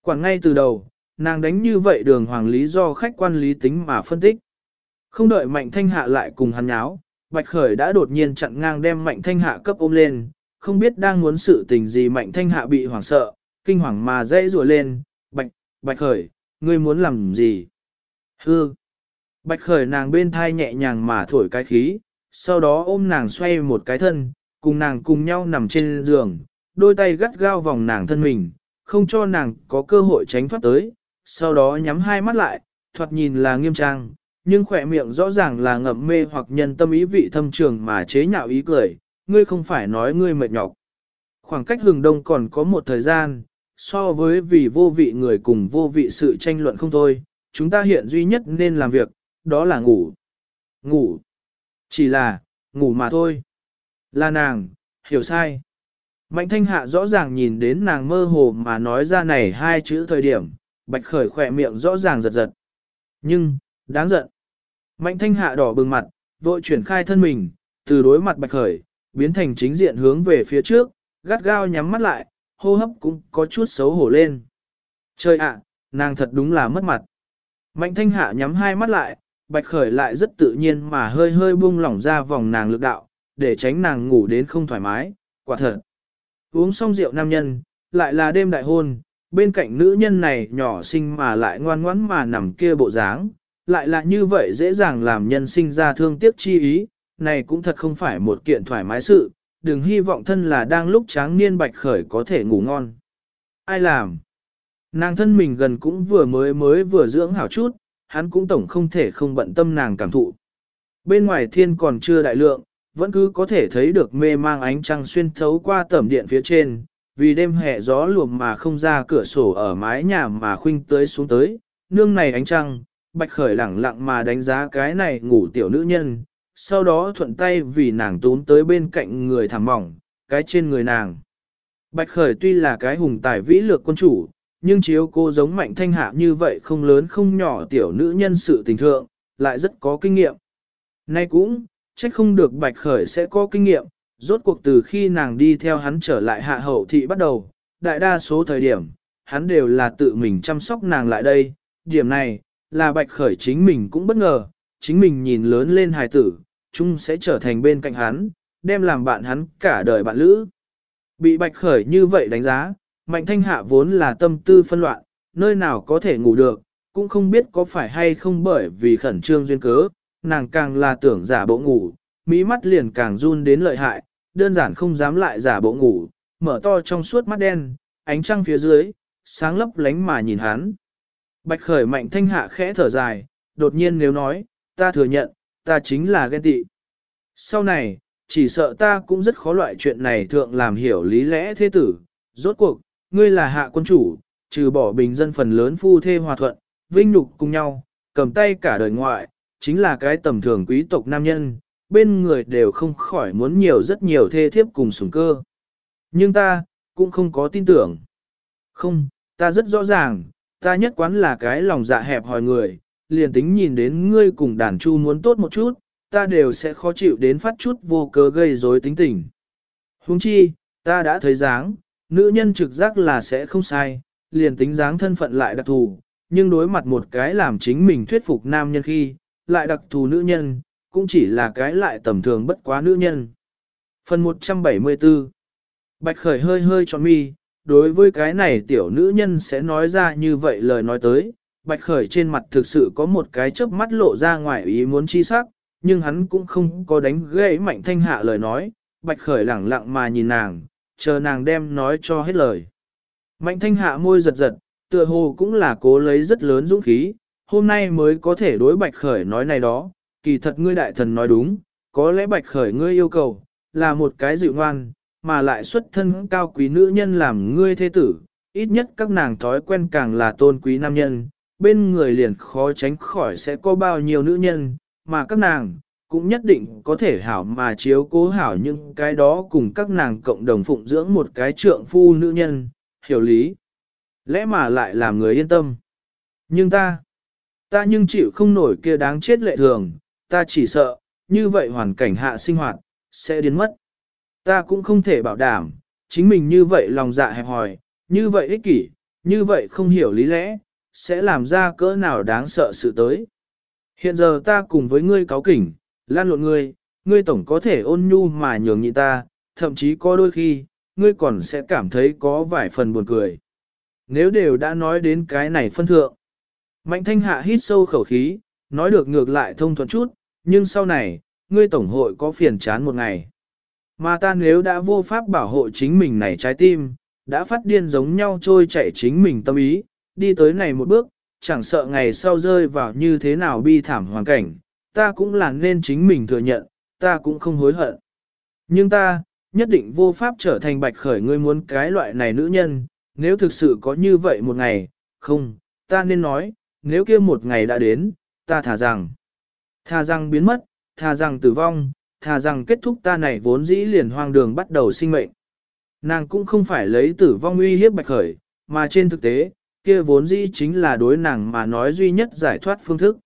Quảng ngay từ đầu, nàng đánh như vậy đường hoàng lý do khách quan lý tính mà phân tích. Không đợi mạnh thanh hạ lại cùng hắn nháo, bạch khởi đã đột nhiên chặn ngang đem mạnh thanh hạ cấp ôm lên, không biết đang muốn sự tình gì mạnh thanh hạ bị hoảng sợ, kinh hoàng mà dãy rùa lên, bạch, bạch khởi, ngươi muốn làm gì? Hư! Bạch khởi nàng bên thai nhẹ nhàng mà thổi cái khí, sau đó ôm nàng xoay một cái thân, cùng nàng cùng nhau nằm trên giường, đôi tay gắt gao vòng nàng thân mình, không cho nàng có cơ hội tránh thoát tới, sau đó nhắm hai mắt lại, thoạt nhìn là nghiêm trang, nhưng khỏe miệng rõ ràng là ngậm mê hoặc nhân tâm ý vị thâm trường mà chế nhạo ý cười, ngươi không phải nói ngươi mệt nhọc. Khoảng cách hừng đông còn có một thời gian, so với vì vô vị người cùng vô vị sự tranh luận không thôi, chúng ta hiện duy nhất nên làm việc, đó là ngủ. Ngủ. Chỉ là, ngủ mà thôi. Là nàng, hiểu sai. Mạnh thanh hạ rõ ràng nhìn đến nàng mơ hồ mà nói ra này hai chữ thời điểm, bạch khởi khỏe miệng rõ ràng giật giật. Nhưng, đáng giận. Mạnh thanh hạ đỏ bừng mặt, vội chuyển khai thân mình, từ đối mặt bạch khởi, biến thành chính diện hướng về phía trước, gắt gao nhắm mắt lại, hô hấp cũng có chút xấu hổ lên. Trời ạ, nàng thật đúng là mất mặt. Mạnh thanh hạ nhắm hai mắt lại, bạch khởi lại rất tự nhiên mà hơi hơi buông lỏng ra vòng nàng lực đạo, để tránh nàng ngủ đến không thoải mái, quả thật. Uống xong rượu nam nhân, lại là đêm đại hôn, bên cạnh nữ nhân này nhỏ xinh mà lại ngoan ngoãn mà nằm kia bộ dáng, lại là như vậy dễ dàng làm nhân sinh ra thương tiếc chi ý, này cũng thật không phải một kiện thoải mái sự, đừng hy vọng thân là đang lúc tráng niên bạch khởi có thể ngủ ngon. Ai làm? Nàng thân mình gần cũng vừa mới mới vừa dưỡng hảo chút, hắn cũng tổng không thể không bận tâm nàng cảm thụ. Bên ngoài thiên còn chưa đại lượng, vẫn cứ có thể thấy được mê mang ánh trăng xuyên thấu qua tẩm điện phía trên, vì đêm hè gió luồm mà không ra cửa sổ ở mái nhà mà khuynh tới xuống tới, nương này ánh trăng, bạch khởi lẳng lặng mà đánh giá cái này ngủ tiểu nữ nhân, sau đó thuận tay vì nàng tún tới bên cạnh người thảm mỏng, cái trên người nàng. Bạch khởi tuy là cái hùng tài vĩ lược quân chủ, nhưng chiếu cô giống mạnh thanh hạ như vậy không lớn không nhỏ tiểu nữ nhân sự tình thượng, lại rất có kinh nghiệm. Nay cũng, trách không được bạch khởi sẽ có kinh nghiệm, rốt cuộc từ khi nàng đi theo hắn trở lại hạ hậu thị bắt đầu, đại đa số thời điểm, hắn đều là tự mình chăm sóc nàng lại đây, điểm này, là bạch khởi chính mình cũng bất ngờ, chính mình nhìn lớn lên hài tử, chung sẽ trở thành bên cạnh hắn, đem làm bạn hắn cả đời bạn lữ. Bị bạch khởi như vậy đánh giá, mạnh thanh hạ vốn là tâm tư phân loạn, nơi nào có thể ngủ được, cũng không biết có phải hay không bởi vì khẩn trương duyên cớ, nàng càng là tưởng giả bộ ngủ, mỹ mắt liền càng run đến lợi hại, đơn giản không dám lại giả bộ ngủ, mở to trong suốt mắt đen, ánh trăng phía dưới, sáng lấp lánh mà nhìn hắn. Bạch khởi mạnh thanh hạ khẽ thở dài, đột nhiên nếu nói, ta thừa nhận, ta chính là ghen tị. Sau này, chỉ sợ ta cũng rất khó loại chuyện này thượng làm hiểu lý lẽ thế tử. Rốt cuộc, ngươi là hạ quân chủ, trừ bỏ bình dân phần lớn phu thê hòa thuận, vinh nhục cùng nhau, cầm tay cả đời ngoại, chính là cái tầm thường quý tộc nam nhân, bên người đều không khỏi muốn nhiều rất nhiều thê thiếp cùng sủng cơ. Nhưng ta, cũng không có tin tưởng. Không, ta rất rõ ràng, ta nhất quán là cái lòng dạ hẹp hòi người, liền tính nhìn đến ngươi cùng đàn chu muốn tốt một chút, ta đều sẽ khó chịu đến phát chút vô cớ gây rối tính tình. Huống chi, ta đã thấy dáng, nữ nhân trực giác là sẽ không sai, liền tính dáng thân phận lại đặc thù, nhưng đối mặt một cái làm chính mình thuyết phục nam nhân khi, lại đặc thù nữ nhân, cũng chỉ là cái lại tầm thường bất quá nữ nhân. Phần 174 Bạch Khởi hơi hơi tròn mi, đối với cái này tiểu nữ nhân sẽ nói ra như vậy lời nói tới, Bạch Khởi trên mặt thực sự có một cái chớp mắt lộ ra ngoài ý muốn chi sắc, nhưng hắn cũng không có đánh gãy mạnh thanh hạ lời nói, Bạch Khởi lẳng lặng mà nhìn nàng, chờ nàng đem nói cho hết lời. Mạnh thanh hạ môi giật giật, tựa hồ cũng là cố lấy rất lớn dũng khí, hôm nay mới có thể đối Bạch Khởi nói này đó, kỳ thật ngươi đại thần nói đúng, có lẽ Bạch Khởi ngươi yêu cầu, là một cái dịu ngoan, mà lại xuất thân cao quý nữ nhân làm ngươi thế tử, ít nhất các nàng thói quen càng là tôn quý nam nhân, bên người liền khó tránh khỏi sẽ có bao nhiêu nữ nhân, mà các nàng cũng nhất định có thể hảo mà chiếu cố hảo những cái đó cùng các nàng cộng đồng phụng dưỡng một cái trượng phu nữ nhân, hiểu lý. Lẽ mà lại làm người yên tâm. Nhưng ta, ta nhưng chịu không nổi kia đáng chết lệ thường, ta chỉ sợ, như vậy hoàn cảnh hạ sinh hoạt, sẽ đến mất. Ta cũng không thể bảo đảm, chính mình như vậy lòng dạ hẹp hòi, như vậy ích kỷ, như vậy không hiểu lý lẽ, sẽ làm ra cỡ nào đáng sợ sự tới. Hiện giờ ta cùng với ngươi cáo kỉnh, lan lộn ngươi, ngươi tổng có thể ôn nhu mà nhường nhị ta, thậm chí có đôi khi, ngươi còn sẽ cảm thấy có vài phần buồn cười. Nếu đều đã nói đến cái này phân thượng. Mạnh thanh hạ hít sâu khẩu khí, nói được ngược lại thông thuận chút, nhưng sau này, ngươi tổng hội có phiền chán một ngày. Mà ta nếu đã vô pháp bảo hộ chính mình này trái tim, đã phát điên giống nhau trôi chạy chính mình tâm ý, đi tới này một bước, chẳng sợ ngày sau rơi vào như thế nào bi thảm hoàn cảnh, ta cũng là nên chính mình thừa nhận, ta cũng không hối hận. Nhưng ta, nhất định vô pháp trở thành bạch khởi ngươi muốn cái loại này nữ nhân, nếu thực sự có như vậy một ngày, không, ta nên nói, nếu kia một ngày đã đến, ta thả rằng, thà rằng biến mất, thà rằng tử vong, thà rằng kết thúc ta này vốn dĩ liền hoang đường bắt đầu sinh mệnh. Nàng cũng không phải lấy tử vong uy hiếp bạch khởi, mà trên thực tế, kia vốn dĩ chính là đối nàng mà nói duy nhất giải thoát phương thức.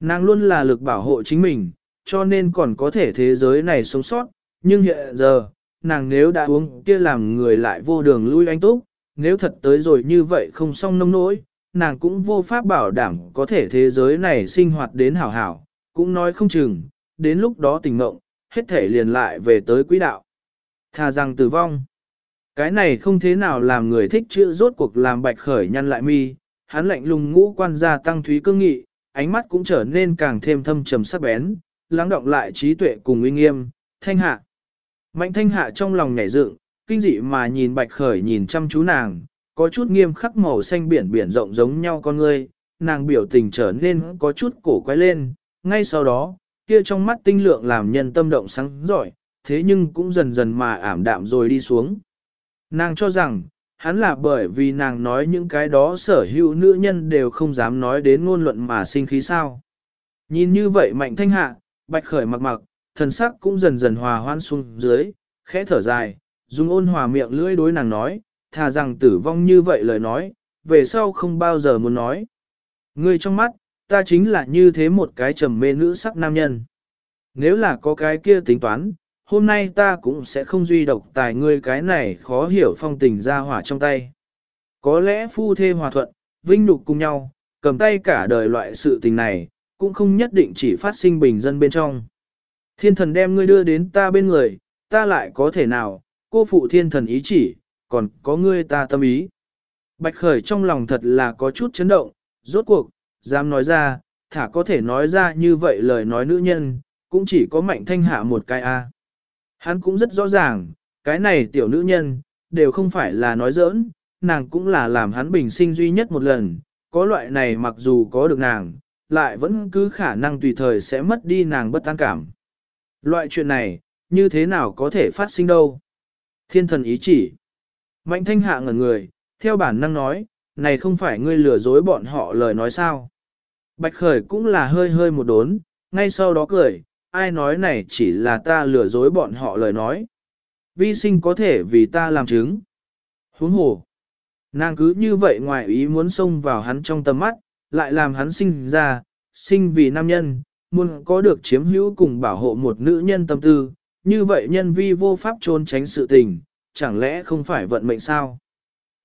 Nàng luôn là lực bảo hộ chính mình, cho nên còn có thể thế giới này sống sót, nhưng hiện giờ, nàng nếu đã uống kia làm người lại vô đường lui anh túc, nếu thật tới rồi như vậy không xong nông nỗi, nàng cũng vô pháp bảo đảm có thể thế giới này sinh hoạt đến hảo hảo, cũng nói không chừng, đến lúc đó tình mộng, hết thể liền lại về tới quỹ đạo. Thà rằng tử vong. Cái này không thế nào làm người thích chữ rốt cuộc làm bạch khởi nhăn lại mi, hắn lạnh lùng ngũ quan gia tăng thúy cương nghị, ánh mắt cũng trở nên càng thêm thâm trầm sắc bén, lắng động lại trí tuệ cùng uy nghiêm, thanh hạ. Mạnh thanh hạ trong lòng nhảy dựng, kinh dị mà nhìn bạch khởi nhìn chăm chú nàng, có chút nghiêm khắc màu xanh biển biển rộng giống nhau con ngươi, nàng biểu tình trở nên có chút cổ quái lên, ngay sau đó, kia trong mắt tinh lượng làm nhân tâm động sáng giỏi, thế nhưng cũng dần dần mà ảm đạm rồi đi xuống. Nàng cho rằng, hắn là bởi vì nàng nói những cái đó sở hữu nữ nhân đều không dám nói đến ngôn luận mà sinh khí sao. Nhìn như vậy mạnh thanh hạ, bạch khởi mặc mặc, thần sắc cũng dần dần hòa hoan xuống dưới, khẽ thở dài, dùng ôn hòa miệng lưỡi đối nàng nói, thà rằng tử vong như vậy lời nói, về sau không bao giờ muốn nói. Ngươi trong mắt, ta chính là như thế một cái trầm mê nữ sắc nam nhân. Nếu là có cái kia tính toán, hôm nay ta cũng sẽ không duy độc tài ngươi cái này khó hiểu phong tình ra hỏa trong tay. Có lẽ phu thê hòa thuận, vinh nhục cùng nhau, cầm tay cả đời loại sự tình này, cũng không nhất định chỉ phát sinh bình dân bên trong. Thiên thần đem ngươi đưa đến ta bên người, ta lại có thể nào, cô phụ thiên thần ý chỉ, còn có ngươi ta tâm ý. Bạch khởi trong lòng thật là có chút chấn động, rốt cuộc, dám nói ra, thả có thể nói ra như vậy lời nói nữ nhân, cũng chỉ có mạnh thanh hạ một cái a. Hắn cũng rất rõ ràng, cái này tiểu nữ nhân, đều không phải là nói giỡn, nàng cũng là làm hắn bình sinh duy nhất một lần, có loại này mặc dù có được nàng, lại vẫn cứ khả năng tùy thời sẽ mất đi nàng bất an cảm. Loại chuyện này, như thế nào có thể phát sinh đâu? Thiên thần ý chỉ. Mạnh thanh hạ ngẩn người, theo bản năng nói, này không phải ngươi lừa dối bọn họ lời nói sao. Bạch khởi cũng là hơi hơi một đốn, ngay sau đó cười, ai nói này chỉ là ta lừa dối bọn họ lời nói. Vi sinh có thể vì ta làm chứng. Huống hồ. Nàng cứ như vậy ngoài ý muốn xông vào hắn trong tầm mắt, lại làm hắn sinh ra, sinh vì nam nhân, muốn có được chiếm hữu cùng bảo hộ một nữ nhân tâm tư, như vậy nhân vi vô pháp trốn tránh sự tình, chẳng lẽ không phải vận mệnh sao?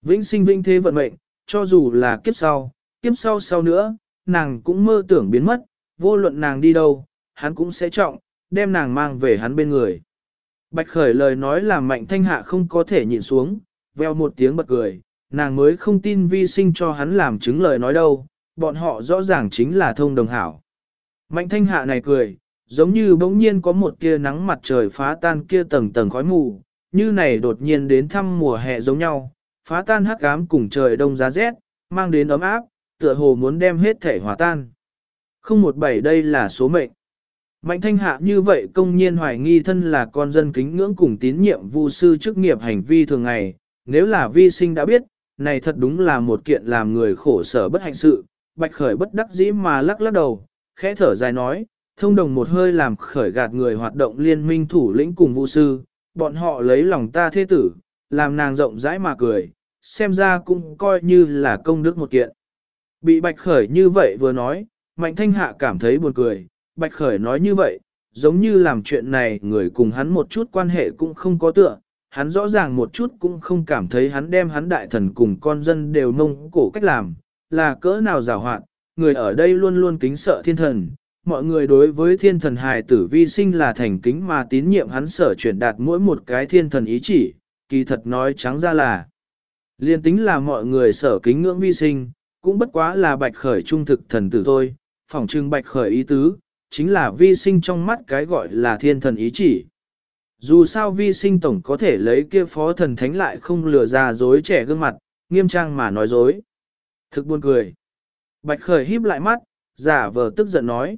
Vĩnh sinh vinh thế vận mệnh, cho dù là kiếp sau, kiếp sau sau nữa, nàng cũng mơ tưởng biến mất, vô luận nàng đi đâu, hắn cũng sẽ trọng, đem nàng mang về hắn bên người. Bạch khởi lời nói làm mạnh thanh hạ không có thể nhịn xuống, veo một tiếng bật cười, nàng mới không tin vi sinh cho hắn làm chứng lời nói đâu, bọn họ rõ ràng chính là thông đồng hảo. Mạnh thanh hạ này cười, giống như bỗng nhiên có một tia nắng mặt trời phá tan kia tầng tầng khói mù, như này đột nhiên đến thăm mùa hè giống nhau, phá tan hắc ám cùng trời đông giá rét, mang đến ấm áp, tựa hồ muốn đem hết thể hòa tan. Không một bảy đây là số mệnh. Mạnh thanh hạ như vậy công nhiên hoài nghi thân là con dân kính ngưỡng cùng tín nhiệm vu sư chức nghiệp hành vi thường ngày, nếu là vi sinh đã biết, này thật đúng là một kiện làm người khổ sở bất hạnh sự, bạch khởi bất đắc dĩ mà lắc lắc đầu, khẽ thở dài nói, thông đồng một hơi làm khởi gạt người hoạt động liên minh thủ lĩnh cùng vu sư, bọn họ lấy lòng ta thế tử, làm nàng rộng rãi mà cười, xem ra cũng coi như là công đức một kiện. Bị bạch khởi như vậy vừa nói, mạnh thanh hạ cảm thấy buồn cười, bạch khởi nói như vậy, giống như làm chuyện này người cùng hắn một chút quan hệ cũng không có tựa, hắn rõ ràng một chút cũng không cảm thấy hắn đem hắn đại thần cùng con dân đều nông cổ cách làm, là cỡ nào rào hoạt, người ở đây luôn luôn kính sợ thiên thần, mọi người đối với thiên thần hài tử vi sinh là thành kính mà tín nhiệm hắn sở chuyển đạt mỗi một cái thiên thần ý chỉ, kỳ thật nói trắng ra là. Liên tính là mọi người sở kính ngưỡng vi sinh, cũng bất quá là bạch khởi trung thực thần tử thôi, phỏng trưng bạch khởi ý tứ, chính là vi sinh trong mắt cái gọi là thiên thần ý chỉ. Dù sao vi sinh tổng có thể lấy kia phó thần thánh lại không lừa ra dối trẻ gương mặt, nghiêm trang mà nói dối. Thực buồn cười. Bạch khởi híp lại mắt, giả vờ tức giận nói.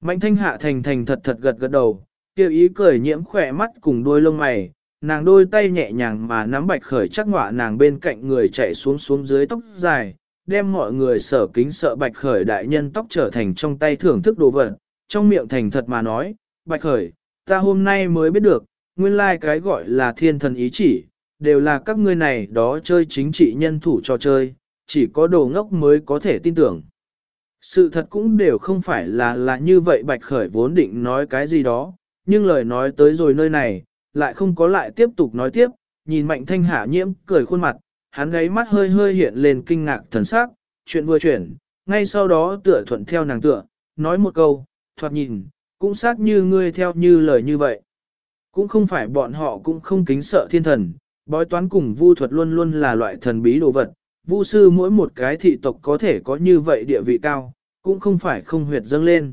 Mạnh thanh hạ thành thành thật thật gật gật đầu, kêu ý cười nhiễm khỏe mắt cùng đôi lông mày, nàng đôi tay nhẹ nhàng mà nắm bạch khởi chắc ngọa nàng bên cạnh người chạy xuống xuống dưới tóc dài, đem mọi người sở kính sợ bạch khởi đại nhân tóc trở thành trong tay thưởng thức đồ vật, trong miệng thành thật mà nói, bạch khởi, ta hôm nay mới biết được, nguyên lai like cái gọi là thiên thần ý chỉ, đều là các ngươi này đó chơi chính trị nhân thủ cho chơi, chỉ có đồ ngốc mới có thể tin tưởng. Sự thật cũng đều không phải là là như vậy bạch khởi vốn định nói cái gì đó, nhưng lời nói tới rồi nơi này, lại không có lại tiếp tục nói tiếp, nhìn mạnh thanh hạ nhiễm cười khuôn mặt, hắn gáy mắt hơi hơi hiện lên kinh ngạc thần sắc, chuyện vừa chuyển, ngay sau đó tựa thuận theo nàng tựa, nói một câu, thoạt nhìn, cũng xác như ngươi theo như lời như vậy. Cũng không phải bọn họ cũng không kính sợ thiên thần, bói toán cùng vu thuật luôn luôn là loại thần bí đồ vật, vu sư mỗi một cái thị tộc có thể có như vậy địa vị cao, cũng không phải không huyệt dâng lên.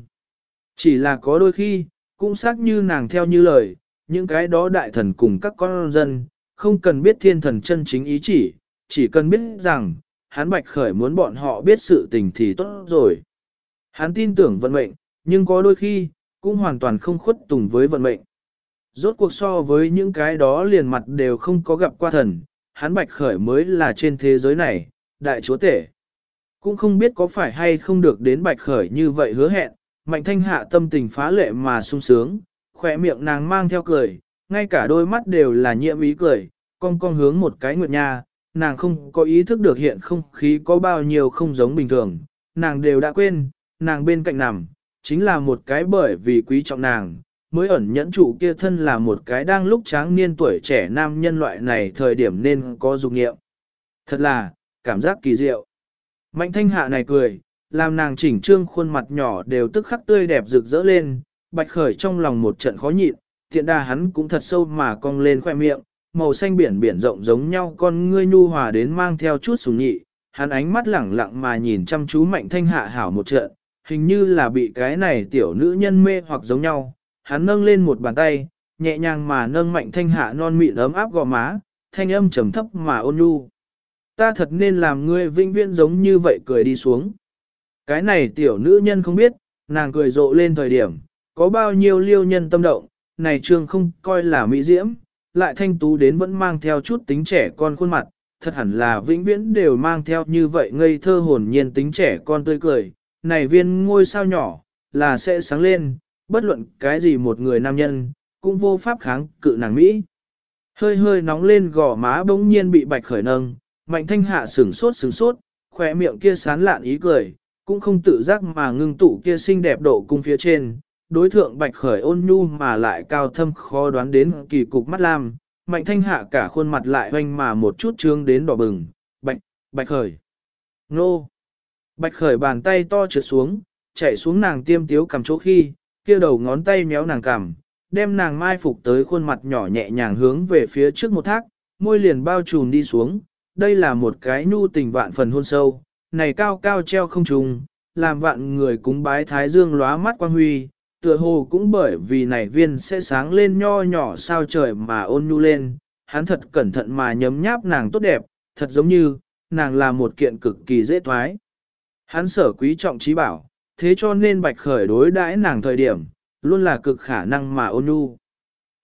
Chỉ là có đôi khi, cũng xác như nàng theo như lời, những cái đó đại thần cùng các con dân, không cần biết thiên thần chân chính ý chỉ, chỉ cần biết rằng, hắn bạch khởi muốn bọn họ biết sự tình thì tốt rồi. Hắn tin tưởng vận mệnh, nhưng có đôi khi, cũng hoàn toàn không khuất tùng với vận mệnh. Rốt cuộc so với những cái đó liền mặt đều không có gặp qua thần, hắn bạch khởi mới là trên thế giới này, đại chúa tể. Cũng không biết có phải hay không được đến bạch khởi như vậy hứa hẹn, mạnh thanh hạ tâm tình phá lệ mà sung sướng, khỏe miệng nàng mang theo cười, ngay cả đôi mắt đều là nhiễm ý cười, cong cong hướng một cái nguyệt nha, nàng không có ý thức được hiện không khí có bao nhiêu không giống bình thường, nàng đều đã quên, nàng bên cạnh nằm, chính là một cái bởi vì quý trọng nàng, mới ẩn nhẫn chủ kia thân là một cái đang lúc tráng niên tuổi trẻ nam nhân loại này thời điểm nên có dục nghiệm. Thật là, cảm giác kỳ diệu. Mạnh thanh hạ này cười, làm nàng chỉnh trương khuôn mặt nhỏ đều tức khắc tươi đẹp rực rỡ lên, bạch khởi trong lòng một trận khó nhịn, tiện đà hắn cũng thật sâu mà cong lên khoe miệng, màu xanh biển biển rộng giống nhau con ngươi nhu hòa đến mang theo chút sùng nhị, hắn ánh mắt lẳng lặng mà nhìn chăm chú mạnh thanh hạ hảo một trận, hình như là bị cái này tiểu nữ nhân mê hoặc giống nhau, hắn nâng lên một bàn tay, nhẹ nhàng mà nâng mạnh thanh hạ non mịn ấm áp gò má, thanh âm trầm thấp mà ôn nhu. Ta thật nên làm ngươi vinh viễn giống như vậy cười đi xuống. Cái này tiểu nữ nhân không biết, nàng cười rộ lên thời điểm, có bao nhiêu liêu nhân tâm động, này trương không coi là mỹ diễm, lại thanh tú đến vẫn mang theo chút tính trẻ con khuôn mặt, thật hẳn là vĩnh viễn đều mang theo như vậy ngây thơ hồn nhiên tính trẻ con tươi cười, này viên ngôi sao nhỏ, là sẽ sáng lên, bất luận cái gì một người nam nhân, cũng vô pháp kháng cự nàng Mỹ. Hơi hơi nóng lên gò má bỗng nhiên bị bạch khởi nâng, mạnh thanh hạ sửng sốt sửng sốt, khỏe miệng kia sán lạn ý cười, cũng không tự giác mà ngưng tụ kia xinh đẹp độ cung phía trên. Đối thượng bạch khởi ôn nhu mà lại cao thâm khó đoán đến kỳ cục mắt lam, mạnh thanh hạ cả khuôn mặt lại hoanh mà một chút trương đến đỏ bừng, bạch, bạch khởi. Nô! Bạch khởi bàn tay to trượt xuống, chạy xuống nàng tiêm tiếu cầm chỗ khi, kia đầu ngón tay méo nàng cằm, đem nàng mai phục tới khuôn mặt nhỏ nhẹ nhàng hướng về phía trước một thác, môi liền bao trùm đi xuống, đây là một cái nhu tình vạn phần hôn sâu, này cao cao treo không trùng, làm vạn người cúng bái thái dương lóa mắt quang huy, tựa hồ cũng bởi vì này viên sẽ sáng lên nho nhỏ sao trời mà ôn nhu lên, hắn thật cẩn thận mà nhấm nháp nàng tốt đẹp, thật giống như, nàng là một kiện cực kỳ dễ thoái. Hắn sở quý trọng trí bảo, thế cho nên bạch khởi đối đãi nàng thời điểm, luôn là cực khả năng mà ôn nhu.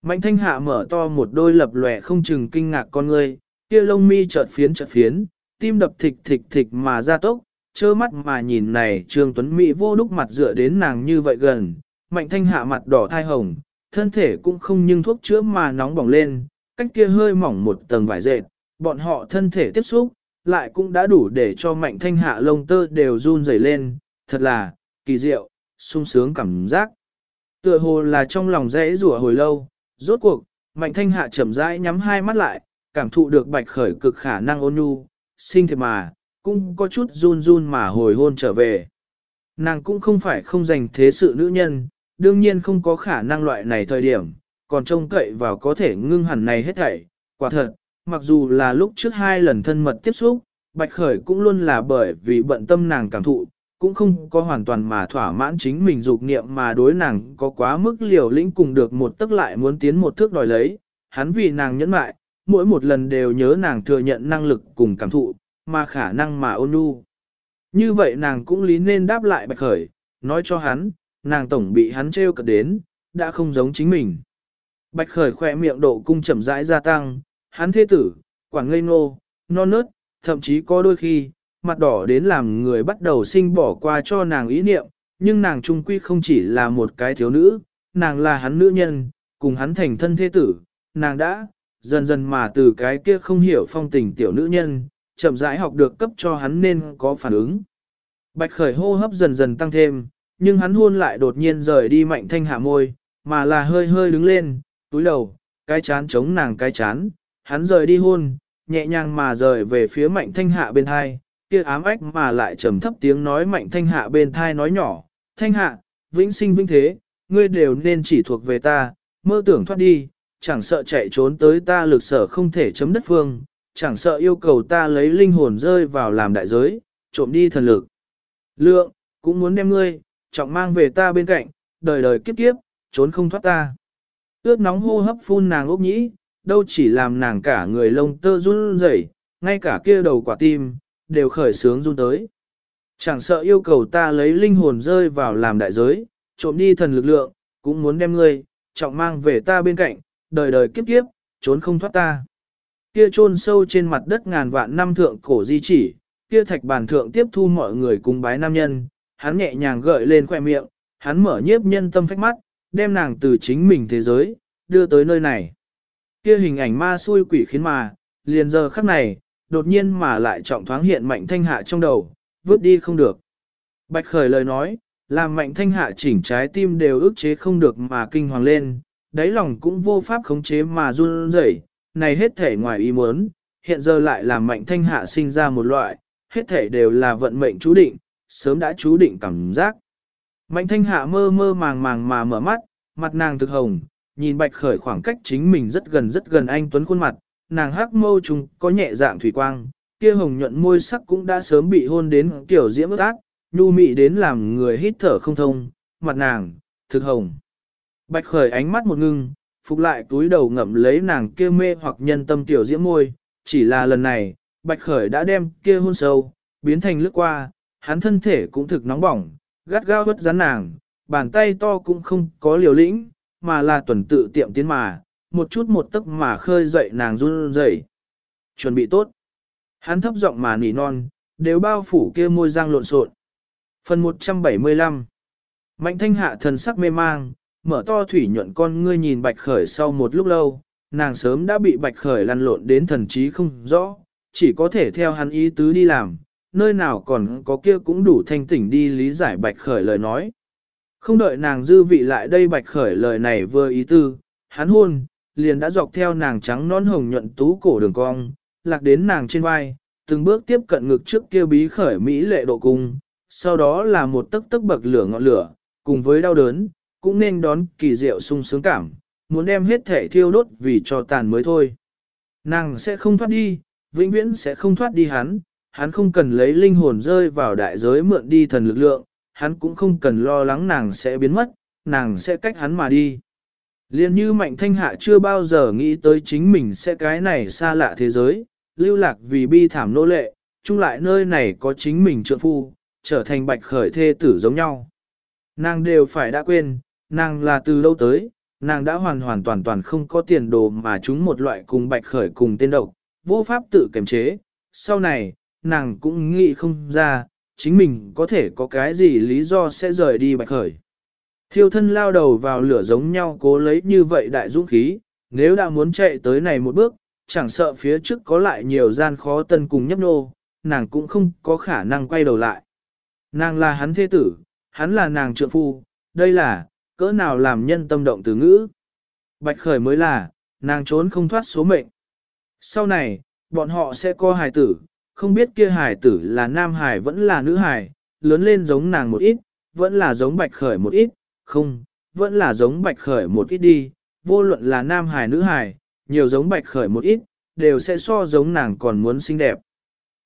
Mạnh thanh hạ mở to một đôi lập lòe không chừng kinh ngạc con ngươi, kia lông mi chợt phiến chợt phiến, tim đập thịch thịch thịch mà ra tốc, trơ mắt mà nhìn này Trương Tuấn Mỹ vô đúc mặt dựa đến nàng như vậy gần, mạnh thanh hạ mặt đỏ thai hồng, thân thể cũng không nhưng thuốc chữa mà nóng bỏng lên, cách kia hơi mỏng một tầng vải dệt, bọn họ thân thể tiếp xúc, lại cũng đã đủ để cho mạnh thanh hạ lông tơ đều run rẩy lên, thật là, kỳ diệu, sung sướng cảm giác. Tựa hồ là trong lòng rẽ rủa hồi lâu, rốt cuộc, mạnh thanh hạ chậm rãi nhắm hai mắt lại, cảm thụ được bạch khởi cực khả năng ôn nhu, sinh thiệt mà, cũng có chút run run mà hồi hôn trở về. Nàng cũng không phải không dành thế sự nữ nhân, đương nhiên không có khả năng loại này thời điểm, còn trông cậy vào có thể ngưng hẳn này hết thảy. Quả thật, mặc dù là lúc trước hai lần thân mật tiếp xúc, Bạch Khởi cũng luôn là bởi vì bận tâm nàng cảm thụ, cũng không có hoàn toàn mà thỏa mãn chính mình dục niệm mà đối nàng có quá mức liều lĩnh cùng được một tức lại muốn tiến một thước đòi lấy, hắn vì nàng nhẫn mại, mỗi một lần đều nhớ nàng thừa nhận năng lực cùng cảm thụ, mà khả năng mà ôn nhu. Như vậy nàng cũng lý nên đáp lại Bạch Khởi, nói cho hắn, nàng tổng bị hắn trêu cật đến, đã không giống chính mình. Bạch Khởi khỏe miệng độ cung chậm rãi gia tăng, hắn thế tử, quảng ngây ngô, non nớt, thậm chí có đôi khi, mặt đỏ đến làm người bắt đầu sinh bỏ qua cho nàng ý niệm, nhưng nàng trung quy không chỉ là một cái thiếu nữ, nàng là hắn nữ nhân, cùng hắn thành thân thế tử, nàng đã, dần dần mà từ cái kia không hiểu phong tình tiểu nữ nhân, chậm rãi học được cấp cho hắn nên có phản ứng. Bạch khởi hô hấp dần dần tăng thêm, nhưng hắn hôn lại đột nhiên rời đi mạnh thanh hạ môi, mà là hơi hơi đứng lên, túi đầu, cái chán chống nàng cái chán, hắn rời đi hôn, nhẹ nhàng mà rời về phía mạnh thanh hạ bên thai, kia ám ách mà lại trầm thấp tiếng nói mạnh thanh hạ bên thai nói nhỏ, thanh hạ, vĩnh sinh vĩnh thế, ngươi đều nên chỉ thuộc về ta, mơ tưởng thoát đi, chẳng sợ chạy trốn tới ta lực sở không thể chấm đất phương, chẳng sợ yêu cầu ta lấy linh hồn rơi vào làm đại giới, trộm đi thần lực. Lượng, cũng muốn đem ngươi, trọng mang về ta bên cạnh, đời đời kiếp kiếp, trốn không thoát ta. Ước nóng hô hấp phun nàng ốc nhĩ, đâu chỉ làm nàng cả người lông tơ run rẩy, ngay cả kia đầu quả tim, đều khởi sướng run tới. Chẳng sợ yêu cầu ta lấy linh hồn rơi vào làm đại giới, trộm đi thần lực lượng, cũng muốn đem ngươi, trọng mang về ta bên cạnh, đời đời kiếp kiếp, trốn không thoát ta. Kia chôn sâu trên mặt đất ngàn vạn năm thượng cổ di chỉ, kia thạch bàn thượng tiếp thu mọi người cùng bái nam nhân, hắn nhẹ nhàng gợi lên khoe miệng, hắn mở nhiếp nhân tâm phách mắt, đem nàng từ chính mình thế giới, đưa tới nơi này. Kia hình ảnh ma xui quỷ khiến mà, liền giờ khắc này, đột nhiên mà lại trọng thoáng hiện mạnh thanh hạ trong đầu, vứt đi không được. Bạch khởi lời nói, làm mạnh thanh hạ chỉnh trái tim đều ức chế không được mà kinh hoàng lên, đáy lòng cũng vô pháp khống chế mà run rẩy, này hết thể ngoài ý muốn, hiện giờ lại làm mạnh thanh hạ sinh ra một loại, hết thể đều là vận mệnh chú định, sớm đã chú định cảm giác. Mạnh thanh hạ mơ mơ màng màng mà mở mắt, mặt nàng thực hồng, nhìn bạch khởi khoảng cách chính mình rất gần rất gần anh Tuấn khuôn mặt, nàng hắc mâu trùng có nhẹ dạng thủy quang, kia hồng nhuận môi sắc cũng đã sớm bị hôn đến kiểu diễm ước ác, nhu mị đến làm người hít thở không thông, mặt nàng, thực hồng. Bạch khởi ánh mắt một ngưng, phục lại túi đầu ngậm lấy nàng kia mê hoặc nhân tâm tiểu diễm môi, chỉ là lần này, bạch khởi đã đem kia hôn sâu, biến thành lướt qua, hắn thân thể cũng thực nóng bỏng, gắt gao bất rắn nàng, bàn tay to cũng không có liều lĩnh, mà là tuần tự tiệm tiến mà, một chút một tấc mà khơi dậy nàng run rẩy. Chuẩn bị tốt. Hắn thấp giọng mà nỉ non, đều bao phủ kia môi răng lộn xộn. Phần 175 Mạnh thanh hạ thần sắc mê mang, mở to thủy nhuận con ngươi nhìn bạch khởi sau một lúc lâu, nàng sớm đã bị bạch khởi lăn lộn đến thần trí không rõ, chỉ có thể theo hắn ý tứ đi làm, nơi nào còn có kia cũng đủ thanh tỉnh đi lý giải bạch khởi lời nói. Không đợi nàng dư vị lại đây bạch khởi lời này vừa ý tư, hắn hôn, liền đã dọc theo nàng trắng non hồng nhuận tú cổ đường cong, lạc đến nàng trên vai, từng bước tiếp cận ngực trước kia bí khởi mỹ lệ độ cung, sau đó là một tấc tấc bậc lửa ngọn lửa, cùng với đau đớn, cũng nên đón kỳ diệu sung sướng cảm, muốn đem hết thể thiêu đốt vì cho tàn mới thôi. Nàng sẽ không thoát đi, vĩnh viễn sẽ không thoát đi hắn, hắn không cần lấy linh hồn rơi vào đại giới mượn đi thần lực lượng, hắn cũng không cần lo lắng nàng sẽ biến mất, nàng sẽ cách hắn mà đi. Liên như mạnh thanh hạ chưa bao giờ nghĩ tới chính mình sẽ cái này xa lạ thế giới, lưu lạc vì bi thảm nô lệ, chung lại nơi này có chính mình trượng phu, trở thành bạch khởi thê tử giống nhau. Nàng đều phải đã quên, nàng là từ lâu tới, nàng đã hoàn hoàn toàn toàn không có tiền đồ mà chúng một loại cùng bạch khởi cùng tên độc, vô pháp tự kiềm chế. Sau này, nàng cũng nghĩ không ra, chính mình có thể có cái gì lý do sẽ rời đi bạch khởi. Thiêu thân lao đầu vào lửa giống nhau cố lấy như vậy đại dũng khí, nếu đã muốn chạy tới này một bước, chẳng sợ phía trước có lại nhiều gian khó tân cùng nhấp nô, nàng cũng không có khả năng quay đầu lại. Nàng là hắn thế tử, hắn là nàng trượng phu, đây là, cỡ nào làm nhân tâm động từ ngữ. Bạch khởi mới là, nàng trốn không thoát số mệnh. Sau này, bọn họ sẽ có hài tử, không biết kia hài tử là nam hài vẫn là nữ hài, lớn lên giống nàng một ít, vẫn là giống bạch khởi một ít, không, vẫn là giống bạch khởi một ít đi, vô luận là nam hài nữ hài, nhiều giống bạch khởi một ít, đều sẽ so giống nàng còn muốn xinh đẹp.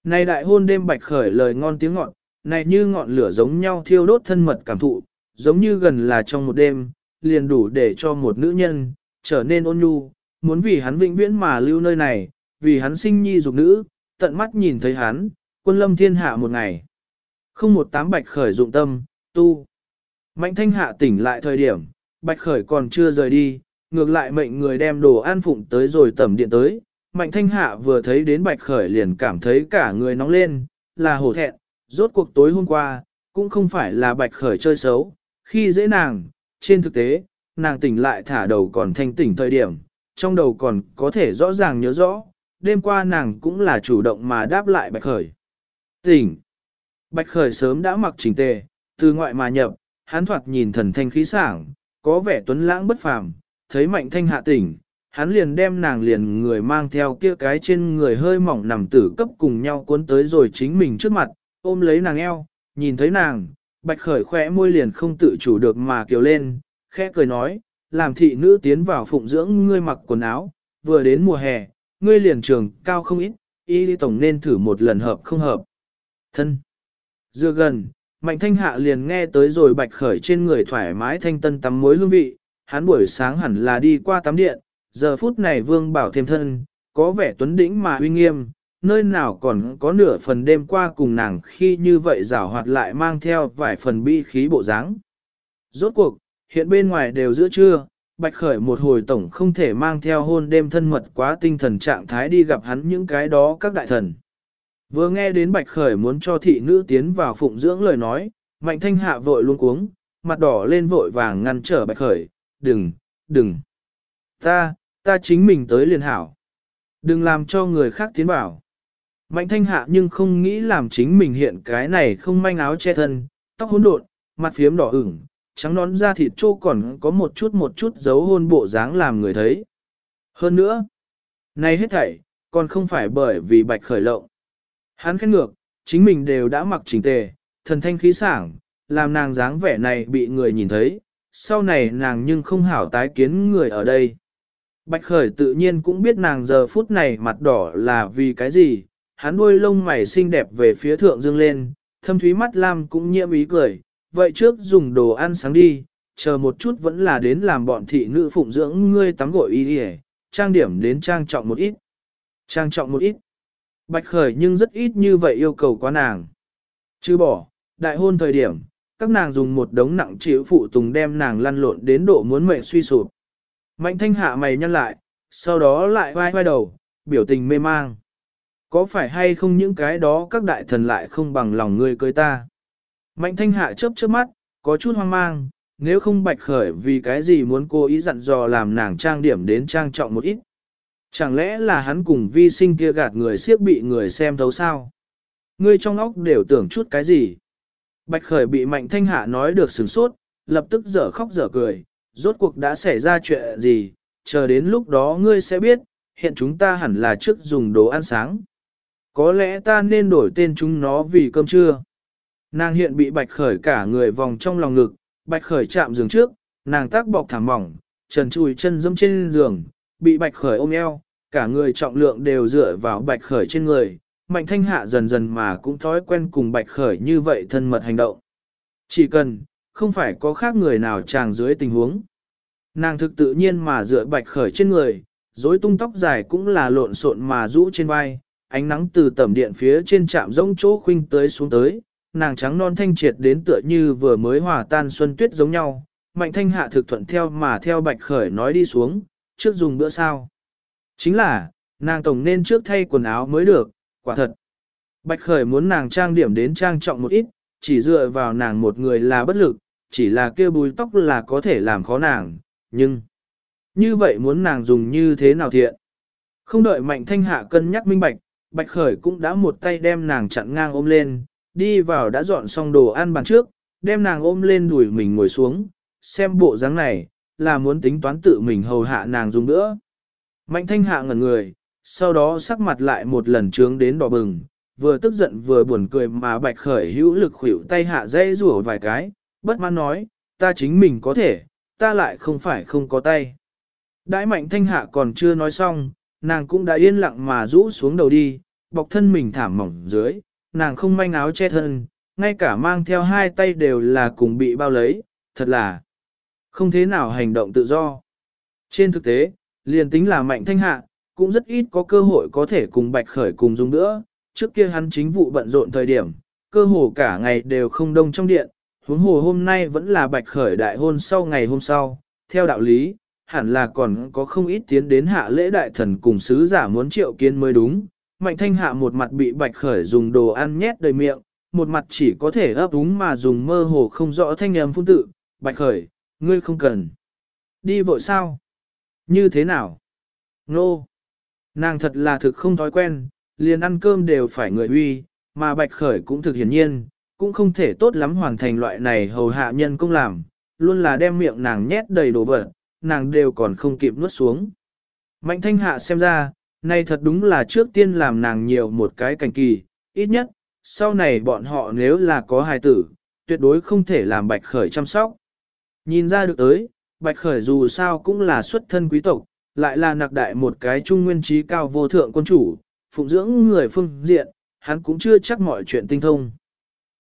Này đại hôn đêm bạch khởi lời ngon tiếng ngọt, này như ngọn lửa giống nhau thiêu đốt thân mật cảm thụ, giống như gần là trong một đêm, liền đủ để cho một nữ nhân, trở nên ôn nhu, muốn vì hắn vĩnh viễn mà lưu nơi này, vì hắn sinh nhi dục nữ, tận mắt nhìn thấy hắn, quân lâm thiên hạ một ngày. Không một tám bạch khởi dụng tâm, tu. Mạnh thanh hạ tỉnh lại thời điểm, bạch khởi còn chưa rời đi, ngược lại mệnh người đem đồ an phụng tới rồi tẩm điện tới. Mạnh thanh hạ vừa thấy đến bạch khởi liền cảm thấy cả người nóng lên, là hổ thẹn, rốt cuộc tối hôm qua, cũng không phải là bạch khởi chơi xấu, khi dễ nàng, trên thực tế, nàng tỉnh lại thả đầu còn thanh tỉnh thời điểm, trong đầu còn có thể rõ ràng nhớ rõ, đêm qua nàng cũng là chủ động mà đáp lại bạch khởi. Tỉnh! Bạch khởi sớm đã mặc chỉnh tề, từ ngoại mà nhập, hắn thoạt nhìn thần thanh khí sảng, có vẻ tuấn lãng bất phàm, thấy mạnh thanh hạ tỉnh, hắn liền đem nàng liền người mang theo kia cái trên người hơi mỏng nằm tử cấp cùng nhau cuốn tới rồi chính mình trước mặt, ôm lấy nàng eo, nhìn thấy nàng, bạch khởi khỏe môi liền không tự chủ được mà kiều lên, khẽ cười nói, làm thị nữ tiến vào phụng dưỡng ngươi mặc quần áo, vừa đến mùa hè, ngươi liền trường cao không ít, y lý tổng nên thử một lần hợp không hợp. Thân. Dựa gần, mạnh thanh hạ liền nghe tới rồi bạch khởi trên người thoải mái thanh tân tắm muối hương vị, hắn buổi sáng hẳn là đi qua tắm điện, giờ phút này vương bảo thêm thân, có vẻ tuấn đĩnh mà uy nghiêm, nơi nào còn có nửa phần đêm qua cùng nàng khi như vậy rảo hoạt lại mang theo vài phần bi khí bộ dáng. Rốt cuộc, hiện bên ngoài đều giữa trưa, Bạch Khởi một hồi tổng không thể mang theo hôn đêm thân mật quá tinh thần trạng thái đi gặp hắn những cái đó các đại thần. Vừa nghe đến Bạch Khởi muốn cho thị nữ tiến vào phụng dưỡng lời nói, Mạnh Thanh Hạ vội luôn cuống, mặt đỏ lên vội vàng ngăn trở Bạch Khởi, đừng, đừng. Ta, ta chính mình tới liền hảo. Đừng làm cho người khác tiến vào. Mạnh thanh hạ nhưng không nghĩ làm chính mình hiện cái này không manh áo che thân, tóc hỗn độn, mặt phiếm đỏ ửng, trắng nón da thịt trô còn có một chút một chút dấu hôn bộ dáng làm người thấy. Hơn nữa, nay hết thảy, còn không phải bởi vì bạch khởi lộng. Hắn khét ngược, chính mình đều đã mặc chỉnh tề, thần thanh khí sảng, làm nàng dáng vẻ này bị người nhìn thấy, sau này nàng nhưng không hảo tái kiến người ở đây. Bạch khởi tự nhiên cũng biết nàng giờ phút này mặt đỏ là vì cái gì, hắn đuôi lông mày xinh đẹp về phía thượng dương lên, thâm thúy mắt lam cũng nhiễm ý cười, vậy trước dùng đồ ăn sáng đi, chờ một chút vẫn là đến làm bọn thị nữ phụng dưỡng ngươi tắm gội y đi trang điểm đến trang trọng một ít. Trang trọng một ít. Bạch khởi nhưng rất ít như vậy yêu cầu quá nàng. Chứ bỏ, đại hôn thời điểm, các nàng dùng một đống nặng chịu phụ tùng đem nàng lăn lộn đến độ muốn mệnh suy sụp. Mạnh thanh hạ mày nhăn lại, sau đó lại vai vai đầu, biểu tình mê mang. Có phải hay không những cái đó các đại thần lại không bằng lòng ngươi cưới ta? Mạnh thanh hạ chớp chớp mắt, có chút hoang mang, nếu không bạch khởi vì cái gì muốn cô ý dặn dò làm nàng trang điểm đến trang trọng một ít. Chẳng lẽ là hắn cùng vi sinh kia gạt người siếp bị người xem thấu sao? Ngươi trong óc đều tưởng chút cái gì? Bạch khởi bị mạnh thanh hạ nói được sừng sốt, lập tức dở khóc dở cười, rốt cuộc đã xảy ra chuyện gì, chờ đến lúc đó ngươi sẽ biết, hiện chúng ta hẳn là trước dùng đồ ăn sáng. Có lẽ ta nên đổi tên chúng nó vì cơm trưa. Nàng hiện bị bạch khởi cả người vòng trong lòng ngực, bạch khởi chạm giường trước, nàng tác bọc thảm mỏng, trần chùi chân dẫm trên giường, bị bạch khởi ôm eo, cả người trọng lượng đều dựa vào bạch khởi trên người. Mạnh thanh hạ dần dần mà cũng thói quen cùng bạch khởi như vậy thân mật hành động. Chỉ cần, không phải có khác người nào chàng dưới tình huống. Nàng thực tự nhiên mà dựa bạch khởi trên người, rối tung tóc dài cũng là lộn xộn mà rũ trên vai, ánh nắng từ tẩm điện phía trên chạm rông chỗ khuynh tới xuống tới, nàng trắng non thanh triệt đến tựa như vừa mới hòa tan xuân tuyết giống nhau. Mạnh thanh hạ thực thuận theo mà theo bạch khởi nói đi xuống, trước dùng bữa sao. Chính là, nàng tổng nên trước thay quần áo mới được, quả thật. Bạch khởi muốn nàng trang điểm đến trang trọng một ít, chỉ dựa vào nàng một người là bất lực, chỉ là kia bùi tóc là có thể làm khó nàng, nhưng... Như vậy muốn nàng dùng như thế nào thiện? Không đợi mạnh thanh hạ cân nhắc minh bạch, bạch khởi cũng đã một tay đem nàng chặn ngang ôm lên, đi vào đã dọn xong đồ ăn bàn trước, đem nàng ôm lên đùi mình ngồi xuống, xem bộ dáng này, là muốn tính toán tự mình hầu hạ nàng dùng nữa. Mạnh thanh hạ ngẩn người, sau đó sắc mặt lại một lần trướng đến đỏ bừng, vừa tức giận vừa buồn cười mà bạch khởi hữu lực khuỷu tay hạ dây rủa vài cái, bất mãn nói, ta chính mình có thể, ta lại không phải không có tay. Đãi mạnh thanh hạ còn chưa nói xong, nàng cũng đã yên lặng mà rũ xuống đầu đi, bọc thân mình thảm mỏng dưới, nàng không manh áo che thân, ngay cả mang theo hai tay đều là cùng bị bao lấy, thật là không thế nào hành động tự do. Trên thực tế, liền tính là mạnh thanh hạ, cũng rất ít có cơ hội có thể cùng bạch khởi cùng dùng nữa, trước kia hắn chính vụ bận rộn thời điểm, cơ hồ cả ngày đều không đông trong điện, huống hồ hôm nay vẫn là bạch khởi đại hôn sau ngày hôm sau, theo đạo lý, hẳn là còn có không ít tiến đến hạ lễ đại thần cùng sứ giả muốn triệu kiến mới đúng. Mạnh thanh hạ một mặt bị bạch khởi dùng đồ ăn nhét đầy miệng, một mặt chỉ có thể ấp úng mà dùng mơ hồ không rõ thanh âm phun tự, bạch khởi, ngươi không cần. Đi vội sao? Như thế nào? Nô! Nàng thật là thực không thói quen, liền ăn cơm đều phải người uy, mà bạch khởi cũng thực hiển nhiên, cũng không thể tốt lắm hoàn thành loại này hầu hạ nhân công làm, luôn là đem miệng nàng nhét đầy đồ vật, nàng đều còn không kịp nuốt xuống. Mạnh thanh hạ xem ra, này thật đúng là trước tiên làm nàng nhiều một cái cảnh kỳ, ít nhất, sau này bọn họ nếu là có hài tử, tuyệt đối không thể làm bạch khởi chăm sóc. Nhìn ra được tới, bạch khởi dù sao cũng là xuất thân quý tộc, lại là nặc đại một cái trung nguyên trí cao vô thượng quân chủ, phụng dưỡng người phương diện, hắn cũng chưa chắc mọi chuyện tinh thông.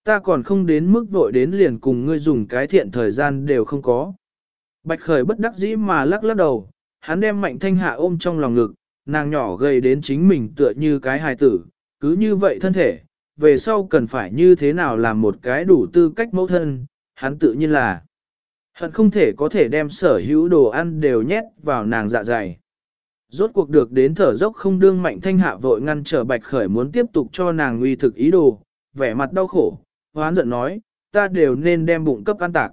Ta còn không đến mức vội đến liền cùng ngươi dùng cái thiện thời gian đều không có. Bạch khởi bất đắc dĩ mà lắc lắc đầu, hắn đem mạnh thanh hạ ôm trong lòng ngực, nàng nhỏ gây đến chính mình tựa như cái hài tử, cứ như vậy thân thể, về sau cần phải như thế nào làm một cái đủ tư cách mẫu thân, hắn tự nhiên là hận không thể có thể đem sở hữu đồ ăn đều nhét vào nàng dạ dày. Rốt cuộc được đến thở dốc không đương mạnh thanh hạ vội ngăn trở bạch khởi muốn tiếp tục cho nàng nguy thực ý đồ, vẻ mặt đau khổ, hoán giận nói, ta đều nên đem bụng cấp ăn tạc.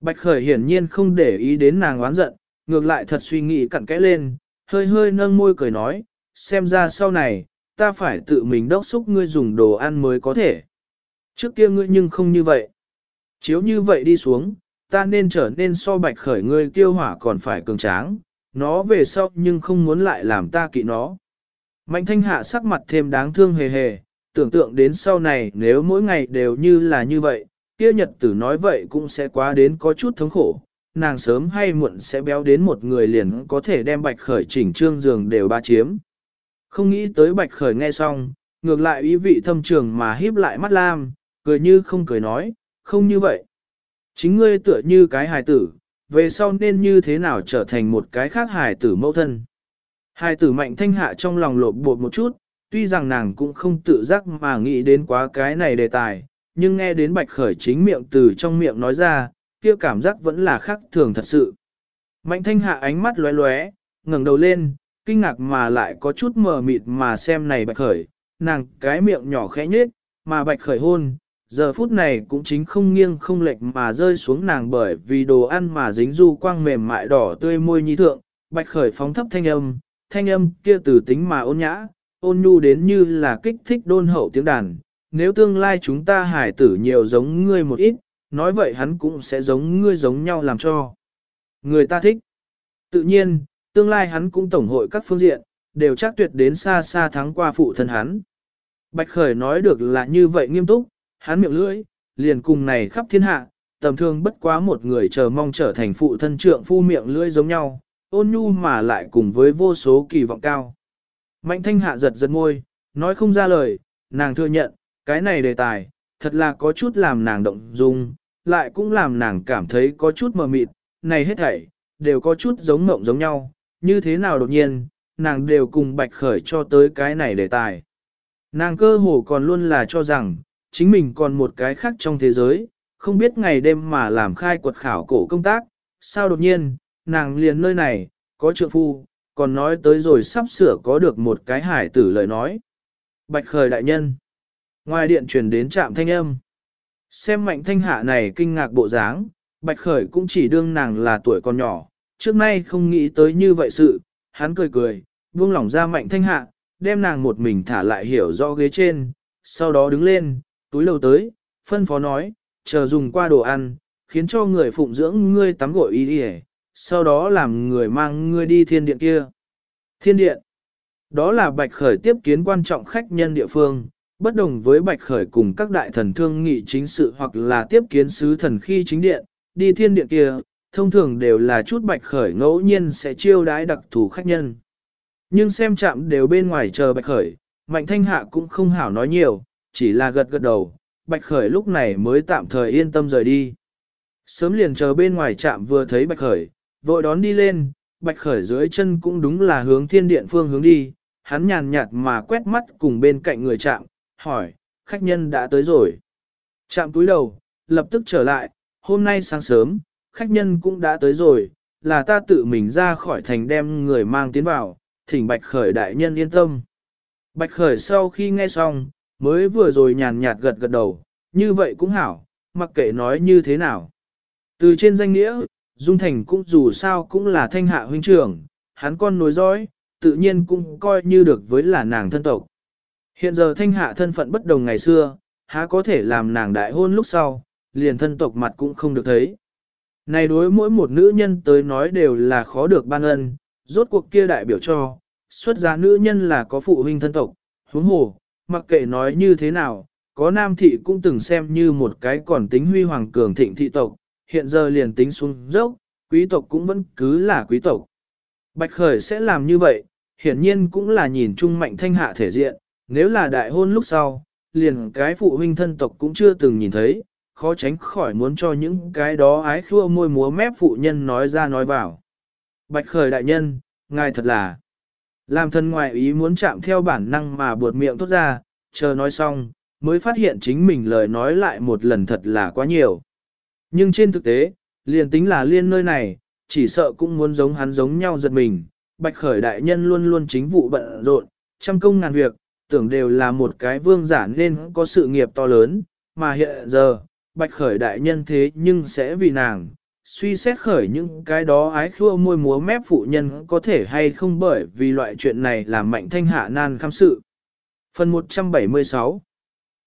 Bạch khởi hiển nhiên không để ý đến nàng oán giận, ngược lại thật suy nghĩ cặn kẽ lên, hơi hơi nâng môi cười nói, xem ra sau này, ta phải tự mình đốc xúc ngươi dùng đồ ăn mới có thể. Trước kia ngươi nhưng không như vậy. Chiếu như vậy đi xuống, ta nên trở nên so bạch khởi ngươi tiêu hỏa còn phải cường tráng, nó về sau nhưng không muốn lại làm ta kỵ nó. Mạnh thanh hạ sắc mặt thêm đáng thương hề hề, tưởng tượng đến sau này nếu mỗi ngày đều như là như vậy, kia nhật tử nói vậy cũng sẽ quá đến có chút thống khổ, nàng sớm hay muộn sẽ béo đến một người liền có thể đem bạch khởi chỉnh trương giường đều ba chiếm. Không nghĩ tới bạch khởi nghe xong, ngược lại ý vị thâm trường mà híp lại mắt lam, cười như không cười nói, không như vậy. Chính ngươi tựa như cái hài tử, về sau nên như thế nào trở thành một cái khác hài tử mẫu thân. Hài tử mạnh thanh hạ trong lòng lộp bột một chút, tuy rằng nàng cũng không tự giác mà nghĩ đến quá cái này đề tài, nhưng nghe đến bạch khởi chính miệng từ trong miệng nói ra, kia cảm giác vẫn là khác thường thật sự. Mạnh thanh hạ ánh mắt lóe lóe, ngẩng đầu lên, kinh ngạc mà lại có chút mờ mịt mà xem này bạch khởi, nàng cái miệng nhỏ khẽ nhếch, mà bạch khởi hôn, giờ phút này cũng chính không nghiêng không lệch mà rơi xuống nàng bởi vì đồ ăn mà dính du quang mềm mại đỏ tươi môi nhi thượng, bạch khởi phóng thấp thanh âm, thanh âm kia từ tính mà ôn nhã, ôn nhu đến như là kích thích đôn hậu tiếng đàn, nếu tương lai chúng ta hải tử nhiều giống ngươi một ít, nói vậy hắn cũng sẽ giống ngươi giống nhau làm cho. Người ta thích. Tự nhiên, tương lai hắn cũng tổng hội các phương diện, đều chắc tuyệt đến xa xa thắng qua phụ thân hắn. Bạch Khởi nói được là như vậy nghiêm túc, hắn miệng lưỡi, liền cùng này khắp thiên hạ, tầm thường bất quá một người chờ mong trở thành phụ thân trượng phu miệng lưỡi giống nhau, ôn nhu mà lại cùng với vô số kỳ vọng cao. Mạnh thanh hạ giật giật môi, nói không ra lời, nàng thừa nhận, cái này đề tài, thật là có chút làm nàng động dung, lại cũng làm nàng cảm thấy có chút mờ mịt, này hết thảy, đều có chút giống mộng giống nhau, như thế nào đột nhiên, nàng đều cùng bạch khởi cho tới cái này đề tài. Nàng cơ hồ còn luôn là cho rằng, chính mình còn một cái khác trong thế giới, không biết ngày đêm mà làm khai quật khảo cổ công tác, sao đột nhiên, nàng liền nơi này, có trượng phu, còn nói tới rồi sắp sửa có được một cái hải tử lời nói. Bạch khởi đại nhân. Ngoài điện truyền đến trạm thanh âm. Xem mạnh thanh hạ này kinh ngạc bộ dáng, bạch khởi cũng chỉ đương nàng là tuổi còn nhỏ, trước nay không nghĩ tới như vậy sự, hắn cười cười, buông lỏng ra mạnh thanh hạ, đem nàng một mình thả lại hiểu rõ ghế trên, sau đó đứng lên, túi lầu tới, phân phó nói, chờ dùng qua đồ ăn, khiến cho người phụng dưỡng ngươi tắm gội y đi sau đó làm người mang ngươi đi thiên điện kia. Thiên điện, đó là bạch khởi tiếp kiến quan trọng khách nhân địa phương, bất đồng với bạch khởi cùng các đại thần thương nghị chính sự hoặc là tiếp kiến sứ thần khi chính điện, đi thiên điện kia, thông thường đều là chút bạch khởi ngẫu nhiên sẽ chiêu đái đặc thù khách nhân. Nhưng xem chạm đều bên ngoài chờ bạch khởi, mạnh thanh hạ cũng không hảo nói nhiều, chỉ là gật gật đầu, bạch khởi lúc này mới tạm thời yên tâm rời đi. Sớm liền chờ bên ngoài chạm vừa thấy bạch khởi, vội đón đi lên, bạch khởi dưới chân cũng đúng là hướng thiên điện phương hướng đi, hắn nhàn nhạt mà quét mắt cùng bên cạnh người chạm, hỏi, khách nhân đã tới rồi. Chạm túi đầu, lập tức trở lại, hôm nay sáng sớm, khách nhân cũng đã tới rồi, là ta tự mình ra khỏi thành đem người mang tiến vào, thỉnh Bạch Khởi đại nhân yên tâm. Bạch Khởi sau khi nghe xong, mới vừa rồi nhàn nhạt gật gật đầu, như vậy cũng hảo, mặc kệ nói như thế nào. Từ trên danh nghĩa, Dung Thành cũng dù sao cũng là thanh hạ huynh trưởng, hắn con nối dõi, tự nhiên cũng coi như được với là nàng thân tộc. Hiện giờ thanh hạ thân phận bất đồng ngày xưa, há có thể làm nàng đại hôn lúc sau, liền thân tộc mặt cũng không được thấy. Này đối mỗi một nữ nhân tới nói đều là khó được ban ân, rốt cuộc kia đại biểu cho, xuất giá nữ nhân là có phụ huynh thân tộc, huống hồ, mặc kệ nói như thế nào, có nam thị cũng từng xem như một cái còn tính huy hoàng cường thịnh thị tộc, hiện giờ liền tính xuống dốc, quý tộc cũng vẫn cứ là quý tộc. Bạch Khởi sẽ làm như vậy, hiển nhiên cũng là nhìn trung mạnh thanh hạ thể diện, nếu là đại hôn lúc sau, liền cái phụ huynh thân tộc cũng chưa từng nhìn thấy, khó tránh khỏi muốn cho những cái đó ái khua môi múa mép phụ nhân nói ra nói vào. Bạch khởi đại nhân, ngài thật là làm thân ngoại ý muốn chạm theo bản năng mà buột miệng tốt ra, chờ nói xong, mới phát hiện chính mình lời nói lại một lần thật là quá nhiều. Nhưng trên thực tế, liền tính là liên nơi này, chỉ sợ cũng muốn giống hắn giống nhau giật mình. Bạch khởi đại nhân luôn luôn chính vụ bận rộn, trăm công ngàn việc, tưởng đều là một cái vương giả nên có sự nghiệp to lớn, mà hiện giờ, bạch khởi đại nhân thế nhưng sẽ vì nàng, suy xét khởi những cái đó ái khua môi múa mép phụ nhân có thể hay không bởi vì loại chuyện này làm mạnh thanh hạ nan khám sự. Phần 176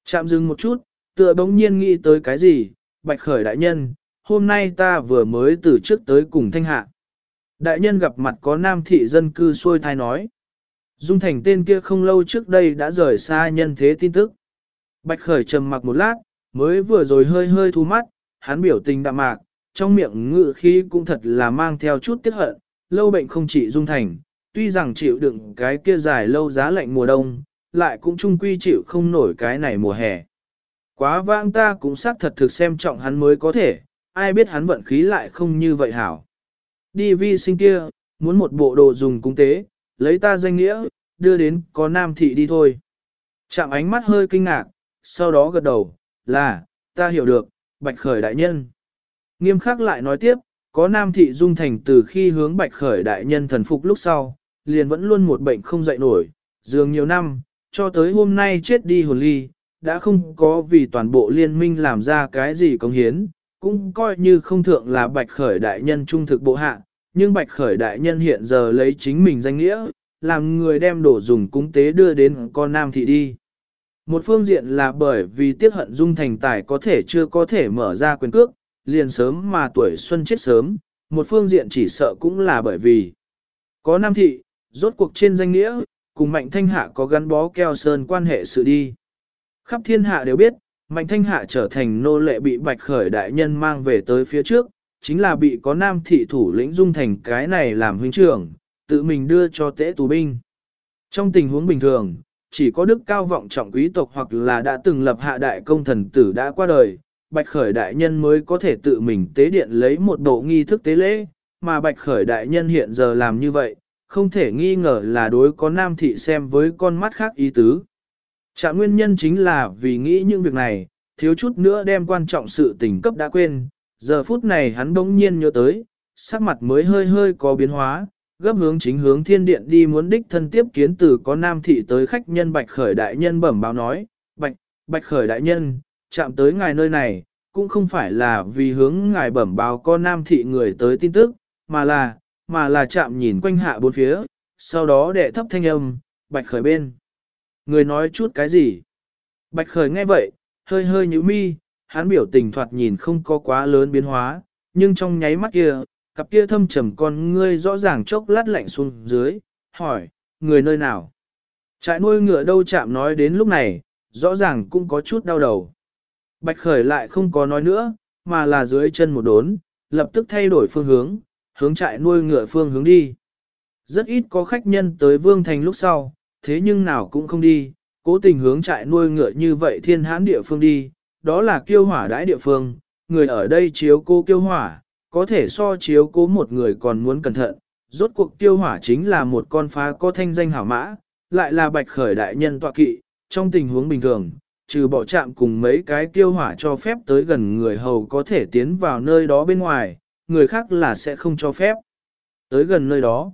Chạm dừng một chút, tựa bỗng nhiên nghĩ tới cái gì, bạch khởi đại nhân, hôm nay ta vừa mới từ trước tới cùng thanh hạ. Đại nhân gặp mặt có nam thị dân cư xuôi thai nói. Dung thành tên kia không lâu trước đây đã rời xa nhân thế tin tức. Bạch khởi trầm mặc một lát, mới vừa rồi hơi hơi thu mắt, hắn biểu tình đạm mạc, trong miệng ngự khí cũng thật là mang theo chút tiếc hận, lâu bệnh không chỉ dung thành, tuy rằng chịu đựng cái kia dài lâu giá lạnh mùa đông, lại cũng chung quy chịu không nổi cái này mùa hè. Quá vãng ta cũng xác thật thực xem trọng hắn mới có thể, ai biết hắn vận khí lại không như vậy hảo. Đi vi sinh kia, muốn một bộ đồ dùng cung tế, lấy ta danh nghĩa, đưa đến có nam thị đi thôi. Chạm ánh mắt hơi kinh ngạc, sau đó gật đầu, là, ta hiểu được, bạch khởi đại nhân. Nghiêm khắc lại nói tiếp, có nam thị dung thành từ khi hướng bạch khởi đại nhân thần phục lúc sau, liền vẫn luôn một bệnh không dậy nổi, dường nhiều năm, cho tới hôm nay chết đi hồn ly, đã không có vì toàn bộ liên minh làm ra cái gì công hiến, cũng coi như không thượng là bạch khởi đại nhân trung thực bộ hạ, nhưng bạch khởi đại nhân hiện giờ lấy chính mình danh nghĩa, làm người đem đồ dùng cúng tế đưa đến con nam thị đi. Một phương diện là bởi vì tiếc hận dung thành tài có thể chưa có thể mở ra quyền cước, liền sớm mà tuổi xuân chết sớm, một phương diện chỉ sợ cũng là bởi vì có nam thị, rốt cuộc trên danh nghĩa, cùng mạnh thanh hạ có gắn bó keo sơn quan hệ sự đi. Khắp thiên hạ đều biết, Mạnh thanh hạ trở thành nô lệ bị bạch khởi đại nhân mang về tới phía trước, chính là bị có nam thị thủ lĩnh dung thành cái này làm huynh trưởng, tự mình đưa cho tế tù binh. Trong tình huống bình thường, chỉ có đức cao vọng trọng quý tộc hoặc là đã từng lập hạ đại công thần tử đã qua đời, bạch khởi đại nhân mới có thể tự mình tế điện lấy một bộ nghi thức tế lễ, mà bạch khởi đại nhân hiện giờ làm như vậy, không thể nghi ngờ là đối có nam thị xem với con mắt khác ý tứ. Trạng nguyên nhân chính là vì nghĩ những việc này, thiếu chút nữa đem quan trọng sự tình cấp đã quên, giờ phút này hắn bỗng nhiên nhớ tới, sắc mặt mới hơi hơi có biến hóa, gấp hướng chính hướng thiên điện đi muốn đích thân tiếp kiến từ có nam thị tới khách nhân bạch khởi đại nhân bẩm báo nói, bạch, bạch khởi đại nhân, chạm tới ngài nơi này, cũng không phải là vì hướng ngài bẩm báo có nam thị người tới tin tức, mà là, mà là chạm nhìn quanh hạ bốn phía, sau đó đệ thấp thanh âm, bạch khởi bên. Người nói chút cái gì? Bạch khởi nghe vậy, hơi hơi nhíu mi, hắn biểu tình thoạt nhìn không có quá lớn biến hóa, nhưng trong nháy mắt kia, cặp kia thâm trầm con ngươi rõ ràng chốc lát lạnh xuống dưới, hỏi, người nơi nào? Trại nuôi ngựa đâu chạm nói đến lúc này, rõ ràng cũng có chút đau đầu. Bạch khởi lại không có nói nữa, mà là dưới chân một đốn, lập tức thay đổi phương hướng, hướng trại nuôi ngựa phương hướng đi. Rất ít có khách nhân tới Vương Thành lúc sau, thế nhưng nào cũng không đi, cố tình hướng trại nuôi ngựa như vậy thiên hãn địa phương đi, đó là kiêu hỏa đãi địa phương, người ở đây chiếu cô kiêu hỏa, có thể so chiếu cố một người còn muốn cẩn thận, rốt cuộc kiêu hỏa chính là một con phá có thanh danh hảo mã, lại là bạch khởi đại nhân tọa kỵ, trong tình huống bình thường, trừ bỏ chạm cùng mấy cái kiêu hỏa cho phép tới gần người hầu có thể tiến vào nơi đó bên ngoài, người khác là sẽ không cho phép. Tới gần nơi đó,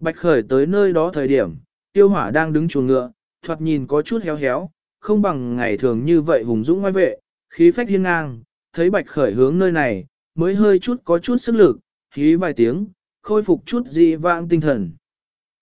bạch khởi tới nơi đó thời điểm, tiêu hỏa đang đứng chuồng ngựa, thoạt nhìn có chút héo héo, không bằng ngày thường như vậy hùng dũng ngoài vệ, khí phách hiên ngang, thấy bạch khởi hướng nơi này, mới hơi chút có chút sức lực, khí vài tiếng, khôi phục chút dị vãng tinh thần.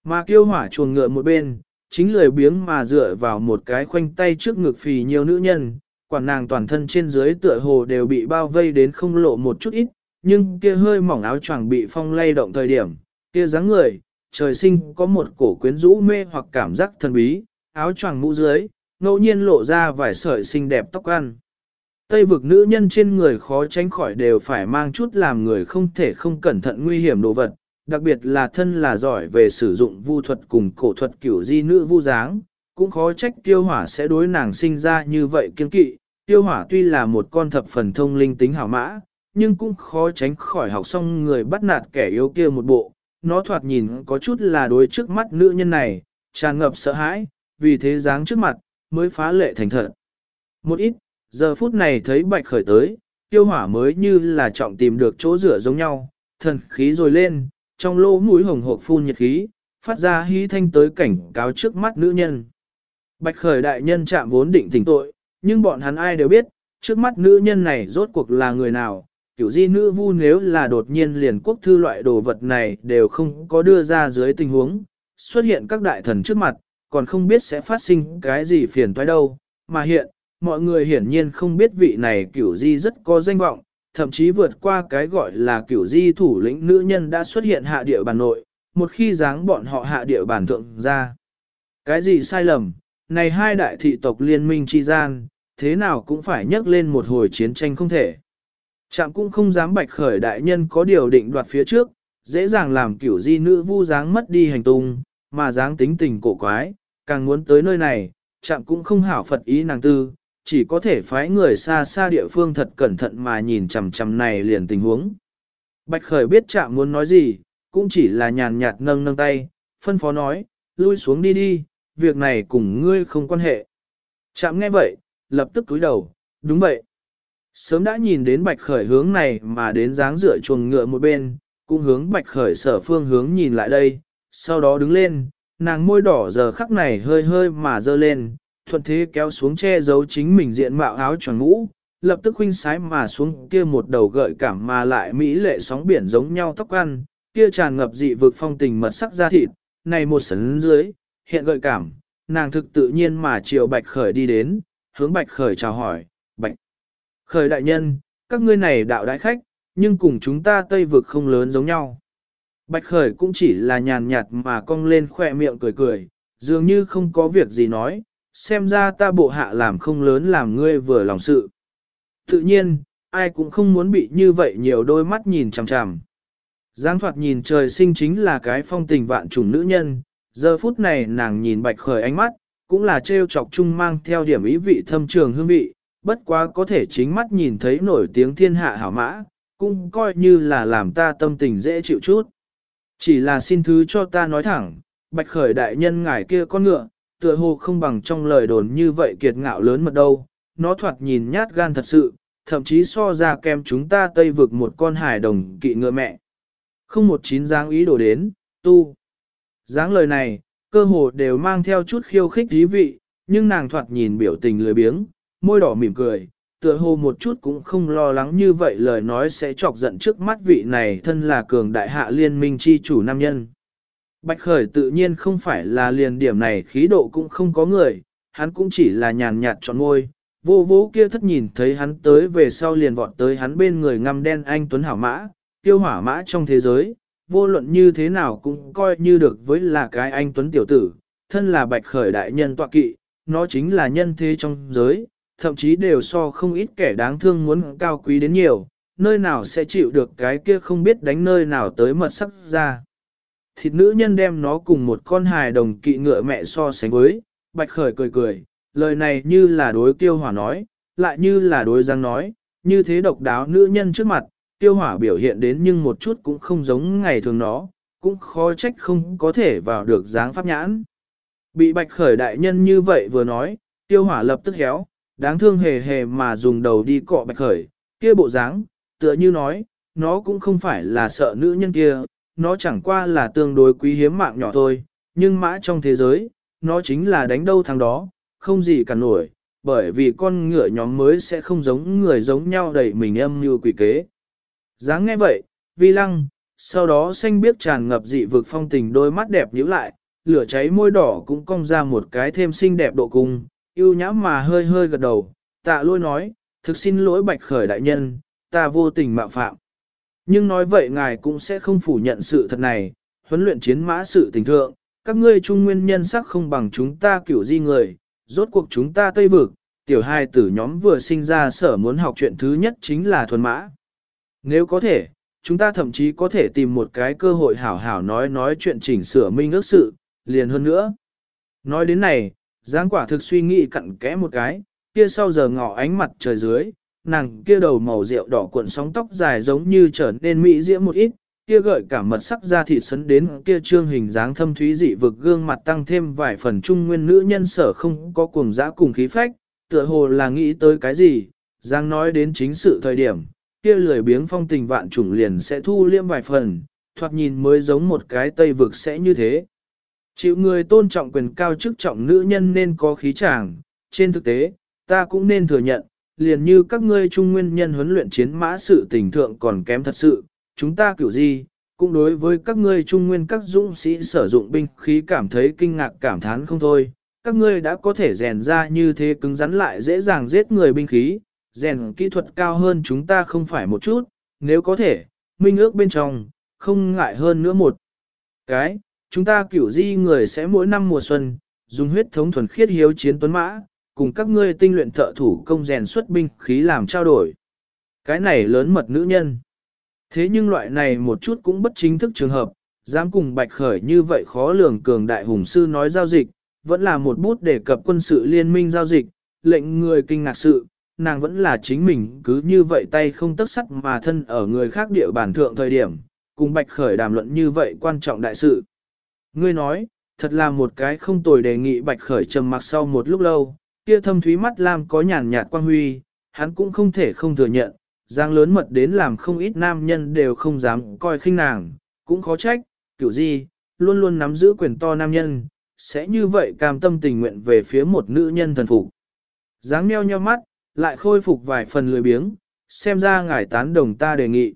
Mà kiêu hỏa chuồng ngựa một bên, chính lười biếng mà dựa vào một cái khoanh tay trước ngực phì nhiều nữ nhân, quản nàng toàn thân trên dưới tựa hồ đều bị bao vây đến không lộ một chút ít, nhưng kia hơi mỏng áo choàng bị phong lay động thời điểm, kia dáng người, trời sinh có một cổ quyến rũ mê hoặc cảm giác thần bí, áo choàng mũ dưới, ngẫu nhiên lộ ra vài sợi xinh đẹp tóc ăn. Tây vực nữ nhân trên người khó tránh khỏi đều phải mang chút làm người không thể không cẩn thận nguy hiểm đồ vật, đặc biệt là thân là giỏi về sử dụng vu thuật cùng cổ thuật kiểu di nữ vu dáng, cũng khó trách tiêu hỏa sẽ đối nàng sinh ra như vậy kiên kỵ. Tiêu hỏa tuy là một con thập phần thông linh tính hảo mã, nhưng cũng khó tránh khỏi học xong người bắt nạt kẻ yếu kia một bộ. Nó thoạt nhìn có chút là đối trước mắt nữ nhân này, tràn ngập sợ hãi, vì thế dáng trước mặt, mới phá lệ thành thật. Một ít, giờ phút này thấy bạch khởi tới, tiêu hỏa mới như là trọng tìm được chỗ rửa giống nhau, thần khí rồi lên, trong lỗ mũi hồng hộp phun nhiệt khí, phát ra hí thanh tới cảnh cáo trước mắt nữ nhân. Bạch khởi đại nhân chạm vốn định tỉnh tội, nhưng bọn hắn ai đều biết, trước mắt nữ nhân này rốt cuộc là người nào, kiểu di nữ vu nếu là đột nhiên liền quốc thư loại đồ vật này đều không có đưa ra dưới tình huống, xuất hiện các đại thần trước mặt, còn không biết sẽ phát sinh cái gì phiền toái đâu, mà hiện, mọi người hiển nhiên không biết vị này kiểu di rất có danh vọng, thậm chí vượt qua cái gọi là kiểu di thủ lĩnh nữ nhân đã xuất hiện hạ địa bàn nội, một khi dáng bọn họ hạ địa bàn thượng ra. Cái gì sai lầm, này hai đại thị tộc liên minh chi gian, thế nào cũng phải nhắc lên một hồi chiến tranh không thể. Trạm cũng không dám bạch khởi đại nhân có điều định đoạt phía trước, dễ dàng làm kiểu di nữ vu dáng mất đi hành tung, mà dáng tính tình cổ quái, càng muốn tới nơi này, chạm cũng không hảo phật ý nàng tư, chỉ có thể phái người xa xa địa phương thật cẩn thận mà nhìn chằm chằm này liền tình huống. Bạch Khởi biết chạm muốn nói gì, cũng chỉ là nhàn nhạt nâng nâng tay, phân phó nói, lui xuống đi đi, việc này cùng ngươi không quan hệ. Chạm nghe vậy, lập tức cúi đầu, đúng vậy. Sớm đã nhìn đến Bạch Khởi hướng này mà đến dáng dựa chuồng ngựa một bên, cũng hướng Bạch Khởi sở phương hướng nhìn lại đây, sau đó đứng lên, nàng môi đỏ giờ khắc này hơi hơi mà dơ lên, thuận thế kéo xuống che giấu chính mình diện mạo áo tròn mũ, lập tức huynh sái mà xuống kia một đầu gợi cảm mà lại mỹ lệ sóng biển giống nhau tóc ăn, kia tràn ngập dị vực phong tình mật sắc da thịt, này một sấn dưới, hiện gợi cảm, nàng thực tự nhiên mà chiều bạch khởi đi đến, hướng bạch khởi chào hỏi, bạch khởi đại nhân, các ngươi này đạo đại khách, nhưng cùng chúng ta tây vực không lớn giống nhau. Bạch khởi cũng chỉ là nhàn nhạt mà cong lên khỏe miệng cười cười, dường như không có việc gì nói, xem ra ta bộ hạ làm không lớn làm ngươi vừa lòng sự. Tự nhiên, ai cũng không muốn bị như vậy nhiều đôi mắt nhìn chằm chằm. Giang thoạt nhìn trời sinh chính là cái phong tình vạn trùng nữ nhân, giờ phút này nàng nhìn bạch khởi ánh mắt, cũng là trêu chọc chung mang theo điểm ý vị thâm trường hương vị, bất quá có thể chính mắt nhìn thấy nổi tiếng thiên hạ hảo mã, cũng coi như là làm ta tâm tình dễ chịu chút. Chỉ là xin thứ cho ta nói thẳng, bạch khởi đại nhân ngài kia con ngựa, tựa hồ không bằng trong lời đồn như vậy kiệt ngạo lớn mật đâu, nó thoạt nhìn nhát gan thật sự, thậm chí so ra kem chúng ta tây vực một con hải đồng kỵ ngựa mẹ. Không một chín dáng ý đồ đến, tu. Dáng lời này, cơ hồ đều mang theo chút khiêu khích dí vị, nhưng nàng thoạt nhìn biểu tình lười biếng, môi đỏ mỉm cười, tựa hồ một chút cũng không lo lắng như vậy lời nói sẽ chọc giận trước mắt vị này thân là cường đại hạ liên minh chi chủ nam nhân. Bạch Khởi tự nhiên không phải là liền điểm này khí độ cũng không có người, hắn cũng chỉ là nhàn nhạt trọn ngôi, vô vô kia thất nhìn thấy hắn tới về sau liền vọt tới hắn bên người ngăm đen anh Tuấn Hảo Mã, tiêu hỏa mã trong thế giới, vô luận như thế nào cũng coi như được với là cái anh Tuấn Tiểu Tử, thân là Bạch Khởi đại nhân tọa kỵ, nó chính là nhân thế trong giới, thậm chí đều so không ít kẻ đáng thương muốn cao quý đến nhiều, nơi nào sẽ chịu được cái kia không biết đánh nơi nào tới mật sắc ra. Thịt nữ nhân đem nó cùng một con hài đồng kỵ ngựa mẹ so sánh với, bạch khởi cười cười, lời này như là đối tiêu hỏa nói, lại như là đối giang nói, như thế độc đáo nữ nhân trước mặt, tiêu hỏa biểu hiện đến nhưng một chút cũng không giống ngày thường nó, cũng khó trách không có thể vào được dáng pháp nhãn. Bị bạch khởi đại nhân như vậy vừa nói, tiêu hỏa lập tức héo, đáng thương hề hề mà dùng đầu đi cọ bạch khởi, kia bộ dáng, tựa như nói, nó cũng không phải là sợ nữ nhân kia, nó chẳng qua là tương đối quý hiếm mạng nhỏ thôi, nhưng mã trong thế giới, nó chính là đánh đâu thằng đó, không gì cả nổi, bởi vì con ngựa nhóm mới sẽ không giống người giống nhau đẩy mình âm như quỷ kế. dáng nghe vậy, vi lăng, sau đó xanh biếc tràn ngập dị vực phong tình đôi mắt đẹp nhíu lại, lửa cháy môi đỏ cũng cong ra một cái thêm xinh đẹp độ cung, yêu nhã mà hơi hơi gật đầu, tạ lôi nói, thực xin lỗi bạch khởi đại nhân, ta vô tình mạo phạm. Nhưng nói vậy ngài cũng sẽ không phủ nhận sự thật này, huấn luyện chiến mã sự tình thượng, các ngươi trung nguyên nhân sắc không bằng chúng ta kiểu di người, rốt cuộc chúng ta tây vực, tiểu hai tử nhóm vừa sinh ra sở muốn học chuyện thứ nhất chính là thuần mã. Nếu có thể, chúng ta thậm chí có thể tìm một cái cơ hội hảo hảo nói nói chuyện chỉnh sửa minh ước sự, liền hơn nữa. Nói đến này, Giáng quả thực suy nghĩ cặn kẽ một cái, kia sau giờ ngọ ánh mặt trời dưới, nàng kia đầu màu rượu đỏ cuộn sóng tóc dài giống như trở nên mỹ diễm một ít, kia gợi cả mật sắc da thịt sấn đến kia trương hình dáng thâm thúy dị vực gương mặt tăng thêm vài phần trung nguyên nữ nhân sở không có cuồng dã cùng khí phách, tựa hồ là nghĩ tới cái gì, Giang nói đến chính sự thời điểm, kia lười biếng phong tình vạn trùng liền sẽ thu liêm vài phần, thoạt nhìn mới giống một cái tây vực sẽ như thế. Chịu người tôn trọng quyền cao chức trọng nữ nhân nên có khí chàng, trên thực tế, ta cũng nên thừa nhận, liền như các ngươi trung nguyên nhân huấn luyện chiến mã sự tình thượng còn kém thật sự, chúng ta kiểu gì, cũng đối với các ngươi trung nguyên các dũng sĩ sử dụng binh khí cảm thấy kinh ngạc cảm thán không thôi. Các ngươi đã có thể rèn ra như thế cứng rắn lại dễ dàng giết người binh khí, rèn kỹ thuật cao hơn chúng ta không phải một chút, nếu có thể, minh ước bên trong, không ngại hơn nữa một cái, chúng ta kiểu di người sẽ mỗi năm mùa xuân, dùng huyết thống thuần khiết hiếu chiến tuấn mã, cùng các ngươi tinh luyện thợ thủ công rèn xuất binh khí làm trao đổi. Cái này lớn mật nữ nhân. Thế nhưng loại này một chút cũng bất chính thức trường hợp, dám cùng bạch khởi như vậy khó lường cường đại hùng sư nói giao dịch, vẫn là một bút đề cập quân sự liên minh giao dịch, lệnh người kinh ngạc sự, nàng vẫn là chính mình cứ như vậy tay không tất sắt mà thân ở người khác địa bàn thượng thời điểm, cùng bạch khởi đàm luận như vậy quan trọng đại sự. Ngươi nói, thật là một cái không tồi đề nghị bạch khởi trầm mặc sau một lúc lâu, kia thâm thúy mắt lam có nhàn nhạt quang huy, hắn cũng không thể không thừa nhận, giang lớn mật đến làm không ít nam nhân đều không dám coi khinh nàng, cũng khó trách, kiểu gì, luôn luôn nắm giữ quyền to nam nhân, sẽ như vậy cam tâm tình nguyện về phía một nữ nhân thần phục. Giáng meo nheo mắt, lại khôi phục vài phần lười biếng, xem ra ngài tán đồng ta đề nghị.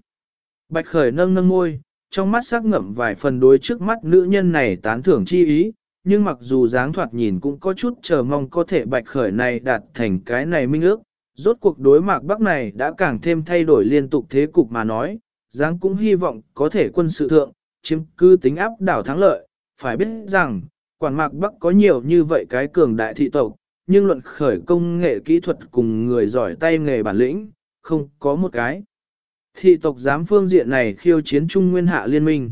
Bạch khởi nâng nâng môi, trong mắt sắc ngậm vài phần đối trước mắt nữ nhân này tán thưởng chi ý, nhưng mặc dù dáng thoạt nhìn cũng có chút chờ mong có thể bạch khởi này đạt thành cái này minh ước, rốt cuộc đối mạc bắc này đã càng thêm thay đổi liên tục thế cục mà nói, dáng cũng hy vọng có thể quân sự thượng, chiếm cư tính áp đảo thắng lợi, phải biết rằng, quản mạc bắc có nhiều như vậy cái cường đại thị tộc, nhưng luận khởi công nghệ kỹ thuật cùng người giỏi tay nghề bản lĩnh, không có một cái. Thị tộc giám phương diện này khiêu chiến Trung Nguyên Hạ Liên minh.